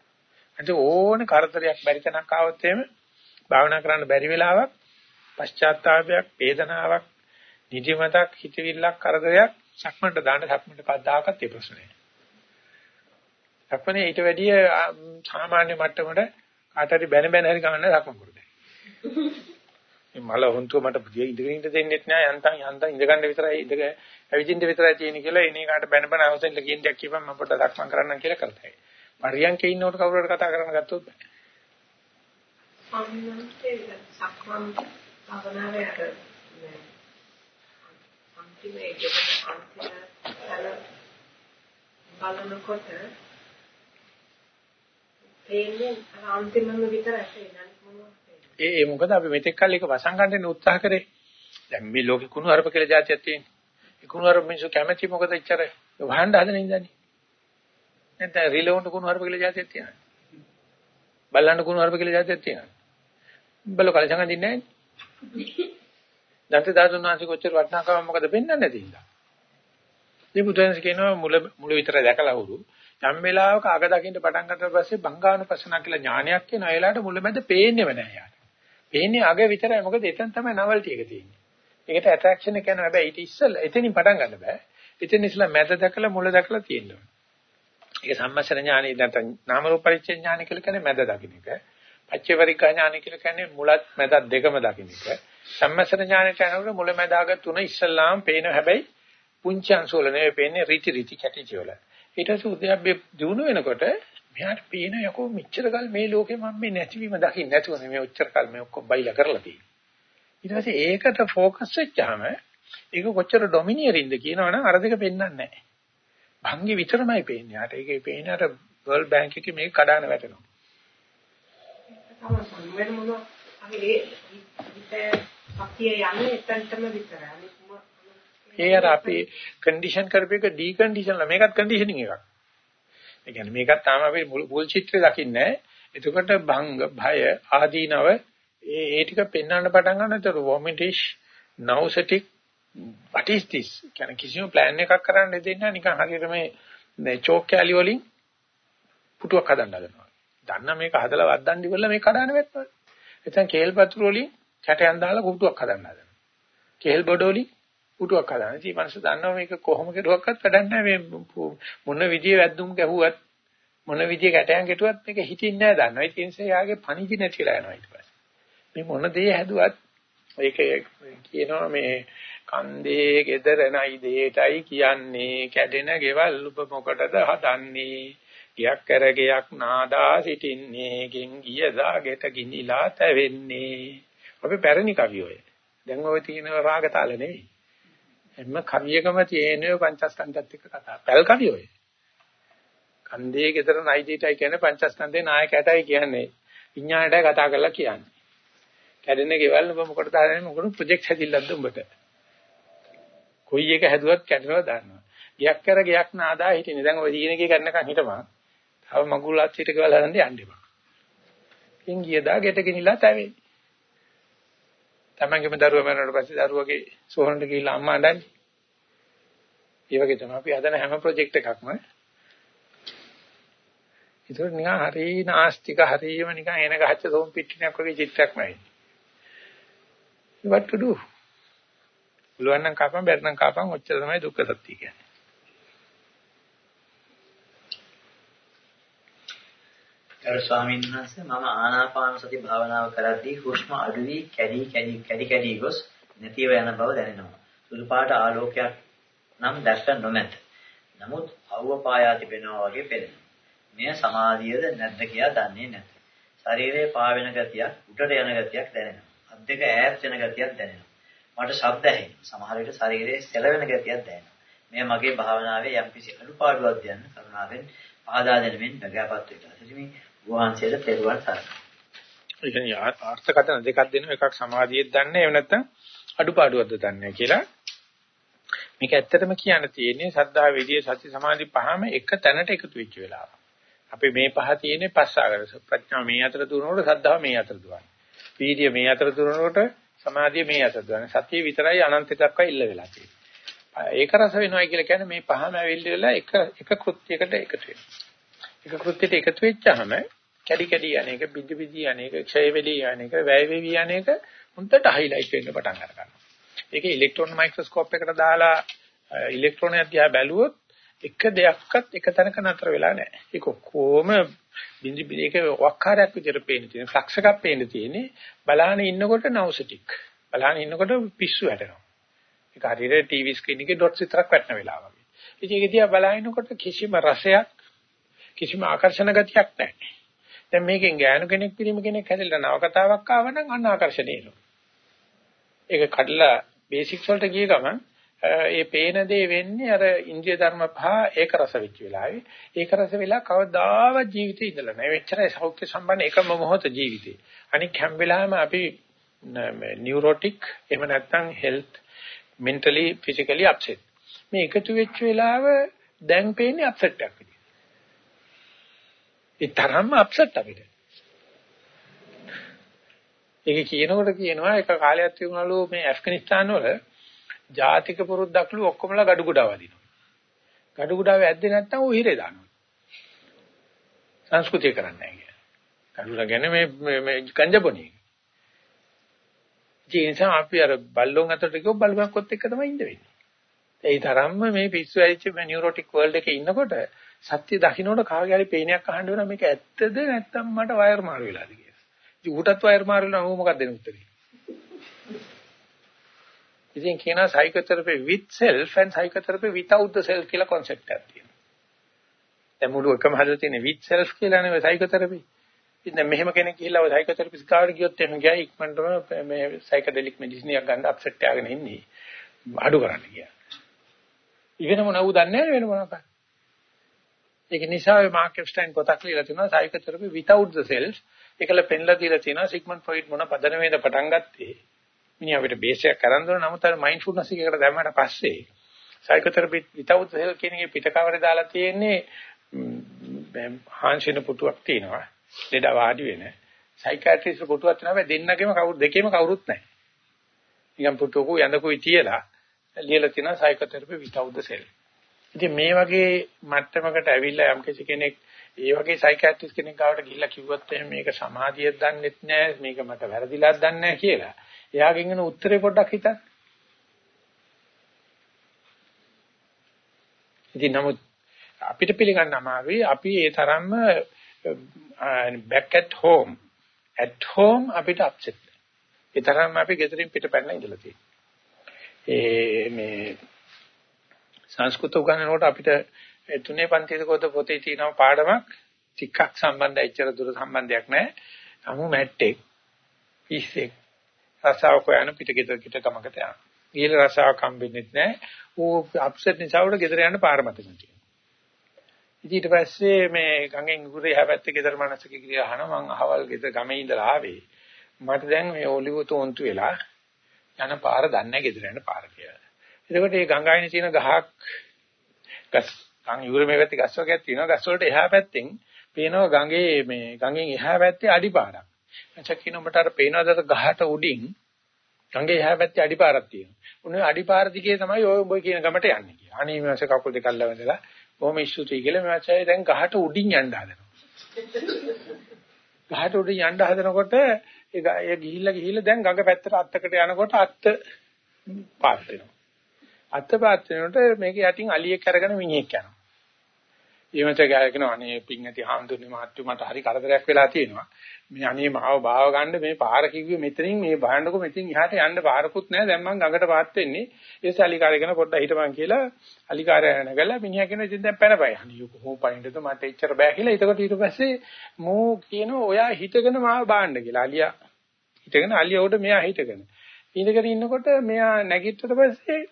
අද ඕන කරදරයක් බැරි තැනක් ආවොත් එහෙම භාවනා කරන්න බැරි වෙලාවක් පශ්චාත්තාවයක්, වේදනාවක්, නිදිමතක්, හිතවිල්ලක්, කරදරයක් සක්මන්ට දාන්න සක්මන්ට පද්දාකත් ඒ ප්‍රශ්නේ. සක්මනේ ඊට වැඩිය සාමාන්‍ය මට්ටමට කාට හරි බැන බැන හරි ගන්න සක්මන් කරුදේ. මේ මල හොන්තුව මට පුදිය ඉඳගෙන ඉඳ දෙන්නෙත් නෑ යන්තම් යන්තම් ඉඳ ගන්න විතරයි ඉඳ ඇවිදින්න විතරයි තියෙන කියලා එනේ කාට බැන බැන අවසෙන් කියන දෙයක් කියපන් මම පොඩ්ඩක් සක්මන් කරන්නම් කියලා කරතයි. පරියන්කේ ඉන්නකොට කවුරු හරි කතා කරන්න ගත්තොත් බෑ. සක්මන් භාවනාවේ අර අන්තිම ඒකට අන්තිම තල බලනකොට පේන්නේ අන්තිමම විතරයි පේන්නේ මොනවද ඒ ඒ මොකද අපි මෙතෙක් කල් එක වසංගන්ටනේ උත්සාහ කරේ. දැන් මේ ලෝකේ කුණු අරප කියලා જાතියක් තියෙනවා ඒ කුණු අරප මිනිස්සු කැමැති මොකද ඉච්චර වහන්න හදන ඉඳන්නේ නැත්නම් රිලවුන්ට කුණු අරප කියලා જાතියක් තියෙනවා බල්ලන්ට කුණු අරප කියලා જાතියක් තියෙනවා බල්ලෝ කලසංගන් දින්නේ නැහැ දන්ත දාතුන් වහන්සේ කොච්චර වටිනාකම මොකද පෙන්වන්නේ නැති ඉඳලා. මේ බුදුන්ස් කියනවා මුල මුල විතර දැකලා වුරු යම් වෙලාවක අග දකින්න පටන් ගන්නට පස්සේ බංගානුපස්සනා කියලා ඥානයක් කියන අයලාට මුලමැද පේන්නේම නැහැ යාට. පේන්නේ අග විතරයි මොකද එතන තමයි නවල්ටි එක තියෙන්නේ. ඒකට ඇට්‍රැක්ෂන් එක යනවා හැබැයි ඊට ඉස්සෙල්ලා එතනින් පටන් ගන්න බෑ. එතන ඉස්සෙල්ලා මැද දැකලා මුල දැකලා තියෙන්න ඕනේ. ඒක සම්මස්සන ඥානෙ නැත්නම් නාම රූප පරිච්ඡේ ඥානෙ කියලා කියන්නේ මැද දකින්න එක. පච්චේ පරික්ඛා ඥානෙ කියලා කියන්නේ මුලත් මැදත් දෙකම දකින්න එක. සම්මස්සන ඥානෙට යනකොට මුල මැදාග තුන ඉස්සල්ලාම පේන හැබැයි පුංචි අංශ වල නෙවෙයි පේන්නේ රිටි රිටි කැටිචි වල. ඊට පස්සේ උද්‍යප්පේ දිනු වෙනකොට මෙයාට පේන යකෝ මෙච්චර කල් මේ ලෝකේ මම මේ නැතිවීම දකින්න නැතුව මේ ඔච්චර කල් මේ ඔක්කොම බයිලා කරලා තියෙන්නේ. ඊට පස්සේ ඒකට ફોකස් වෙච්චාම ඒක කොච්චර ඩොමිනියරින්ද කියනවනම් අර දෙක පෙන්වන්නේ නැහැ. භංගි විතරමයි පේන්නේ. යාට ඒකේ පේන්නේ අර වර්ල්ඩ් බැංක් එකේ මේක කඩාන වැටෙනවා. තමයි වෙන මොන අපි ඒ හිත අපිය යන්නේ එතනටම විතරයි. අනිත් මොන ඒ අර අපි කන්ඩිෂන් කරපේක ඩිකන්ඩිෂන් ලා මේකත් කන්ඩිෂනින් එකක්. ඒ කියන්නේ මේකත් තාම අපි මුල් චිත්‍රය දකින්නේ නැහැ. එතකොට භංග, භය, ආදීනව ඒ ඒ ටික පෙන්වන්න පටන් ගන්නතර vomitish, nauseatic what is this? කියන්නේ කිසිම plan එකක් කරන්න දෙන්නේ නිකන් හරියට මේ චෝක් කැලි වලින් පුටුවක් හදන්න හදනවා. දන්න මේක හදලා වද්දන්න ඉවරලා මේක කඩන්න වැටෙනවා. එතෙන් කේල් පතුරු වලින් කැටයන් දාලා පුටුවක් හදන්න හදනවා. කේල් බඩ වලින් පුටුවක් හදනවා. ඉතින් මනස දන්නවා මේක කොහොම කෙරුවක්වත් වැඩක් නැහැ. මේ මොන විදියෙ වැද්දුම් ගැහුවත් මොන විදියෙ කැටයන් ගැටුවත් මේක හිතින්නේ නැහැ දන්නවා. ඒ නිසා යාගේ පණිජි නැතිලා යනවා ඊට පස්සේ. මේ මොන දේ හැදුවත් ඒක කියනවා මේ කන්දේ gedara නයි දෙයටයි කියන්නේ කැඩෙන ගෙවල් ඔබ මොකටද හදන්නේ ගියක් කර ගියක් නාදා සිටින්නේ ගෙන් ගියදා ගෙට ගිනිලා තැවෙන්නේ. අපි පැරණි කවියෝය දැන් ඔය තියෙන රාග තාල නෙවෙයි. එම්ම කවියකම තියෙන පංචස්කන්ධයත් එක්ක කතා. පැල් කවියෝය කන්දේ gedara නයි දෙයටයි කියන්නේ පංචස්කන්ධේ නායකයටයි කියන්නේ. විඥාණයටයි කතා කරලා කියන්නේ. කැඩෙන ගෙවල් ඔබ මොකටද හදන්නේ මොකද ප්‍රොජෙක්ට් හැදිල්ලක්ද උඹට? කොයි එක හැදුවත් කැඩෙනවා දන්නවා ගියක් කර ගියක් නාදා හිටිනේ දැන් ඔය දිනකේ කරනකන් හිටපන්. තව මගුලත් හිට ගෙවල් හදන්න යන්න එපා. කින් ගියදා ගෙට ගෙනිලා තැවෙන්නේ. තමන්ගේම දරුවා මරනකොට පස්සේ දරුවගේ සෝහනට ගිහිල්ලා අම්මා අඬන්නේ. ඒ වගේ තමයි අපි හදන හැම ප්‍රොජෙක්ට් එකක්ම. ඒක නිකන් හරි නාස්තික හරියම නිකන් එන ගහච්ච සෝම් පිටිනක් වගේ චිත්‍රයක් නයි what to do? පුළුවන් නම් කපන් බැරි නම් කපන් ඔච්චර තමයි දුක්ඛ සත්‍ය කියන්නේ. ගරු ස්වාමීන් වහන්සේ මම ආනාපාන සති භාවනාව කරද්දී හුස්ම අඩු වී කැඩි කැඩි කැඩි කැඩි ගොස් නැතිව යන බව දැනෙනවා. සුදු පාට ආලෝකයක් නම් දැක්ක නොමැත. නමුත් අවව පායා තිබෙනවා වගේ පෙනෙනවා. මෙය සමාධියද නැද්ද කියලා දන්නේ නැත. ශරීරයේ පාවෙන ගතියක්, උඩට යන ගතියක් දැනෙනවා. අත් දෙක ඈත් වෙන ගතියක් දැනෙනවා. මට ශබ්ද ඇහෙනවා. සමහර විට ශරීරයේ සැලවෙන ගතියක් දැනෙනවා. මෙය මගේ භාවනාවේ යම්කිසි අඩුපාඩුවක් දැනන කරුණාවෙන් පහදා දෙනමින් බගාපත් වෙනවා. එතිමි වහන්සේට පෙරවන් සරණයි. ඒ කියන්නේ අර්ථකථන දෙකක් දෙනවා. එකක් සමාධියෙත් දන්නේ, එහෙම නැත්නම් අඩුපාඩුවක්ද දන්නේ කියලා. මේක ඇත්තටම කියන්න තියෙන්නේ සද්ධා විදියේ සති සමාධි පහම එක තැනට එකතු වෙච්ච වෙලාව. අපි මේ පහ තියෙන්නේ පස්සාගර ප්‍රඥා මේ අතර දුරනකොට සද්ධා මේ අතර දුවන්නේ. වීර්ය මේ අතර දුරනකොට සමාධිය මේ අතර දුවන්නේ. සතිය විතරයි අනන්ත දක්වා ඉල්ල වෙලා තියෙන්නේ. ඒක රස වෙනවා කියලා කියන්නේ මේ පහම ඇවිල්ලා එක එක කෘත්‍යයකට එකතු වෙනවා. එක කෘත්‍යයට එකතු වෙච්චාම කැඩි කැඩි යන්නේක බිදි බිදි යන්නේක ක්ෂය වෙලී යන්නේක වැය වෙවි යන්නේක උන්ට හයිලයිට් වෙන්න පටන් ගන්නවා. ඒක ඉලෙක්ට්‍රෝන මයික්‍රොස්කෝප් එකට දාලා ඉලෙක්ට්‍රෝනයක් දිහා බැලුවොත් එක දෙයක්වත් එක තැනක නතර වෙලා නැහැ. ඒක කොහොම බින්දි බින්දික වක්කාරයක් විදිහට පේන තියෙන ෆ්ලක්ස් එකක් පේන තියෙන්නේ බලාන ඉන්නකොට නවුසටික්. බලාන ඉන්නකොට පිස්සු වැටෙනවා. ඒක හරියට ටීවී ස්ක්‍රීන් එකේ ඩොට්ස් විතරක් වැටෙන වෙලාව වගේ. ඉතින් ඒක දිහා බලාගෙනකොට කිසිම රසයක් කිසිම ආකර්ෂණ ගතියක් නැහැ. දැන් මේකෙන් ගෑනු කෙනෙක් පිරිමි කෙනෙක් හැදෙලා නව කතාවක් ආව නම් අන්න ආකර්ෂණය එනවා. ඒක කඩලා බේසික්ස් වලට ගිය ගමන් ඒ පේන දේ වෙන්නේ අර ඉන්ද්‍රිය ධර්ම පහ ඒක රස වෙච්ච වෙලාවේ ඒක රස වෙලා කවදාවත් ජීවිතේ ඉඳලා නැහැ. එච්චරයි සෞඛ්‍ය සම්බන්ධ එකම මොහොත ජීවිතේ. අනික හැම වෙලාවෙම අපි නියුරොටික් එහෙම නැත්නම් හෙල්ත් mentally physically upset. මේ එකතු වෙච්ච වෙලාව දැන් පේන්නේ අප්සෙට් එකක් විදියට. ඒ තරම්ම අප්සෙට් අපිට. ඒක කියනකොට කියනවා එක කාලයක් තිබුණලු මේ ඇෆ්ගනිස්තාන වල ජාතික පුරුද්දක්ලු ඔක්කොමලා gadu ගුඩා වදිනවා. gadu ගුඩාව ඇද්දේ නැත්නම් ඌ හිරේ දානවා. සංස්කෘතිය කරන්නේ නැහැ කියලා. gadu ගැන මේ මේ ගංජබොණි. ඒ නිසා අපි අර බල්ලොන් අතට ගියොත් බල්ලුවක්වත් එක්ක තමයි ඉඳ වෙන්නේ. ඒ තරම්ම මේ පිස්සු ඇරිච්ච මේ නියුරොටික් වර්ල්ඩ් එකේ ඉන්නකොට සත්‍ය දකින්නට කාගේ හරි පේනයක් අහන්න වෙනවා මේක ඇත්තද නැත්නම් මට වයර් මාරු වෙලාද කියලා. ඉතින් ඌටත් වයර් මාරු වෙනවා ඌ මොකක්ද දෙන උත්තරේ? ඉතින් කියනවා psychotherapy with self and psychotherapy without the self කියලා concept එකක් තියෙනවා. දැන් මුළු එකම හදලා තියෙන with self කියලා නෙවෙයි psychotherapy. ඉතින් මෙහෙම කෙනෙක් ගිහිල්ලා ඔය psychotherapist කාට ගියොත් එහෙම ගියා ඉක්මනටම මේ psychedelic medicine එකක් ගන්න අප්සෙට් එකගෙන ඉන්නේ. අඩු කරන්න කියලා. ඉවෙන මොනවද දන්නේ නැහැ වෙන මොනවාක්. ඒක නිසා ඔය මාක් එප්ස්ටයින් පොතක් ලියලා තිනවා psychotherapy without the self. ඒකල පෙන්ලා දීලා තිනවා සිග්මන්ඩ් ෆ්‍රොයිඩ් මොන පදනමේද පටන් ගත්තේ. මිනිහා අපිට බේස් එකක් කරන් දුන්නා නමුත් අර මයින්ඩ්ෆුල්නස් එකකට දැම්මට පස්සේ psychotherapy without the self කියන එකේ පිටකවරේ දාලා තියෙන්නේ හාන්සින පුටුවක් තියෙනවා. ලෙඩ වාඩි වෙන. සයිකියාට්‍රිස්ට් පුටුවක් තියෙනවා දෙන්නගෙම කවුරු දෙකේම කවුරුත් නැහැ. නිකන් පුටුවක යඳකුයි තියලා ලියලා තියෙනවා psychotherapy without the self. ඉතින් මේ වගේ මට්ටමකට ඇවිල්ලා යම් කෙනෙක් ඒ වගේ සයිකියාට්‍රිස්ට් කෙනෙක් ගාවට ගිහිල්ලා කිව්වොත් එහෙනම් මේක සමාධියක් දන්නෙත් නෑ මේක මට වැරදිලාක් දන්නේ නෑ කියලා. එයාගෙන් එන උත්තරේ පොඩ්ඩක් හිතන්න. ඉතින් නමුත් අපිට පිළිගන්න අමාරුයි අපි ඒ තරම්ම back at home at home අපිට upset. ඒ තරම්ම අපි ගෙදරින් පිටපැනලා ඉඳලා තියෙනවා. ඒ මේ සංස්කෘත උගන්වනකොට අපිට තුනේ පන්තියේ කොට පොතේ තියෙන පාඩමක් ටිකක් සම්බන්ධයි එච්චර දුර සම්බන්ධයක් නැහැ. අමු මැට්ටෙක් පිස්සෙක් රසාව කොයන පිටගෙදර කිට ගමකට යනවා. ඊළ රසාව කම්බෙන්නේ නැහැ. ඌ අප්සෙට් නිසා උඩ ගෙදර යන්න පාර මතක තියෙනවා. ඊට පස්සේ මේ ගඟෙන් උගුරේ හැපැත්තේ ගෙදර මනසක කියලා අහනවා මං අහවල් ගෙදර ගමේ ඉඳලා ආවේ. මට දැන් මේ ඔලිව තෝන්තු වෙලා යන පාර දන්නේ නැහැ ගෙදර යන පාර කියලා. එතකොට මේ ගංගායිනේ තියෙන ගහක් ගස් ගම් යුරේ මේ පැත්තේ ගස් වර්ගයක් තියෙනවා. ගස් වලට එහා පැත්තෙන් පේනවා ගඟේ මේ ගඟෙන් එහා පැත්තේ අඩිපාරක්. එතකොට කියන උඹට අර පේනවාද ගහට උඩින් ගඟේ එහා පැත්තේ අඩිපාරක් තියෙනවා. උනේ අඩිපාර දිගේ තමයි ඔය උඹ කියන ගමට යන්නේ කියලා. අනේ මේ මාසේ කකුල් දෙක අල්ලවදලා කොහොම ඉස්සුතුයි කියලා මේ මාසේ දැන් ගහට උඩින් යන්න හදනවා. ගහට උඩින් යන්න හදනකොට ඒ ගිහිල්ලා ගිහිල්ලා දැන් ගඟ පැත්තට අත්තකට යනකොට අත්ත පාත් වෙනවා. අත්ත පාත් වෙනකොට මේක යටින් අලියෙක් අරගෙන මිනිහෙක් යනවා. ඊමත ගායකන අනේ පිං ඇති හාමුදුරනේ මහත්තු මට හරි කරදරයක් වෙලා තියෙනවා. මේ අනේ මාව බාව ගන්න මේ පාර කිව්වේ මෙතනින් මේ බහන්නකො මෙතනින් එහාට යන්න පාරකුත් නැහැ. දැන් මං ගඟට පාත් වෙන්නේ. ඒස අලිකාරයගෙන පොඩ්ඩක් හිටපන් කියලා අලිකාරය නැගලා මිනිහා කියන ඉතින් දැන් පැනපයි. අනේ කොහොම පයින්ටද මට එච්චර බෑ කියලා. එතකොට ඊට පස්සේ මෝ කියනවා ඔයා හිටගෙන මාව බාන්න කියලා. අලියා හිටගෙන අලියා උඩ මෙයා හිටගෙන. ඉඳගෙන ඉන්නකොට මෙයා නැගිට්ටට පස්සේ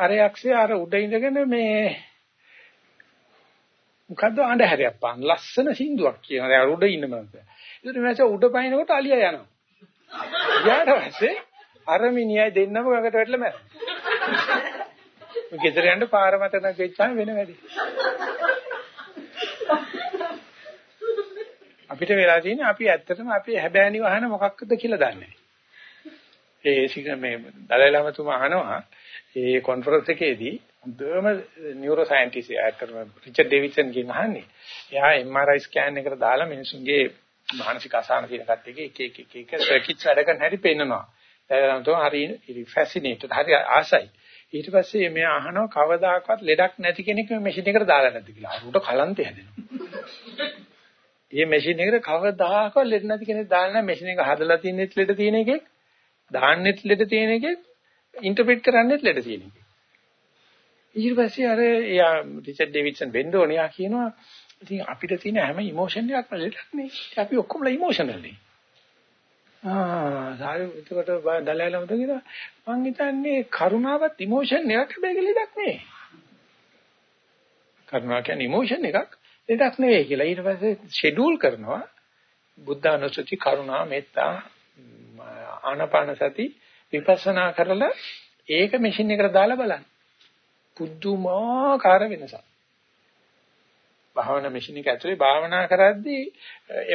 අර යක්ෂයා අර උඩ ඉඳගෙන මේ මොකද්ද අඬහැරයක් පාන ලස්සන සින්දුවක් කියනවා. දැන් උඩ ඉන්න මම. ඒකට මම උඩ පයින්නකොට අලියා යනවා. ඊට පස්සේ අර මිනිහයි දෙන්නම ගඟට වැටලා මැරෙනවා. මේ ගෙදර යන්න පාර මත නැගෙච්චාම වෙන වැඩි. අපිට වෙලා තියෙන්නේ අපි ඇත්තටම අපි හැබෑනි වහන මොකක්ද කියලා දන්නේ නැහැ. ඒ සිග මේ දලයි ලාමතුමා අහනවා ඒ කොන්ෆරන්ස් එකේදී හොඳම නියුරෝ සයන්ටිස්ට් ඇත්තටම රිචඩ් ඩේවිඩ්සන් කියන අහන්නේ. එයා MRI ස්කෑන් එකට දාලා මිනිසුන්ගේ මානසික අසහන තියෙන කට්ටියගේ එක එක එක එක සර්කිට්ස් වැඩ කරන හැටි පෙන්නනවා. දැන් හරි ෆැසිනේටඩ් හරි ආසයි. ඊට පස්සේ මෙයා අහනවා කවදාකවත් ලෙඩක් නැති කෙනෙක් මේ මැෂින් එකට දාලා නැද්ද කියලා. අරුට කලන්තය හැදෙනවා. මේ මැෂින් එකට කවදාකවත් ලෙඩ නැති කෙනෙක් දාලා නැහැ. මැෂින් එක හදලා තින්නෙත් ලෙඩ තියෙන එකෙක්, දාන්නෙත් ලෙඩ තියෙන එකෙක්, ඉන්ටර්ප්‍රිට් කරන්නෙත් ලෙඩ තියෙන එකෙක්. ඊට පස්සේ අර යා රිචඩ් ඩේවිඩ්සන් වෙන්න ඕනේ යා කියනවා ඉතින් අපිට තියෙන හැම ඉමෝෂන් එකක්ම ලෙඩක් නේ. අපි ඔක්කොමලා ඉමෝෂනල් නේ. ආ සාරි එතකොට දලයලම තකින මං හිතන්නේ කරුණාවත් ඉමෝෂන් එකක් හැබැයි ලෙඩක් නේ. කරුණා කියන්නේ ඉමෝෂන් එකක් ලෙඩක් නෙවෙයි කියලා. ඊට පස්සේ ෂෙඩියුල් කරනවා බුද්ධ අනුසති කරුණා මෙත්තා ආනාපාන සති විපස්සනා කරලා ඒක මැෂින් එකට දාලා බලන්න. පුදුමාකාර වෙනසක්. භාවනා මැෂින් එක ඇතුලේ භාවනා කරද්දී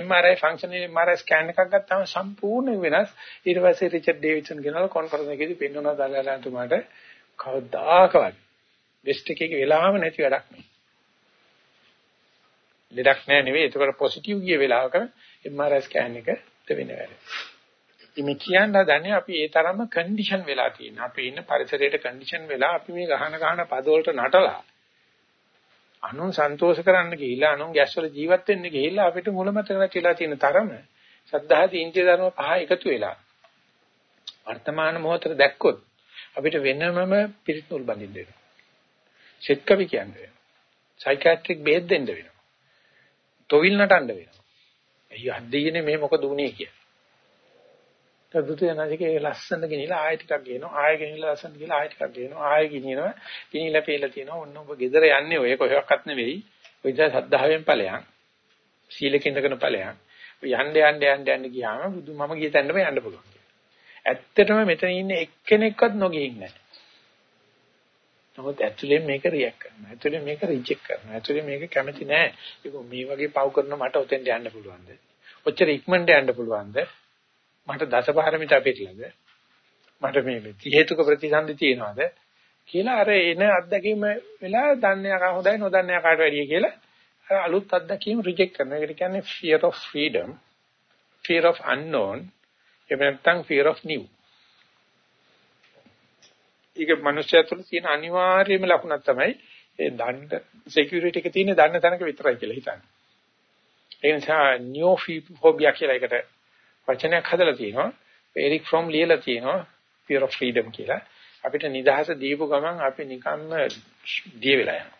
MRI ෆන්ක්ෂනල් MRI ස්කෑන් එකක් ගත්තාම සම්පූර්ණ වෙනස්. ඊට පස්සේ රිචඩ් ඩේවිඩ්සන් කියනවා කොන්ෆරන්ස් එකේදී පෙන්වනවා දාලාලන්තුමාට කවදාකවත් වෙස්ට් එකේ වෙලාම නැති වැඩක් නේ. ලෙඩක් නෑ නෙවෙයි. ඒකට පොසිටිව් ගිය වෙලාවක MRI ස්කෑන් එක දෙවෙන වැඩ. ඉමි කියන්න දන්නේ අපි ඒ තරම්ම කන්ඩිෂන් වෙලා තියෙන. අපි ඉන්න පරිසරයට කන්ඩිෂන් වෙලා අපි මේ ගහන ගහන පද වලට නටලා අනුන් සන්තෝෂ කරන්න ගිහිල්ලා අනුන් ගැස් වල ජීවත් වෙන්න ගිහිල්ලා අපිට මුලමතක නැතිලා තියෙන තරම සද්ධාදී ඉන්ද්‍රිය ධර්ම පහ එකතු වෙලා වර්තමාන මොහොතට දැක්කොත් අපිට වෙනමම පිරිත් නූල් බඳින්න වෙනවා. සෙත් කවි කියන්නේ. සයිකියාට්‍රික් බෙහෙත් දෙන්න වෙනවා. තොවිල් නටන්න වෙනවා. අයියෝ අද්දීනේ මේ මොකද උනේ කියලා. බුදුයනාගේ ලස්සන ගෙනිලා ආයෙ ටිකක් ගේනවා ආයෙ ගෙනිලා ලස්සන ගිහලා ආයෙ ටිකක් ගේනවා ආයෙ ගෙනියනවා ගෙනිලා පෙළලා තියෙනවා ඔන්න ඔබ ගෙදර යන්නේ ඔය කොහෙවත් නෙවෙයි ඔය ඉතින් සද්ධාවෙන් ඵලයන්. සීලකින් ඉඳගෙන ඵලයන්. යන්න යන්න යන්න යන්න ගියාම බුදු මම ගිය තැනම යන්න පුළුවන්. ඇත්තටම මෙතන ඉන්නේ එක්කෙනෙක්වත් නොගිහින් නැහැ. නමුත් ඇක්චුලි මේක රියැක්ට් කරනවා. ඇක්චුලි මේක රිජෙක්ට් කරනවා. ඇක්චුලි මේක කැමති නෑ. ඒක මේ වගේ පව් කරන මට ඔතෙන්ට යන්න පුළුවන්ද? ඔච්චර ඉක්මනට යන්න පුළුවන්ද? මට දසපාරමිතා පිළිලද? මට මේ හේතුක ප්‍රතිසන්දි තියනවාද? කියලා අර එන අත්දැකීම වෙලා දන්නේ ආකාර හොඳයි නොදන්නේ ආකාරට වැඩිය කියලා අර අලුත් අත්දැකීම් රිජෙක්ට් කරනවා. ඒකට කියන්නේ fear of freedom, fear of unknown, එහෙම නැත්නම් fear of new. ඒක මනුෂ්‍යය තුළ තියෙන අනිවාර්යම ලකුණක් තමයි ඒ දණ්ඩ security එක තියෙන දන්න තැනක විතරයි කියලා හිතන්නේ. ඒ නිසා නියෝෆෝබියා කියලා එකට වචනයක් හදලා තියෙනවා. එරික් ෆ්‍රොම් ලියලා තියෙනවා fear of freedom කියලා. අපිට නිදහස දීපු ගමන් අපි නිකම්ම දිය වෙලා යනවා.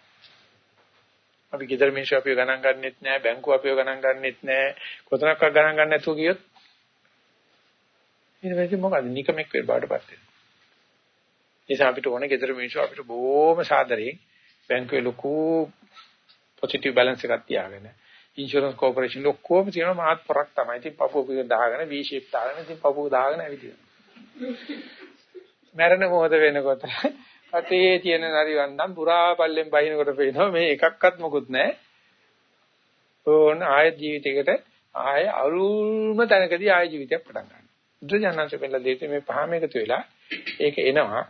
අපි ගෙදර මිනිස්සු අපිව ගණන් ගන්නෙත් නෑ, බැංකුව අපිව ගණන් ගන්නෙත් නෑ, කොතනක්වත් ගණන් ගන්න නැතුව ගියොත් ඊට පස්සේ මොකද නිකමෙක් වෙන්න බාටපත් වෙනවා. නිසා අපිට ඕනේ ගෙදර මිනිස්සු අපිට බොහොම සාදරයෙන් බැංකුවේ ලොකු පොසිටිව් බැලන්ස් එකක් තියාගෙන ඉන්ෂුරන්ස් කෝපරේෂන් ඔක්කොම තියෙනවා මාත් පොරක් තමයි. ඉතින් පපුව පිට දාගෙන V shape දාගෙන ඉතින් පපුව දාගෙන ඇවිදිනවා. මරණ මොහොත වෙනකොට අතේ තියෙන නරිවන්නම් පුරා පල්ලෙන් බහිනකොට පේනවා මේ එකක්වත් මොකුත් නැහැ. ඕන ආය ජීවිතයකට ආය අරුල්ම තැනකදී ආය ජීවිතයක් පටන් ගන්නවා. බුදුජානනාංශ පෙන්නලා දෙන්නේ මේ පහම එකතු වෙලා ඒක එනවා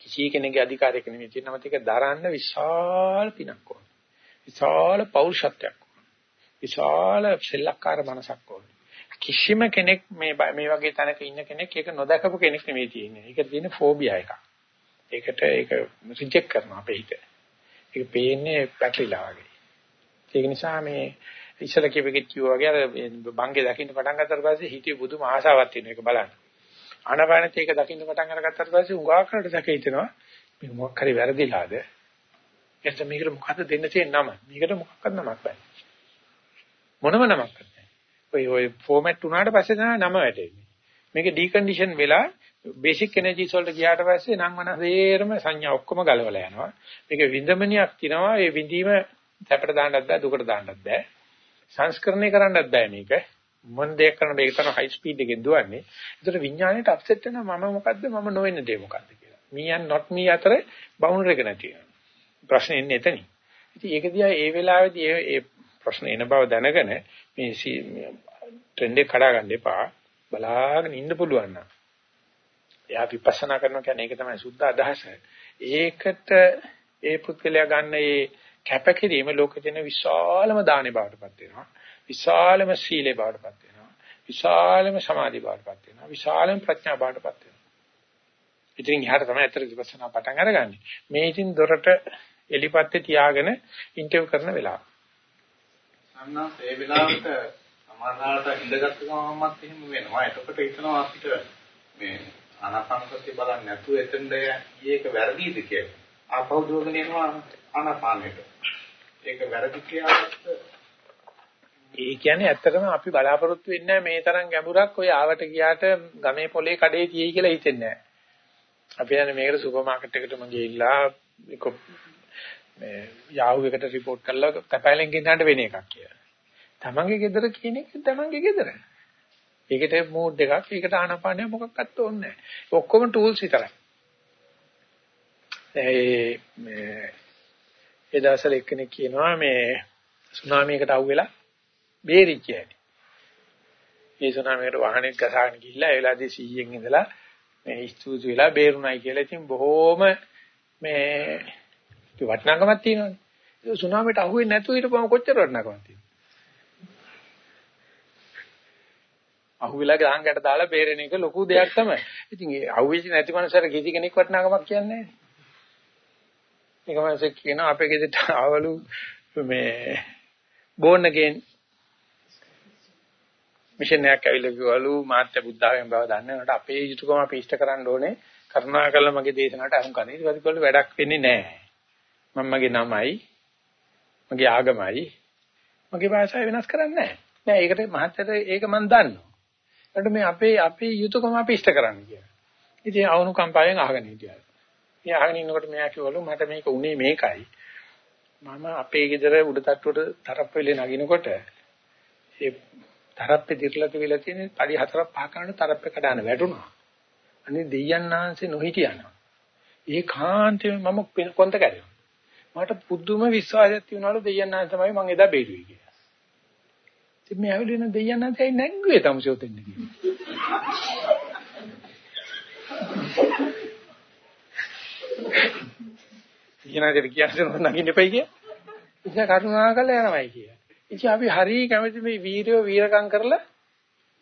කිසි කෙනෙකුගේ අධිකාරයක නෙමෙයි තියෙනම ටික දරන්න විශාල පිනක් ඕන. විශාල පෞරුෂත්වයක් ඕන. විශාල සෙල්ලක්කාර මනසක් ඕන. කිසිම කෙනෙක් මේ මේ වගේ තැනක ඉන්න කෙනෙක් ඒක නොදකපු කෙනෙක් නෙමෙයි තියෙන්නේ. ඒක තියෙන ෆෝබියා එකක්. ඒකට ඒක රිජෙක්ට් කරනවා අපේ හිත. ඒක පේන්නේ පැටලිලා වගේ. ඒක නිසා මේ ඉස්සල කිව්වෙත් කිව්වා වගේ අර බංගේ දකින්න පටන් ගත්තට පස්සේ හිතේ බුදුම ආසාවක් තියෙන එක බලන්න. ආනපානත් ඒක දකින්න පටන් අරගත්තට පස්සේ උඟා කරට දැක හිතෙනවා මේ මොකක් හරි වැරදිලාද? එතන මේකට මොකද්ද දෙන්න තියෙන නම? මේකට මොකක්වත් නමක් බෑ. මොනම නමක් නැහැ. ඔය ඔය ෆෝමැට් උනාට පස්සේ තමයි නම වැටෙන්නේ. මේක ඩිකන්ඩිෂන් වෙලා බේසික් එනර්ජිස් වලට ගියාට පස්සේ නම් මනසේරම සංඥා ඔක්කොම ගලවලා යනවා. මේක විඳමනියක් තිනවා. ඒ විඳීම සැපට දාන්නත් බෑ දුකට දාන්නත් බෑ. සංස්කරණය කරන්නත් බෑ මේක. මොන දෙයක් කරන මේක තමයි හයි ස්පීඩ් එකෙන් දුවන්නේ. ඒතර විඥාණයට අප්සෙට් වෙනවා මම මොකද්ද මම නොවෙන දේ මොකද්ද කියලා. me and not me අතර බවුන්ඩරි එක නැති වෙනවා. ප්‍රශ්නේ එන්නේ එතනින්. ඉතින් ඒක දිහා ඒ වෙලාවේදී ඒ ප්‍රශ්න එන බව දැනගෙන මේ ට්‍රෙන්ඩ් එක කඩා ගන්න එපා. බලාගෙන ඉන්න පුළුවන් නම්. එයා විපස්සනා කරනවා කියන්නේ ඒක තමයි සුද්ධ අදහස. ඒකට ඒ පුද්ගලයා ගන්න ඒ කැපකිරීම ලෝකේ තියෙන විශාලම දානේ බවටපත් වෙනවා. විශාලම සීලේ බවටපත් වෙනවා. විශාලම සමාධි බවටපත් වෙනවා. විශාලම ප්‍රඥා බවටපත් වෙනවා. ඉතින් එහාට තමයි අතර විපස්සනා පටන් අරගන්නේ. මේ ඉතින් දොරට එලිපත්තේ තියාගෙන ඉන්ටර්විව් කරන වෙලාව. සම්මාස ඒ වෙලාවට සමහරවිට ඉඳගත්තු ගමන්වත් එහෙම වෙනවා. එතකොට හිතනවා අපිට මේ ආනාපානසති බලන්නේ නැතුව එතෙන්ද ගියේක වැරදිද කියලා. ආපහු දුවගෙන යනවා ආනාපානෙට. ඒක වැරදි ක්‍රියාවක් ඒ කියන්නේ ඇත්තටම අපි බලාපොරොත්තු වෙන්නේ මේ තරම් ගැඹුරක් ඔය ආවට ගියාට ගමේ පොලේ කඩේ තියෙයි කියලා හිතෙන්නේ නැහැ. අපි යන්නේ මේකට සුපර් මාකට් එකටම ගිහිල්ලා මේ Yahoo එකට report කරලා තැපැලෙන් ගෙන්නන්න වෙන එකක් කියලා. තමන්ගේ ගෙදර කියන එක තමන්ගේ ගෙදර. ඒකට මූඩ් එකක්, ඒකට ආනපානය මොකක්වත් ඕනේ නැහැ. ඔක්කොම tools විතරයි. ඒ මේ ඒ දවස්වල එක්කෙනෙක් කියනවා මේ සුනාමියකට අහුවෙලා බේරිච්ච හැටි. ඒ සුනාමියට වාහනේ ගසාගෙන ගිහිල්ලා ඒ වෙලාවේදී 100න් ඉඳලා මේ ස්තුති වෙලා බේරුණයි කියලා ඉතින් බොහෝම මේ වටිනාකමක් තියෙනවානේ. ඒ සුනාමියට අහුවෙන්නේ නැතුව හිටපුවම කොච්චර වටිනාකමක් තියෙනවද? අහුවෙලා ගහංගට දාලා බේරෙන එක ලොකු දෙයක් තමයි. ඉතින් ඒ අහුවෙච්ච නැති මනුස්සයර කිසි කෙනෙක් වටිනාකමක් කියන්නේ නැහැ. මනසේ කියන අපේ ගෙදරට ආවලු මේ බෝන් එකෙන් මිෂන් එකක් ඇවිල්ලා කිව්වලු මාත්‍ය බුද්ධාගම බව දන්නේ නැකට අපේ යුතුයකම අපි ඉෂ්ට කරන්න ඕනේ කරුණාකරලා මගේ දේශනාවට අහුම් කරන්න. ඊට පස්සේ වැඩක් වෙන්නේ නැහැ. මම මගේ නමයි මගේ ආගමයි මගේ භාෂාව වෙනස් කරන්නේ නැහැ. නෑ ඒකට මහත්තයට ඒක මම දන්නවා. ඒකට මේ අපේ අපේ යුතුයකම අපි ඉෂ්ට කරන්න කියලා. ඉතින් අවුණු කම්පාවෙන් අහගෙන හිටියා. මේ අහගෙන ඉන්නකොට මෙයා කිව්වලු මට මේක උනේ මේකයි. මම අපේ ගෙදර උඩ තට්ටුවට තරප්ප වෙලේ නගිනකොට ඒ තරප්පේ දිර්ලා තියලා තියෙන පඩි හතරක් පහ කරන තරප්පේ කඩන වැටුණා. අනේ දෙයයන් ආංශේ නොහිටියානවා. ඒ කාන්තේ මම කොන්ත කැඩෙනවා. මට පුදුම විශ්වාසයක් තියුණාලු දෙයයන් ආංශ තමයි මම එදා බේරුවේ කියලා. ඉතින් මේ ඇවිල්ලා දෙයයන් ආංශයි නැග්ගුවේ තමසෝතෙන් කියලා. ඊනාදෙට කියන්නේ නගින්න එපයි කිය. ඉතින් කරුණාකරලා යනවායි කිය. ඉතින් අපි හරි කැමති මේ වීරයෝ වීරකම් කරලා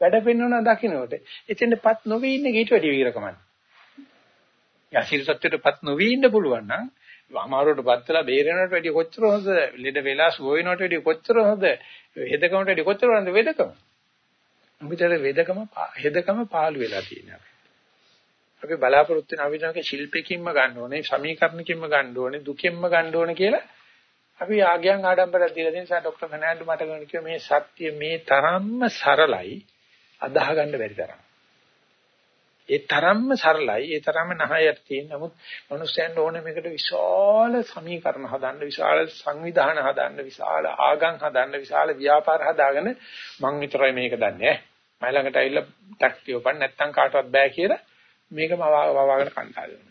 වැඩ පෙන්වන දකින්නට. එතෙන්ටපත් නොවී ඉන්නේ ඊට වැඩි වීරකමක්. යසිර සත්‍යයටපත් නොවී ඉන්න පුළුවන් නම් අමාරුවටපත් වෙලා බේරෙනවට වැඩි කොච්චර හොඳ ලෙඩ වෙලා සුව වෙනවට වැඩි කොච්චර හොඳ හෙදකමට වැඩි කොච්චර හොඳ වෙදකම. අපිට වෙදකම හෙදකම පාළු වෙලා තියෙනවා. අපි බලාපොරොත්තු වෙන අවිධානක ශිල්පකින්ම ගන්න ඕනේ, සමීකරණකින්ම ගන්න ඕනේ, දුකෙන්ම ගන්න ඕනේ කියලා අපි ආගයන් ආඩම්බරයක් දීලා තියෙන නිසා ડોક્ટર ෆර්නෑන්ඩෝ මට ගන්න කිව්වා මේ සත්‍ය මේ තරම්ම සරලයි අදාහ ගන්න බැරි තරම්. ඒ තරම්ම සරලයි, ඒ තරම්ම නහයට තියෙන නමුත් මිනිස්යන්ට ඕනේ මේකට විශාල සමීකරණ හදන්න, විශාල සංවිධාන හදන්න, විශාල ආගම් හදන්න, විශාල ව්‍යාපාර හදාගෙන මං විතරයි මේක දන්නේ. මම ළඟට ඇවිල්ලා ටැක්ටි ඔපන් නැත්තම් කාටවත් බෑ කියලා මේකම වවාගෙන කණ්ඩායම.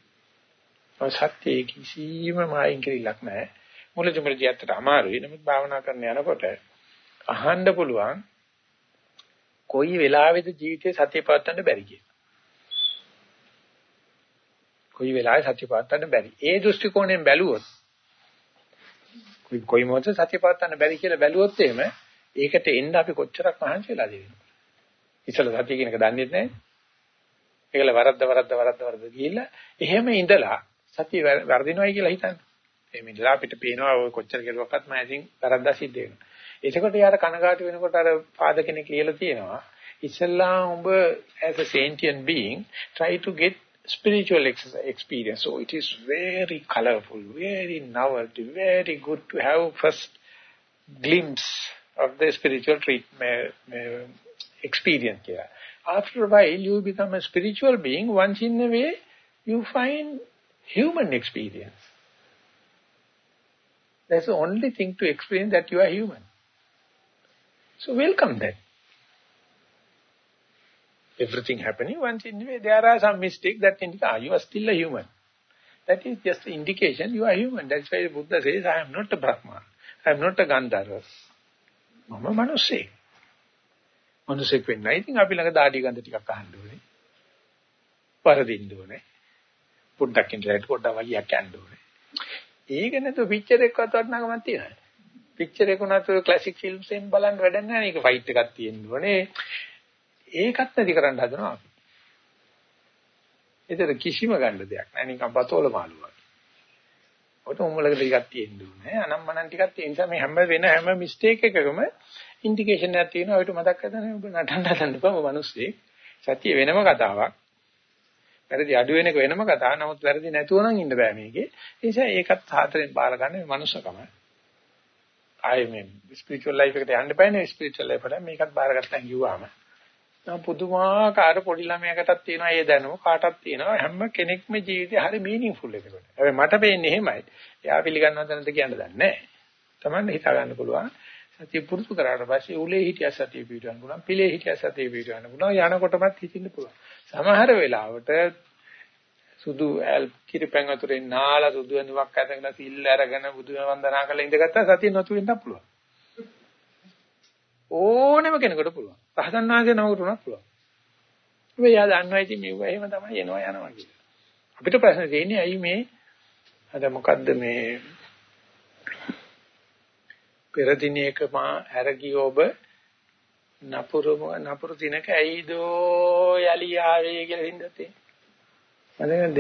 සත්‍යයේ කිසිම මායින් කිරිලක් නැහැ. මුලදි මුලදි ඇත්තට අමාරුයි. නමුත් භාවනා කරන යනකොට අහන්න පුළුවන් කොයි වෙලාවෙද ජීවිතේ සත්‍ය පවත්වන්න බැරි කියලා. කොයි වෙලාවෙ සත්‍ය පවත්වන්න බැරි. ඒ දෘෂ්ටි කෝණයෙන් බැලුවොත් කොයි කොයි මොහොතේ සත්‍ය පවත්වන්න බැරි කියලා බැලුවොත් එහෙම ඒකට එන්න අපි කොච්චරක් මහන්සි වෙලාද වෙන්නේ. ඉතල සත්‍ය කියන එක දන්නේ නැහැ. ඒකල වරද්ද වරද්ද වරද්ද වරද්ද ගිහිල්ලා එහෙම ඉඳලා සතිය වර්ධිනවයි කියලා හිතන්න. එහෙම ඉඳලා අපිට පේනවා ඔය කොච්චර කෙරුවක්වත් මම ඉතින් වරද්දා සිද්ධ වෙනවා. එතකොට යාර කනගාටු වෙනකොට අර පාද කෙනෙක් ලියලා තියෙනවා. ඉස්සල්ලා උඹ as a sentient being try to get spiritual experience. So it is very colorful, very novelty, very good to have first glimpse of the spiritual treatment uh, experience here. after a while you become a spiritual being, once in a way you find human experience. That's the only thing to explain that you are human. So welcome that. Everything happening, once in a way there are some mistakes that indicate ah, you are still a human. That is just the indication you are human. That's why Buddha says, I am not a Brahma. I am not a Gandharva. Mama Manusya. මිනිසෙක් වෙන්නයි. ඉතින් අපි ළඟ දාඩි ගඳ ටිකක් අහන්න ඕනේ. පරදින්න ඕනේ. පොඩ්ඩක් ඉඳලා පොඩ්ඩක් වලියක් යන්න ඕනේ. ඒක නැතුව පික්චර් එකක්වත් වටනකමක් තියෙනවා. පික්චර් එක උනත් ඔය ක්ලාසික් ෆිල්ම්ස් එකෙන් බලන්න වැඩක් නැහැ. මේක ෆයිට් එකක් තියෙන්න ඕනේ. ඒකත් නැති කරන්න හදනවා අපි. ඒතර කිසිම ගන්න දෙයක් නැහැ. නිකන් බතෝල මාළුවා. ඔත උඹලක ටිකක් තියෙන්න ඕනේ. අනම්මනම් ටිකක් තියෙන නිසා මේ හැම වෙන හැම මිස්ටේක් එකකම ඉන්ඩිකේෂන් එකක් තියෙනවා. ඒකට මතක් කරගන්න ඔබ නටන්න හදන්න එපා. ඔබ මිනිස්සේ. සතිය වෙනම කතාවක්. වැරදි අඩු වෙන එක වෙනම කතාවක්. නමුත් වැරදි නැතුව නම් ඉන්න බෑ මේකේ. ඒ නිසා ඒකත් සාතරෙන් බාර ගන්න මේ මනුස්සකම. ආයේ මේ ස්පිරිචුවල් ලයිෆ් එකට යන්න බෑනේ ස්පිරිචුවල් ලයිෆ් එකට මේකත් බාරගත්තා කිව්වම. නම් පුදුමාකාර පොඩි ළමයාකටත් තියෙනවා ඒ දැනුම කාටත් තියෙනවා හැම කෙනෙක්ම ජීවිතේ හරි මීනින්ග්ෆුල් එකකට. හැබැයි මට පේන්නේ එහෙමයි. එයා පිළිගන්නවද නැද්ද කියන්න දන්නේ නැහැ. Tamanne හිතා ගන්න පුළුවන්. සතිය පුරුදු කරාට පස්සේ උලේ හිටිය සතිය පිටවන්න පුළුවන්. පිළේ හිටිය සතිය පිටවන්න පුළුවන්. යනකොටමත් හිතින්න පුළුවන්. සමහර වෙලාවට සුදු ඇල් කිරිපැන් අතුරේ නාලා සුදු වෙනුවක් ඇඳගෙන සිල් අරගෙන බුදු වන්දනා කරලා ඉඳගත්තා සතිය නොතු වෙන්නත් පුළුවන්. ඕනෙම කෙනෙකුට පුළුවන්. රහතන් වහන්සේ නමකට උනත් පුළුවන්. මේ යා දන්නවා ඉතින් මේව එහෙම තමයි එනවා යනවා කියලා. අපිට ප්‍රශ්න තියෙන්නේ ඇයි මේ අද මොකද්ද මේ පෙර දිනයක මා හැරගිය ඔබ නපුරු නපුරු දිනක ඇයිදෝ යලි ආවේ කියලා හින්දතේ මතකද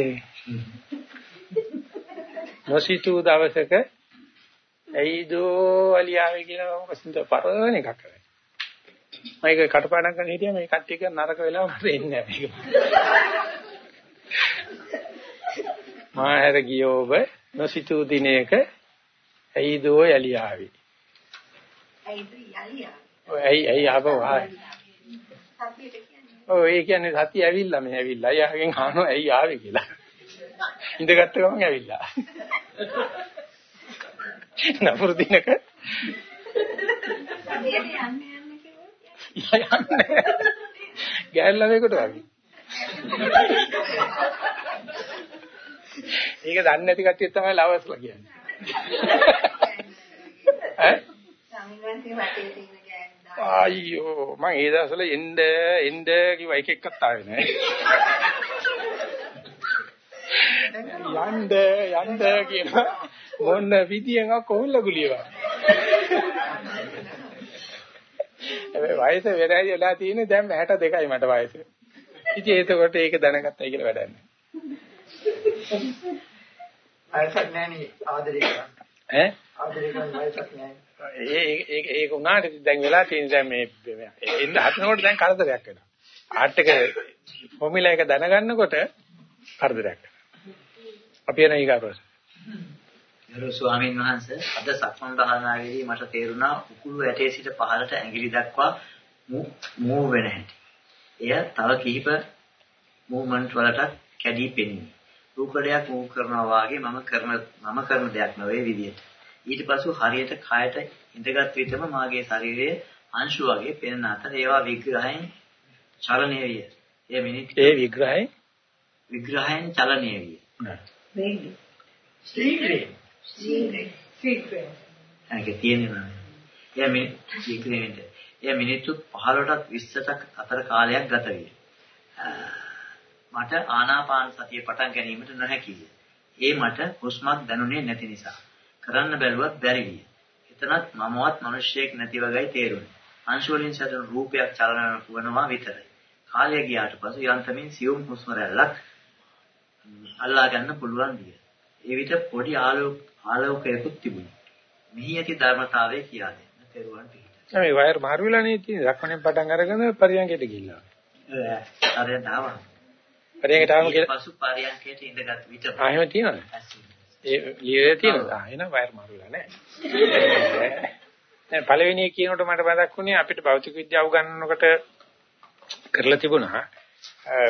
නොසිතූ දවසක ඇයිදෝ යලි ආවේ කියලා මම පස්සින්ද පරණ එකක් කරා මම ඒක කටපාඩම් කරන හිටියා මේ කට්ටිය කරන නරක වෙලාව මට එන්නේ නැහැ මේක මා හැරගිය ඔබ නොසිතූ දිනයක ඇයිදෝ යලි ආවේ ඇයි ඇයි ආපහු ආවේ? ඔව් ඒ කියන්නේ සතිය ඇවිල්ලා මේ ඇවිල්ලා. එයාගෙන් අහනවා ඇයි ආවේ කියලා. ඉඳගත්ත ගමන් ඇවිල්ලා. නපුරු දිනක යන්නේ යන්නේ යන්නේ. ගෑල් ළමයෙකුට වගේ. ඒක දන්නේ නැති කට්ටිය තමයි ලවස්ලා කියන්නේ. ඈ? සමින්වන්සේ වටේ තියෙන ගෑනු දා. අයියෝ මම ඒ දවස්වල එන්න එන්න කිව්ව එක එකක්වත් ආවේ නැහැ. යන්න යන්න කියන මොන විදියෙන් කොහොල්ල ගුලියවා. හැබැයි වයස වෙරයි වෙලා තියෙන්නේ දැන් 62යි මට වයස. ඉතින් ඒකකොට ඒක දැනගත්තයි කියලා වැඩක් නැහැ. අයසක් නැණි ආදරේ කරන්න. ඈ? ආදරේ කරන්න අයසක් නැහැ. ඒ ඒක ඒක උනාට දැන් වෙලා තියෙන දැන් මේ එන්න හදනකොට දැන් කරදරයක් වෙනවා. ආර්ට් එක ෆෝමියුලා එක දැනගන්නකොට කරදරයක් වෙනවා. අපි යන ඊගා ප්‍රශ්න. ගරු ස්වාමීන් වහන්සේ අද සක්මන් භාවනාවේදී මට තේරුණා උකුළු ඇටේ සිට පහළට ඇඟිලි දක්වා මූව් වෙන හැටි. එය තව කිහිප මූව්මන්ට් වලට කැඩී පෙනුනේ. රූකඩයක් මූව් කරනවා වාගේ මම කරන මම කරන දෙයක් නොවේ විදියට. ඊට පසු හරියට කයට ඉඳගත් විටම මාගේ ශරීරයේ අංශු වගේ පෙනෙන අතර ඒවා විග්‍රහයෙන් චලනය විය. එය මිනිත් ඒ විග්‍රහය විග්‍රහයෙන් චලනය විය. වේගි. ශීඝ්‍රයෙන් ශීඝ්‍රයෙන්. ඒක තියෙන්නේ නෑ. එයා මේ ශීඝ්‍රයෙන් එයා මිනිත්තු 15ටත් 20ටක් අතර කාලයක් ගත විය. මට ආනාපාන සතිය පටන් ගැනීමට නොහැකිය. ඒ මට හුස්මක් දැනුනේ නැති නිසා. කරන්න බැලුවත් බැරි විය. එතනත් මමවත් මිනිස්සෙක් නැති වගේයි තේරුනේ. අංශු වලින් සැදෙන රූපයක් චලන වනවා විතරයි. කාලය ගියාට පසු යන්තමින් සියුම් හුස්ම රැල්ලක් අල්ලා ගන්න පුළුවන් විය. ඒ විට පොඩි ආලෝක ආලෝකයකුත් තිබුණා. මෙහි ඇති ධර්මතාවය කියා දෙන්න තෙරුවන් පිහිට. මේ වයර් මාරු වෙලා නේ තියෙන්නේ. රක්මණෙන් පටන් අරගෙන පරියන්කයට ගිහිල්ලා. හරියට ආවා. පරියන්කට ආවම කියලා පසු පරියන්කයට ඉඳගත් විට ආ එහෙම තියෙනවද? ඒ ලියලා තියෙනවද? ආ එහෙනම් වයර් මාරු වෙලා නැහැ. දැන් පළවෙනි එක කියනකොට මට මතක් වුණේ අපිට භෞතික විද්‍යාව උගන්වනකොට කරලා තිබුණා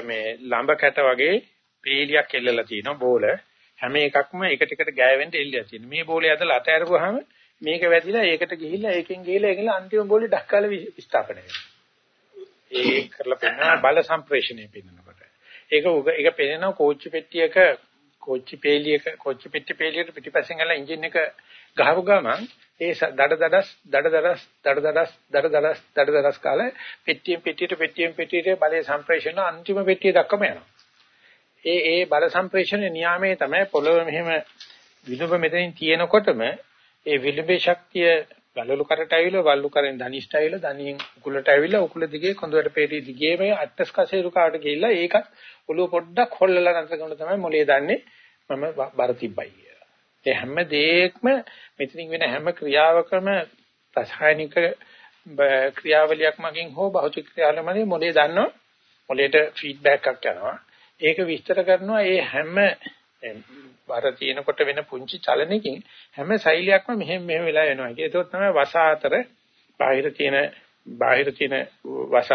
මේ ළඹ කැට වගේ පේලියක් එල්ලලා තියෙනවා බෝල හැම එකක්ම එකට එකට ගෑවෙන්න එල්ලලා තියෙනවා. මේ බෝලේ ඇදලා අත ඇරපුවාම මේක වැදිලා ඒකට ගිහිල්ලා ඒකෙන් ගිහිල්ලා ඒකල අන්තිම බෝලේ ඩක්කාල විස්ථාපනය වෙනවා. ඒ කරලා පෙන්නන බල සම්ප්‍රේෂණය පෙන්නනකොට. ඒක ඒක පෙන්නන කෝච්චි පෙට්ටියක කෝච්චි පේලියක කෝච්චි පෙට්ටි පේලියට පිටිපස්සෙන් ගලා එන්ජින් එක ගහපු ගමන් ඒ දඩ දඩස් දඩ දඩස් දඩ දඩස් දඩ දඩස් දඩ දඩස් කාලේ පෙට්ටියෙන් පෙට්ටියට පෙට්ටියෙන් පෙට්ටියට බලයේ සම්ප්‍රේෂණ අන්තිම පෙට්ටිය දක්වම යනවා. ඒ ඒ බල සම්ප්‍රේෂණ නියාමයේ තමයි පොළොව මෙහෙම විලුඹ මෙතනින් තියෙනකොටම ඒ විලුඹේ ශක්තිය ගලලු කරට ඇවිල්ලා වල්ලු කරෙන් ධනිෂ්ඨ ඇවිල්ලා ධනියෙන් උකුලට ඇවිල්ලා උකුල දිගේ කොඳුරට පෙටි දිගේ මේ අට්ටස් කසේ රුකාට ගිහිල්ලා ඒකත් ඔළුව පොඩ්ඩක් හොල්ලලා නැතර කරන තමයි මොලේ දන්නේ මම බර තිබ්බයි කියලා. ඒ හැම දෙයක්ම මෙතනින් වෙන හැම ක්‍රියාවකම රසායනික ක්‍රියාවලියක් මගින් හෝ භෞතික ක්‍රියාවලියම මොලේ දන්නවා. මොලේට ෆීඩ්බැක් එකක් යනවා. ඒක විස්තර කරනවා ඒ හැම බර තියෙනකොට වෙන පුංචි චලනයකින් හැම ශෛලියක්ම මෙහෙම මෙහෙම වෙලා යනවා. ඒක තමයි වස අතර බාහිර තියෙන බාහිර තියෙන වස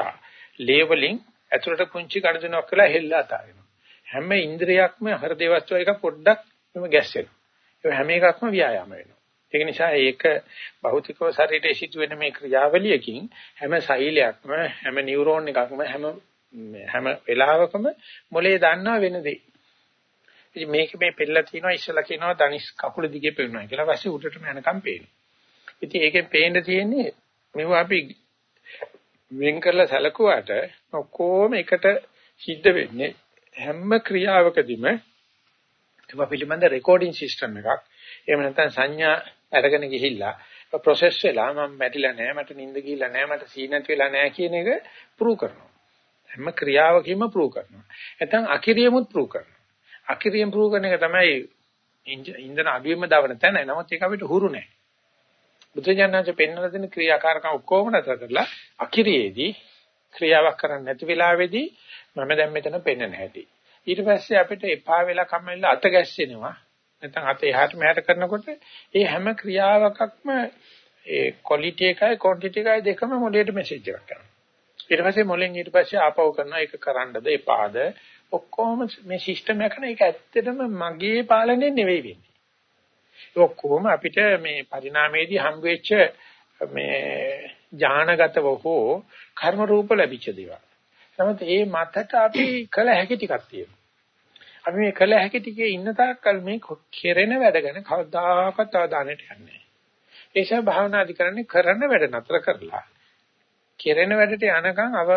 ලේවලින් ඇතුළට පුංචි කඩදෙනක් වෙලා හෙල්ලා අතාරිනවා. හැම ඉන්ද්‍රියක්ම හෘදේ වස්තුව එක පොඩ්ඩක් එම ගැස්සෙනවා. ඒ හැම එකක්ම ව්‍යායාම වෙනවා. ඒක නිසා ඒක භෞතිකව ශරීරයේ සිදුවෙන මේ ක්‍රියාවලියකින් හැම සෛලයක්ම හැම නියුරෝන් එකක්ම හැම හැම වෙලාවකම මොලේ දන්නා වෙන දේ. ඉතින් මේක මේ පෙළලා තියෙනවා ඉස්සලා කියනවා ධනිස් කකුල දිගේ පෙන්නනවා කියලා. ඊපස්සේ උඩටම යනකම් පේනවා. ඉතින් ඒකෙන් පේන්න තියෙන්නේ මෙව අපි වෙන් කරලා සැලකුවාට ඔක්කොම එකට සිද්ධ වෙන්නේ හැම ක්‍රියාවකදීම ඒවා පිළිබඳ රෙකෝඩින් සිස්ටම් එකක්. එහෙම නැත්නම් සංඥා අරගෙන ගිහිල්ලා ප්‍රොසෙස් වෙලා මම මැරිලා නැහැ මට නිින්ද ගිහිල්ලා නැහැ මට සීනත් වෙලා නැහැ කියන එක ප්‍රූව් කරනවා. හැම ක්‍රියාවකීම ප්‍රූව් කරනවා. නැත්නම් අකිරියමුත් ප්‍රූව් කරනවා. අකිරියම් ප්‍රූව් කරන එක තමයි ඉන්ධන අඩුවෙම දවන තැන. නමුත් ඒක අපිට හුරු නැහැ. බුදුජානනාංශ පෙන්වලා දෙන ක්‍රියාකාරකම් ඔක්කොම නැතර කරලා අකිරියේදී ක්‍රියාවක් කරන්න නැති වෙලාවේදී මම දැන් මෙතන පෙන්වන්න හැටි. ඊට පස්සේ අපිට එපා වෙලා කම්මැලිලා අත ගැස්සෙනවා. නැත්නම් අත එහාට මෙහාට කරනකොට ඒ හැම ක්‍රියාවකක්ම ඒ ක්වොලිටි එකයි ක්වොන්ටිටි එකයි දෙකම මොලේට මෙසේජ් එකක් කරනවා. ඊට පස්සේ මොලෙන් ඊට පස්සේ ආපහු කරනවා ඒක කරන්නද එපාද ඔක්කොම මේ සිස්ටම් එක කරන එක ඇත්තටම මගේ පාලනේ නෙවෙයි වෙන්නේ. ඒ ඔක්කොම අපිට මේ පරිණාමයේදී හම් වෙච්ච මේ ඥානගතව හෝ කර්ම රූප ලැබිච්ච දේවල්. නමුත් ඒ මතට අපි කළ හැකි ටිකක් තියෙනවා. අපි මේ කළ හැකි ටිකේ ඉන්න තාක්කල් මේ කෙරෙන වැඩ ගැන කවදාකවත් අවධානයට යන්නේ නැහැ. ඒ නිසා භාවනාදි කරන්නේ කරන වැඩ නතර කරලා කෙරෙන වැඩට යනකම් අව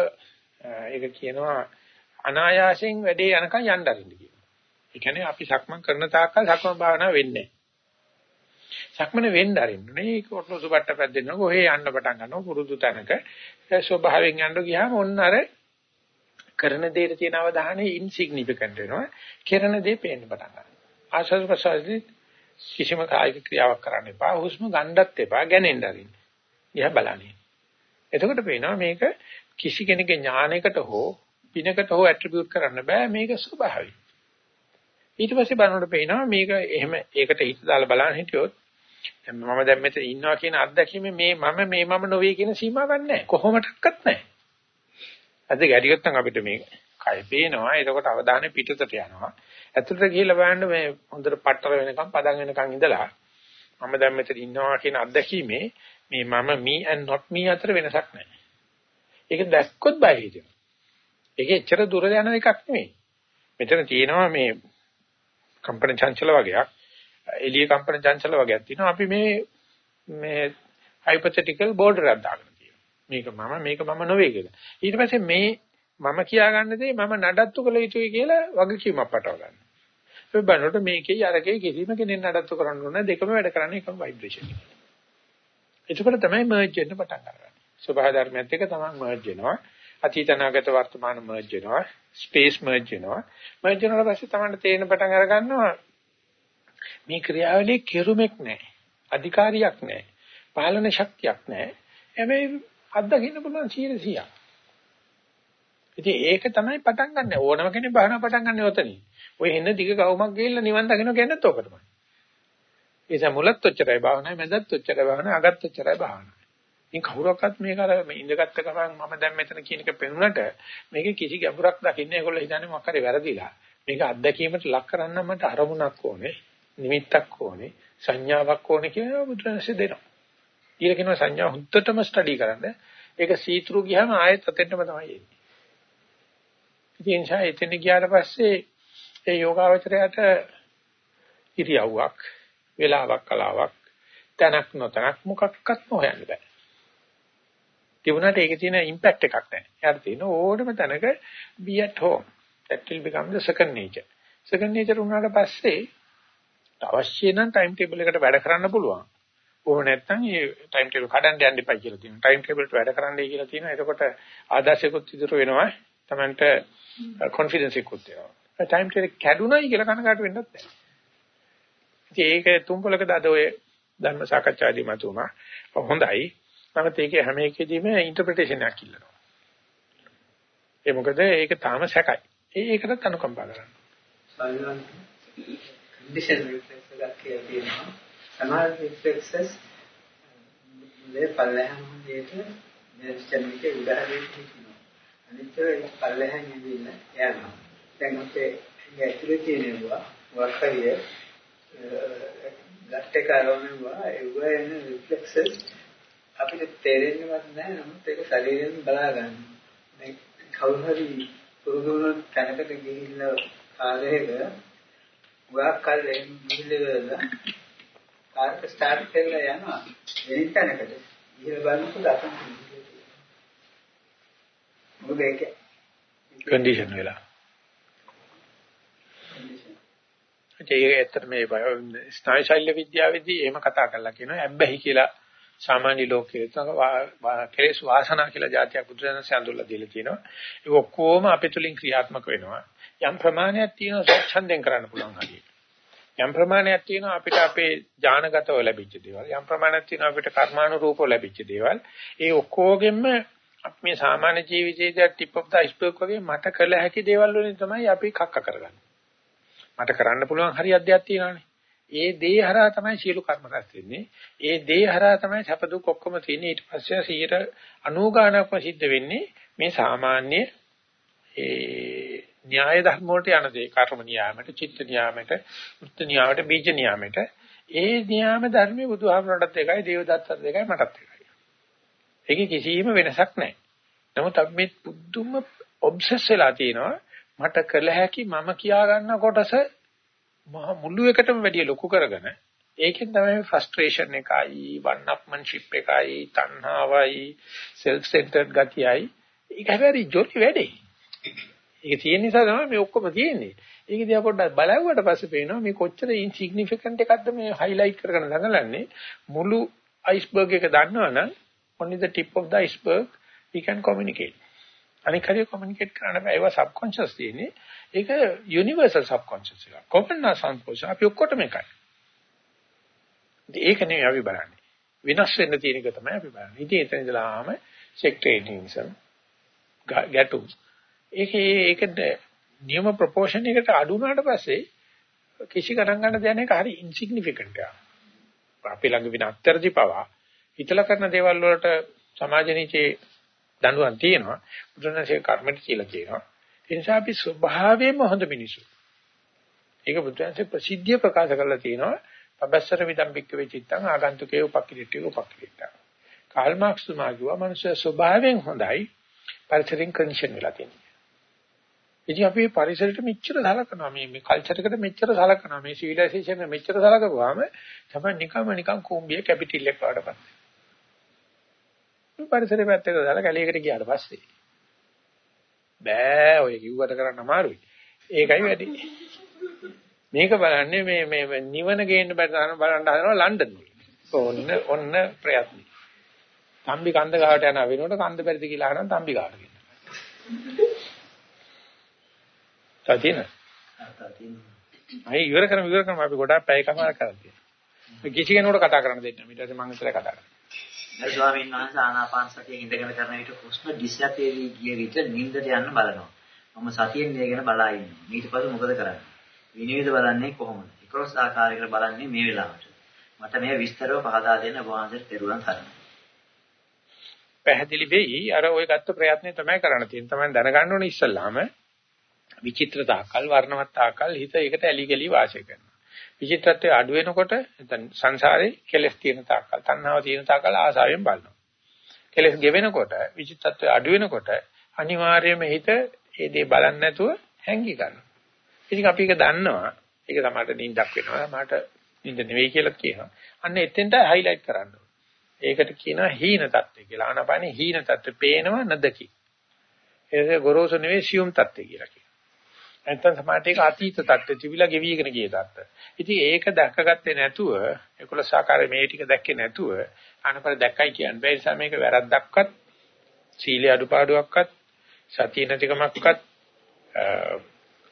ඒක කියනවා අනායාසයෙන් වැඩේ යනකම් යන්න අරින්න කියනවා. ඒ කියන්නේ අපි සක්මන් කරන තාක්කල් සක්මන් භාවනාව වෙන්නේ සක්මන වෙන්න අරින්න නේ ඒක ඔට්ලොසු බට්ට පැද්දෙනවා කොහේ යන්න පටන් ගන්නවා පුරුදු තැනක. ස්වභාවයෙන් යන්න ගියාම ඔන්න අර කරන දෙයට තියෙන අවධානය ඉන්සිග්නිෆිකන්ට් වෙනවා. කරන දේ පේන්න පටන් ගන්නවා. ආශස් ප්‍රසාරදී කිසිම කායික ක්‍රියාවක් කරන්න එපා. හුස්ම ගන්නත් එපා. ගැනෙන්න අරින්න. දිහා බලන්නේ. එතකොට පේනවා මේක කිසි කෙනෙකුගේ ඥානයකට හෝ පිනකට හෝ ඇට්‍රිබියුට් කරන්න බෑ මේක ස්වභාවයි ඊට පස්සේ බලනකොට පේනවා මේක එහෙම ඒකට හිත දාලා බලන්න හිටියොත් දැන් මම දැන් මෙතන ඉන්නවා කියන අත්දැකීම මේ මම මේ මම නොවේ කියන සීමාවක් නැහැ කොහොමඩක්වත් නැහැ අද ගැඩියොත් නම් අපිට මේ කය පේනවා. එතකොට අවධානය පිටතට යනවා. ඇතුළට ගිහිල්ලා බලන්න මේ හොඳට පට්ටර වෙනකම් පදන් වෙනකම් ඉඳලා මම දැන් මෙතන ඉන්නවා කියන අත්දැකීමේ මේ මම me and not me අතර වෙනසක් නැහැ. ඒක දැක්කොත් බය හිතෙනවා. ඒක එච්චර දුර යන එකක් නෙමෙයි. මෙතන තියෙනවා මේ කම්පන චංචල වගේක් එළිය කම්පන චංචල වගේක් තියෙනවා. අපි මේ මේ hypothetical border එකක් දාගෙන මේක මම මේක මම නොවේ කියලා. ඊට පස්සේ මේ මම කියාගන්න දේ මම නඩත්තු කළ යුතුයි කියලා වගකීමක් පටව ගන්න. ඒ බලනකොට මේකේ අරකේ කිසිම කෙනෙක් නඩත්තු කරන්න ඕන දෙකම වැඩ කරන්නේ එකම ভাইබ්‍රේෂන්. එතකොට තමයි මර්ජ් වෙන්න පටන් ගන්නේ. ස්වභාව ධර්මයත් එක්ක තමයි මර්ජ් වෙනවා. අතීත අනාගත වර්තමාන මර්ජ් වෙනවා. ස්පේස් මර්ජ් වෙනවා. මර්ජ් වුණාට පස්සේ තමයි තේරෙන පටන් අර ගන්නවා මේ ක්‍රියාවලියේ කෙරුමක් නැහැ. අධිකාරියක් නැහැ. පාලන ශක්තියක් නැහැ. හැබැයි අත්දකින්න පුළුවන් 100%ක්. ඉතින් ඒක තමයි පටන් ගන්න ඕනම කෙනෙක් බහන පටන් ගන්න ඔතනින්. ඔය එන්න දිග ගවුමක් ගිහිල්ලා නිවන් දකින්න කියන්නත් ඕක තමයි. ඒ නිසා මුලත් ඔච්චරයි භාවනායි මැදත් ඔච්චරයි භාවනායි අගත් ඔච්චරයි භාවනායි. ඉතින් කවුරක්වත් මේක අර මේ ඉඳගත්ත ගමන් මම දැන් මෙතන කියන එක පෙනුනට මේකේ කිසි ගැඹුරක් දකින්නේ ඒගොල්ලෝ හිතන්නේ මොකක් හරි වැරදිලා. මේක අත්දැකීමට ලක් කරන්න මට අරමුණක් ඕනේ, නිමිත්තක් ඕනේ, සංඥාවක් ඕනේ කියලා බුදුරජාණන්සේ දෙනවා. ඊළ කියනවා සංඥා හුත්තටම ස්ටඩි කරන්න. ඒක සීතුරු ගියාම ආයෙත් අතෙන්ටම තමයි එන්නේ. ඉතින් නිසා එතන ගියාට පස්සේ ඒ යෝගාවචරයට ඉරියව්වක්, වේලාවක්, කලාවක්, තනක් නොතනක් මොකක්වත් හොයන්න බෑ. තිබුණාට ඒකේ තියෙන ඉම්පැක්ට් එකක් නැහැ. එයාට තියෙන ඕනම තැනක be at home. that will become the second nature. second nature උනාට පස්සේ අවශ්‍ය නම් ටයිම් ටේබල් එකට වැඩ කරන්න පුළුවන්. ඕව නැත්නම් මේ ටයිම් ටේබල් කඩන්න යන්න එපා කියලා තියෙනවා. ටයිම් ටේබල් එකට වැඩ කරන්නයි කියලා තියෙනවා. එතකොට ආදර්ශයකුත් ඉදිරිය වෙනවා. Tamanට කොන්ෆිඩන්ස් එකකුත් එනවා. ටයිම් ටේබල් කැඩුනයි කියලා කනකට වෙන්නත් බෑ. ඉතින් ඒක තුම්පලකද අද ඔය ධර්ම සාකච්ඡාදී මතුණා. හොඳයි. නමුත් ඒකේ හැම එකෙදීම ඉන්ටර්ප්‍රිටේෂන් එකක් ඉල්ලනවා. ඒ මොකද ඒක තාම සැකයි. ඒකටත් අනුකම්පා කරන්න. සාමාන්‍ය කන්ඩිෂන් රිෆ්ලෙක්ස් එකක් කියලා තියෙනවා. සමහර රිෆ්ලෙක්සස් මේ පල්ලෙහාම දෙයට මේ චර්මිකේ උදාහරණයක් කියනවා. අනිත් ඒවා පල්ලෙහාම ඉඳින්න යනවා. දැන් අපේ ඇතුලේ තියෙනවා වර්තය ගට් එක අරමුණුවා ඒව එන රිෆ්ලෙක්සස් අපිට තේරෙන්නවත් නැහැ නමුත් ඒක ශරීරයෙන් බලා ගන්න. දැන් කවුරු හරි පුරුදු වුණ තැනකට ගිහිල්ලා කාලයක ගොඩක් කල් ගිහිල්ලා කාර්ක ස්ටාර්ට් කරලා යනවා වෙනින් තැනකට. ඉහළ බලනකොට දකින්න මොකද ඒක කන්ඩිෂන් වෙලා. ඒක ඇත්තට මේ ස්නායු ශල්‍ය විද්‍යාවේදී එහෙම කතා කරලා කියනවා ඇබ්බැහි කියලා සාමාන්‍ය ලෝකයේ කෙලෙස් වාසනා කියලා જાතියක් බුදුරජාණන් සඳුල්ලා දීලා තියෙනවා. ඒක ඔක්කොම අපේ තුලින් ක්‍රියාත්මක වෙනවා. යම් ප්‍රමාණයක් තියෙනවා ස්වච්ඡන්දයෙන් කරන්න පුළුවන් හරියට. යම් ප්‍රමාණයක් තියෙනවා අපිට අපේ ඥානගතව ලැබිච්ච දේවල්. යම් ප්‍රමාණයක් තියෙනවා අපිට කර්මානුරූපව ලැබිච්ච දේවල්. ඒ ඔක්කොගෙම අපි මේ සාමාන්‍ය ජීවිතයේ ටිප් ඔෆ් ද අයිස්බර්ග් වගේ මට කළ හැකි දේවල් වලින් තමයි අපි කක්ක කරගන්නේ. මට කරන්න පුළුවන් හරි අධ්‍යයක් තියෙනවානේ. ඒ දේ හරහා තමයි සියලු කර්ම රැස් වෙන්නේ. ඒ දේ හරහා තමයි සැප දුක් ඔක්කොම තියෙන්නේ. ඊට පස්සේ 190 ගානක්ම සිද්ධ වෙන්නේ මේ සාමාන්‍ය ඒ න්‍යාය ධර්ම වලට යන දේ කර්ම නියාමයට, චිත්ත නියාමයට, වෘත්ත නියාමයට, බීජ නියාමයට. ඒ න්‍යාම ධර්මයේ බුදුහාමරටත් එකයි දේවදත්තත් එකයි මටත් එකයි. ඒකේ කිසිම වෙනසක් නැහැ. නමුත් අපි මේ පුදුම ඔබ්සෙස් වෙලා තියෙනවා මට කළ හැකි මම කියා ගන්න කොටස මහ මුළු එකටම වැඩිය ලොකු කරගෙන ඒකෙන් තමයි ෆ්‍රස්ට්‍රේෂන් එකයි වන්නප්මන්ෂිප් එකයි තණ්හාවයි සෙල්ෆ් සෙන්ටර්ඩ් ගතියයි ඒක හැබැයි ජොලි වැඩේ. ඒක තියෙන නිසා තමයි මේ ඔක්කොම තියෙන්නේ. ඒක දිහා පොඩ්ඩක් බලවුවට පස්සේ පේනවා මේ කොච්චර ඉන්සිග්නිෆිකන්ට් එකක්ද මේ හයිලයිට් කරගෙන දඟලන්නේ මුළු අයිස්බර්ග් එක දන්නවනම් only the tip of the iceberg we can communicate. අනික හරිය කොමියුනිකේට් කරන්න බෑ ඒවා සබ්කොන්ෂස් තියෙන්නේ. ඒක යුනිවර්සල් සබ්කොන්ෂස් එක. කොමන් සංස්පෝෂ අපි ඔක්කොටම එකයි. ඒක නෙවෙයි අපි බලන්නේ. විනාශ වෙන්න තියෙන එක තමයි අපි බලන්නේ. ඉතින් එතන ඉඳලාම සෙක්ටේරියනිසම් ගැටුම්. ඒකේ ඒකට නියම ප්‍රොපෝෂන් එකට අඩු වුණාට පස්සේ කිසි ගණන් ගන්න දෙයක් නැහැ හරි ඉන්සිග්නිෆිකන්ට් එක. අපි ළඟ වින අත්‍යර්ධි පවා හිතලා කරන දේවල් වලට සමාජ නීතියේ දඬුවම් තියෙනවා. බුදුරජාණන්සේ කර්මෙට කියලා කියනවා. ඒ නිසා අපි ස්වභාවයෙන්ම හොඳ මිනිසු. ඒක බුදුරජාණන්සේ ප්‍රසිද්ධිය ප්‍රකාශ කරලා තියෙනවා. පබස්සර විදම්බික්ක වෙචිත්තං ආගන්තුකේ උපක්‍රීටි උපක්‍රීටා. කාල් මාක්ස් තුමා කිව්වා මනුෂ්‍ය ස්වභාවයෙන් හොඳයි පරිසරයෙන් කන්ඩිෂන් වෙලා තියෙනවා. ඉතින් අපි පරිසරයට මෙච්චර සලකනවා මේ මේ කල්චර් එකට මෙච්චර සලකනවා මේ සිවිලයිසේෂන් එක මෙච්චර සලකපුවාම තමයි නිකම්ම නිකම් කුඹිය කැපිටල් එක වඩපත්. මේ පරිසරය පැත්තකට දාලා කැලේකට ගියාට පස්සේ බෑ ඔය කිව්වට කරන්න අමාරුයි. ඒකයි වැඩි. මේක බලන්නේ මේ මේ නිවන ගේන්න බැලන බලන්න හදනවා ලන්ඩන්. ඔන්න ඔන්න ප්‍රයත්න. තම්බි කන්ද ගාවට යන වෙනකොට කන්ද පෙරිද කියලා අහනවා තම්බි ගාවට කියන. තාතින. අය ඉවර කරමු ඉවර කරමු අපි ගොඩාක් පැය කමාර කරලා තියෙනවා. කිසි කෙනෙකුට කතා කරන්න දෙන්න. ඊට පස්සේ මම ඉතල කතා කරනවා. ඒ ස්වාමීන් වහන්සේ ආනාපාන සතිය ඉඳගෙන කරන විට හුස්ම දිශාතේවි ගිය විට නිින්දට යන්න බලනවා. මම සතියෙන් ඉඳගෙන බලා ඉන්නවා. ඊට පස්සේ මොකද කරන්නේ? විනිවිද බලන්නේ කොහොමද? 11 ආකාරයකට බලන්නේ මේ වෙලාවට. මට මේ විස්තරව පහදා දෙන්න වහන්සේට පෙරුවන් තරයි. පැහැදිලි වෙයි. අර ওই ගත්ත ප්‍රයත්නය තමයි කරන්න තියෙන්නේ. තමයි දැනගන්න ඕනේ ඉස්සල්ලාම විචිත්‍රතාකල් වර්ණවත්තාකල් හිත ඒකට ඇලි ගලි වාසය කරනවා. විචිත්‍රත්වය අඩු වෙනකොට නැත්නම් සංසාරේ කෙලස් තියෙන තාක්කල් තණ්හාව තියෙන තාක්කල් ආසාවෙන් බලනවා. කෙලස් ගෙවෙනකොට විචිත්‍රත්වය අඩු වෙනකොට අනිවාර්යයෙන්ම හිත ඒ දේ බලන්නේ නැතුව හැංගි ගන්නවා. ඉතින් අපි ඒක දන්නවා. ඒක තමයි නිින්දක් වෙනවා. මාට නිින්ද නෙවෙයි කියලා කියනවා. අන්න එතෙන්ට හයිලයිට් කරන්න ඒකට කියනවා හීන தත්ත්වය කියලා. ආනාපානේ හීන தත්ත්වය පේනව නැදකි. ඒක ගොරෝසු නෙවෙයි සියුම් தත්ත්වය කියලා කියනවා. නැත්නම් සමාජයට ඒක අතීත தත්ත්වය තිබිලා ගෙවිගෙන ගිය தත්ත්වය. ඉතින් ඒක දැකගත්තේ නැතුව 11 ආකාරයේ මේ ටික දැක්කේ නැතුව අනපර දැක්කයි කියන්නේ. ඒ නිසා මේක වැරද්දක්වත් සීල අඩුපාඩුවක්වත් සතිය නැතිකමක්වත්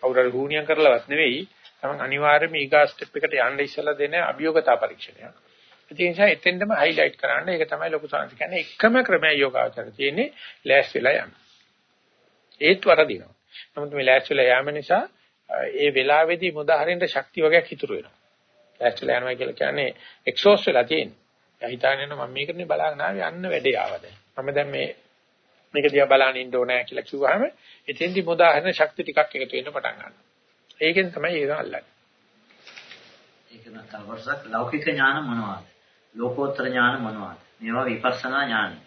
අවුරුදු හුණියම් කරලවත් නෙවෙයි. තමන් අනිවාර්යයෙන්ම ඊගා ස්ටෙප් එකට යන්න ඉස්සලා දෙන අභියෝගතා පරීක්ෂණයක්. ඒ නිසා එතෙන්දම හයිලයිට් කරන්න ඒක තමයි ලොකු සංසි කියන්නේ එකම ක්‍රමය යෝගාචර තියෙන්නේ ලෑස්තිලා යන්න. ඒත් වරදිනවා. නමුත් මේ ලෑස්තිලා යාම නිසා ඒ වෙලාවේදී මුදාහරින්න ශක්තිය වගේක් ඉතුරු වෙනවා. ලෑස්තිලා යනවා කියලා කියන්නේ එක්සෝස්ට් වෙලා තියෙන්නේ. එයා හිතාගෙන ඉන්න මම මේකනේ බලාගෙන ආවේ යන්න වැඩේ ආවද. මම දැන් මේ මේක දිහා බලන්න ඉන්න ඕනෑ කියලා කිව්වහම එතෙන්දි මුදාහරින ශක්තිය ටිකක් එකතු වෙන්න පටන් ගන්නවා. ඒකෙන් තමයි ඒක අල්ලන්නේ. ඒක නතරවසක් ලෞකික ඥාන මොනවාද? ලෝකෝත්තර ඥාන මොනවාද? මේවා විපස්සනා ඥානයි.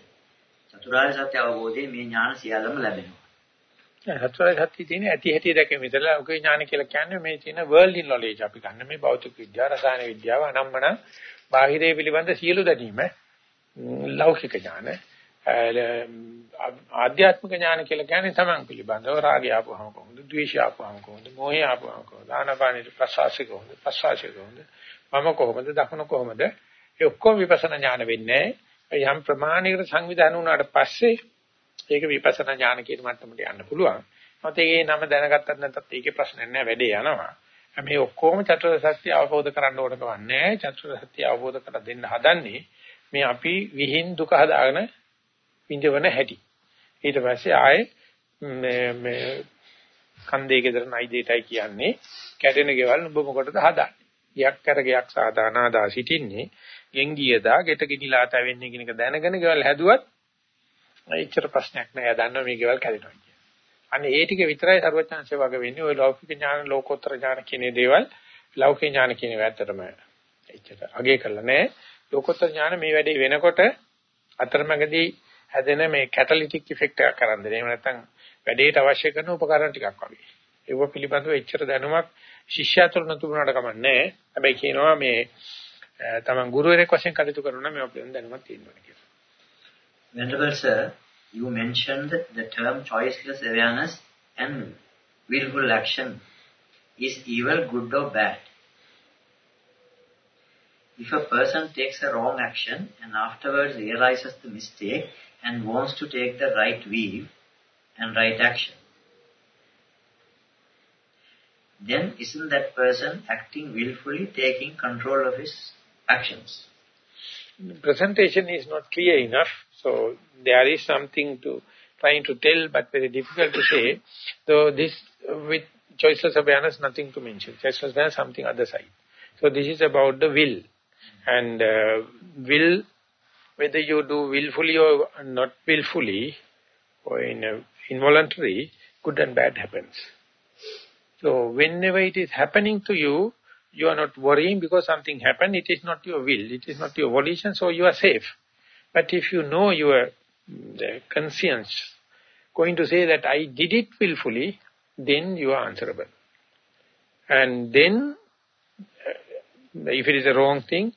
චතුරාර්ය සත්‍ය අවබෝධයේ මේ ඥාන සියල්ලම ලැබෙනවා. හතරයි සත්‍ය තියෙන ඇති හැටි දැකීම විතරලා ඔකේ ඥාන කියලා කියන්නේ මේ තියෙන world knowledge අපි ගන්න. මේ භෞතික විද්‍යාව රසායන විද්‍යාව අනම්මන බාහිරයේ පිළිබඳ සියලු දැනීම ලෞකික ඥාන ආධ්‍යාත්මික ඥාන කියලා කියන්නේ තමන් පිළිබඳව රාගය ආපුවම කොහොමද ද්වේෂය ආපුවම කොහොමද මෝහය ආපුවම කොහොමද ආනපානෙට ප්‍රසවාසය කොහොමද ප්‍රසවාසය කොහොමද මම කොහොමද දකුණ කොහොමද ඒ ඔක්කොම විපස්සනා ඥාන වෙන්නේ යම් ප්‍රමාණයකට සංවිධානය වුණාට පස්සේ ඒක විපස්සනා ඥාන කියන මට්ටමට යන්න පුළුවන්. මොකද ඒ නම දැනගත්තත් නැත්නම් ඒකේ ප්‍රශ්නයක් නැහැ වැඩේ යනවා. මේ ඔක්කොම චතුරාර්ය සත්‍ය අවබෝධ කරගන්න ඕන කවන්නේ චතුරාර්ය සත්‍ය අවබෝධ කර දෙන්න හදන්නේ මේ අපි විහිං දුක හදාගෙන විඳවන හැටි. ඊට පස්සේ ආයේ මේ මේ කන්දේ ගෙදර නයි දෙයටයි කියන්නේ කැඩෙන ගෙවල් ඔබ මොකටද හදන්නේ? ගියක් කර ගියක් සාදානාදා සිටින්නේ ගෙන් ගියදා ගෙට ගිනිලා තවෙන්නේ කියන එක දැනගෙන ගෙවල් හැදුවත් එච්චර ප්‍රශ්නයක් නෑ. එයා දන්නවා මේ ගෙවල් කැඩෙනවා කියන්නේ. අන්න ඒ ටික විතරයි සර්වඥාන්සේ වගේ වෙන්නේ. ওই ලෞකික ඥාන, ලෝකෝත්තර ඥාන කියන දේවල් ලෞකික ඥාන කියන ඒවා ඇත්තටම එච්චර අගේ කරලා නැහැ. ලෝකෝත්තර ඥාන මේ වැඩේ වෙනකොට අතරමැදි හැදෙන මේ කැටලිටික් ඉෆෙක්ට් එකක් කරන් දෙන. එහෙම නැත්නම් වැඩේට අවශ්‍ය කරන උපකරණ ටිකක් වගේ. ඒව පිළිබඳව එච්චර දැනුමක් ශිෂ්‍යයා තුළ නැතුණාට කමක් නැහැ. හැබැයි කියනවා මේ තමන් ගුරුවරයෙක් වශයෙන් කටයුතු කරනවා මේ අපේ දැනුමක් තියෙනවා කියලා. Venerable sir, you mentioned the term choiceless awareness and willful action. Is evil good or bad? If a person takes a wrong action and afterwards realizes the mistake and wants to take the right view and right action, then isn't that person acting willfully, taking control of his actions? Presentation is not clear enough, so there is something to trying to tell, but very difficult to say. So this, with choiceless awareness, nothing to mention. Choiceless awareness, something other side. So this is about the will. And uh, will, whether you do willfully or not willfully, or in a, involuntary, good and bad happens. So whenever it is happening to you, you are not worrying because something happened. It is not your will. It is not your volition, so you are safe. But if you know your conscience going to say that I did it willfully, then you are answerable. And then, uh, if it is a wrong thing,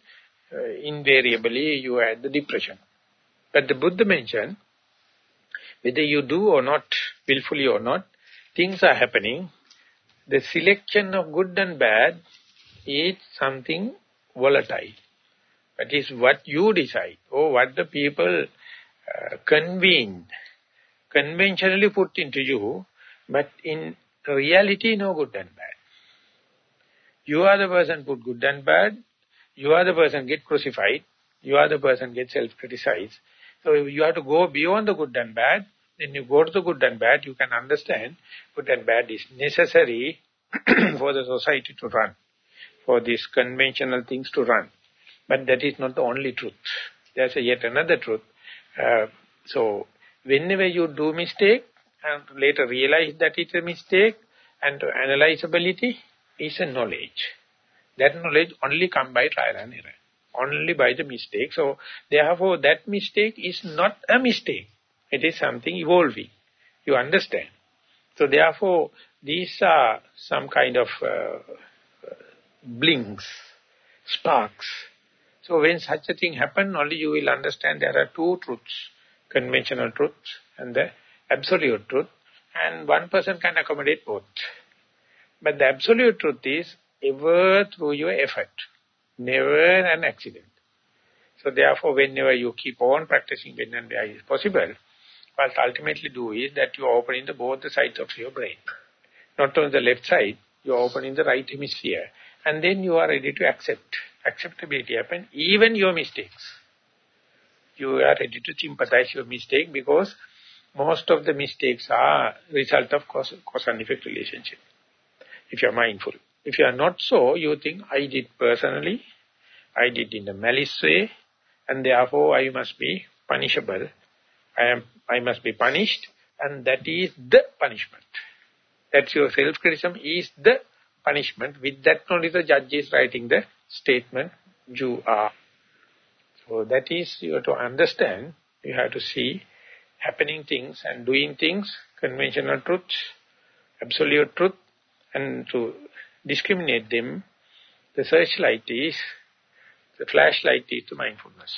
uh, invariably you are the depression. But the Buddha mentioned, whether you do or not, willfully or not, things are happening, the selection of good and bad is something volatile. That is what you decide, or what the people uh, convened, conventionally put into you, but in reality, no good and bad. You are the person put good and bad, you are the person get crucified, you are the person get self-criticized. So you have to go beyond the good and bad then you go to the good and bad, you can understand good and bad is necessary for the society to run, for these conventional things to run. But that is not the only truth. There's yet another truth. Uh, so, whenever you do mistake, and later realize that it's a mistake, and analyzability is a knowledge. That knowledge only come by trial and error, only by the mistake. So, therefore, that mistake is not a mistake. It is something evolving. You understand. So therefore, these are some kind of uh, blinks, sparks. So when such a thing happens, only you will understand there are two truths, conventional truth and the absolute truth. And one person can accommodate both. But the absolute truth is ever through your effort, never an accident. So therefore, whenever you keep on practicing when and where is possible, what ultimately do is that you are opening the both the sides of your brain. Not on the left side, you are opening the right hemisphere. And then you are ready to accept. Acceptability happen, even your mistakes. You are ready to sympathize your mistake because most of the mistakes are result of cause, cause and effect relationship. If you are mindful. If you are not so, you think, I did personally, I did in a malice way, and therefore I must be punishable. I am I must be punished, and that is the punishment. That's your self-criticism is the punishment. With that only the judge is writing the statement, you are. So that is, you have to understand, you have to see happening things and doing things, conventional truth, absolute truth, and to discriminate them, the searchlight is, the flashlight is to mindfulness.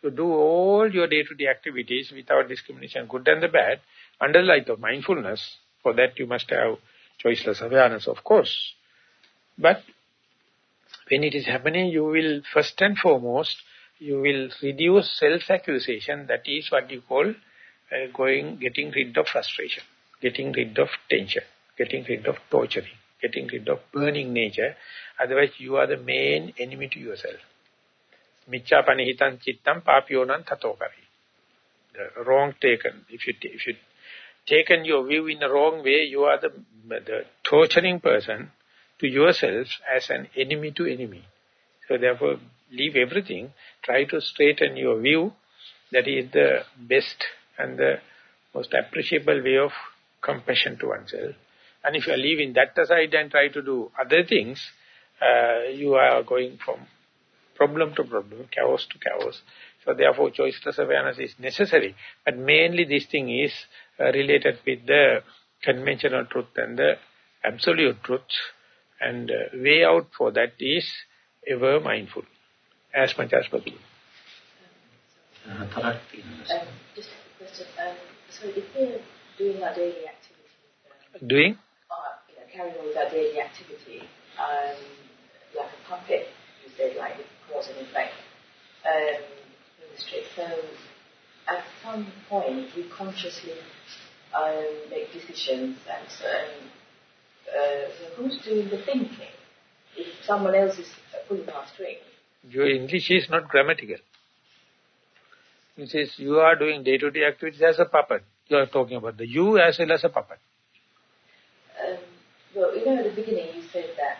So do all your day-to-day -day activities without discrimination, good and the bad, under the light of mindfulness. For that you must have choiceless awareness, of course. But when it is happening, you will first and foremost, you will reduce self-accusation. That is what you call uh, going, getting rid of frustration, getting rid of tension, getting rid of torturing, getting rid of burning nature. Otherwise, you are the main enemy to yourself. Michapanihitan chittam papyonan tatokari. The wrong taken. If you, if you taken your view in the wrong way, you are the, the torturing person to yourself as an enemy to enemy. So therefore, leave everything, try to straighten your view. That is the best and the most appreciable way of compassion to oneself. And if you are leaving that aside and try to do other things, uh, you are going from problem to problem, chaos to chaos. So therefore choiceless awareness is necessary. But mainly this thing is related with the conventional truth and the absolute truth. And uh, way out for that is ever mindful, as much as possible. Uh, um, just a question. Um, so if we're doing our daily activities... Um, doing? Uh, you know, carrying on with our daily activity, um, like a puppet, you said, like cause and effect, um, So at some point, we consciously um, make decisions and uh, who's doing the thinking? If someone else is pulling our string. Your English is not grammatical. It says you are doing day-to-day -day activities as a puppet. You are talking about the you as well as a puppet. Um, well, you know, at the beginning you said that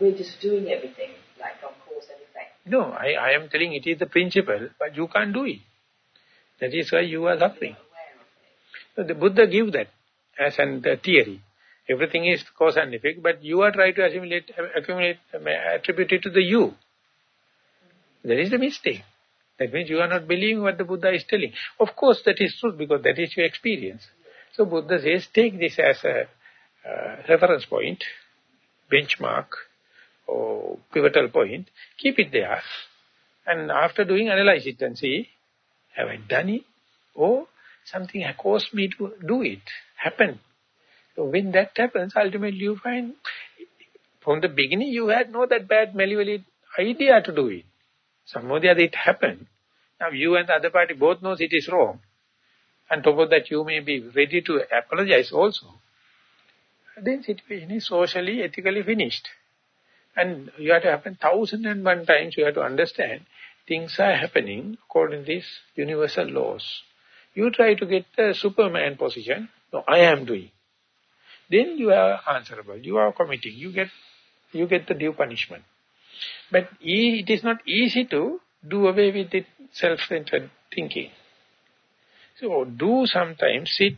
we're just doing everything, like on cause and effect. No, I, I am telling it is the principle, but you can't do it. That is why you are suffering. So the Buddha give that as an the theory. Everything is cause and effect, but you are trying to assimilate, accumulate, attribute it to the you. That is the mistake. That means you are not believing what the Buddha is telling. Of course, that is true because that is your experience. So Buddha says, take this as a uh, reference point, benchmark, or pivotal point, keep it there. And after doing, analyze it and see, have I done it? Or something caused me to do it, happen. So when that happens, ultimately you find, from the beginning you had no that bad malevolent idea to do it. Somehow the other it happened. Now you and the other party both knows it is wrong. And top of that you may be ready to apologize also. Then situation is socially, ethically finished. And you have to happen thousand and one times you have to understand things are happening according to these universal laws. You try to get the Superman position. No, I am doing. Then you are answerable. You are committing. You get, you get the due punishment. But it is not easy to do away with the self-centered thinking. So do sometimes sit,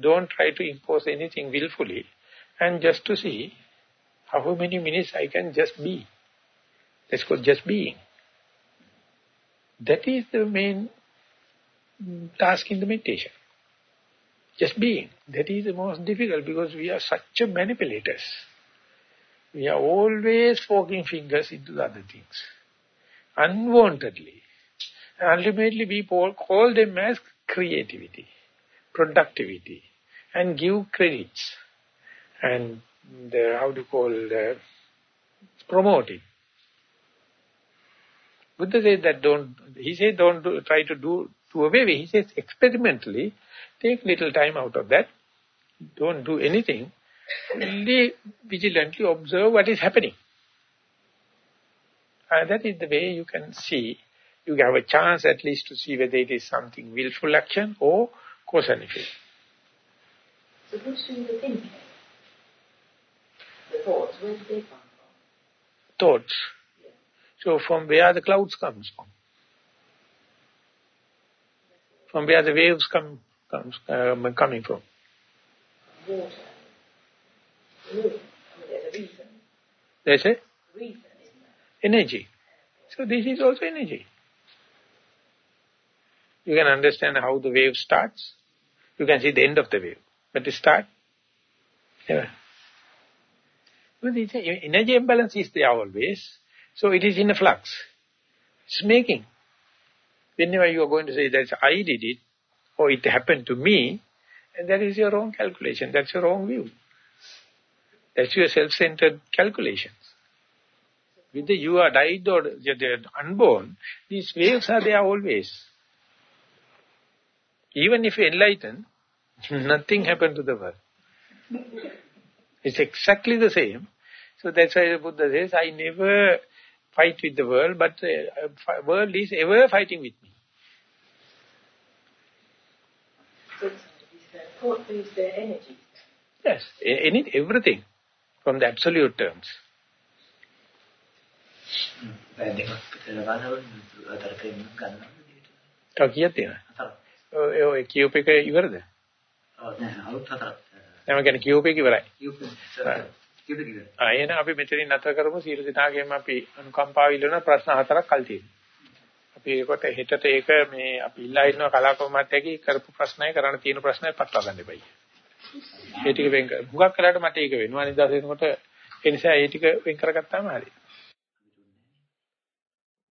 don't try to impose anything willfully, and just to see how many minutes I can just be. That's called just being. That is the main task in the meditation. Just being. That is the most difficult because we are such a manipulators. We are always poking fingers into the other things. Unwantedly. ultimately we call them as creativity, productivity, and give credits. And the, how do you call, the, promote it. Buddha said that don't, he said don't do, try to do, do away with. He says experimentally, take little time out of that. Don't do anything only vigilantly observe what is happening. And that is the way you can see, you have a chance at least to see whether it is something willful action or cause and effect. So who's doing the thinking? The thoughts, where do they come from? Thoughts. Yeah. So from where the clouds comes from? From where the waves come comes uh, coming from? Water. There's a reason. There's a? Reason, Energy. So this is also energy. You can understand how the wave starts. You can see the end of the wave. But the start, never. The energy imbalance is there always. So it is in a flux. It's making. Whenever you are going to say that I did it, or it happened to me, and that is your wrong calculation. That's your wrong view. That's your self-centered calculations. Whether you are died or you're unborn, these waves are there always. Even if you enlighten, nothing happened to the world. It's exactly the same. So that's why the Buddha says, I never fight with the world, but the uh, world is ever fighting with me. So, thought is the energy. Yes, any, everything from the absolute terms. පැය දෙකක් විතර බලනකොට අතර කෙනෙක් ගන්නවා නේද? තව කීයක් තියෙනවද? ඔය ඔය කියූප එක ඉවරද? ඔව් නෑ අවුත් හතරක්. එහෙනම් කියන්නේ කියූප එක ඉවරයි. කියූප කියද කියලා. ආ එහෙනම් අපි මෙතනින් නැතර කරමු සියලු දෙනාගේම අපි අනුකම්පාව ඉල්ලන ප්‍රශ්න හතරක් කල් තියෙනවා. අපි ඒකට හෙටට ඒක මේ අපි ඉල්ලා ඉන්න කලාකෝමාත්‍යගේ කරපු ප්‍රශ්නය කරන්න තියෙන ප්‍රශ්නය පටලවා ගන්න එපයි. ඒ ටික වෙන් කර. හුඟක් කරලාට මට ඒක වෙනවා. අනිත් දවසේ එනකොට ඒ නිසා ඒ ටික වෙන් කරගත්තාම හරියි.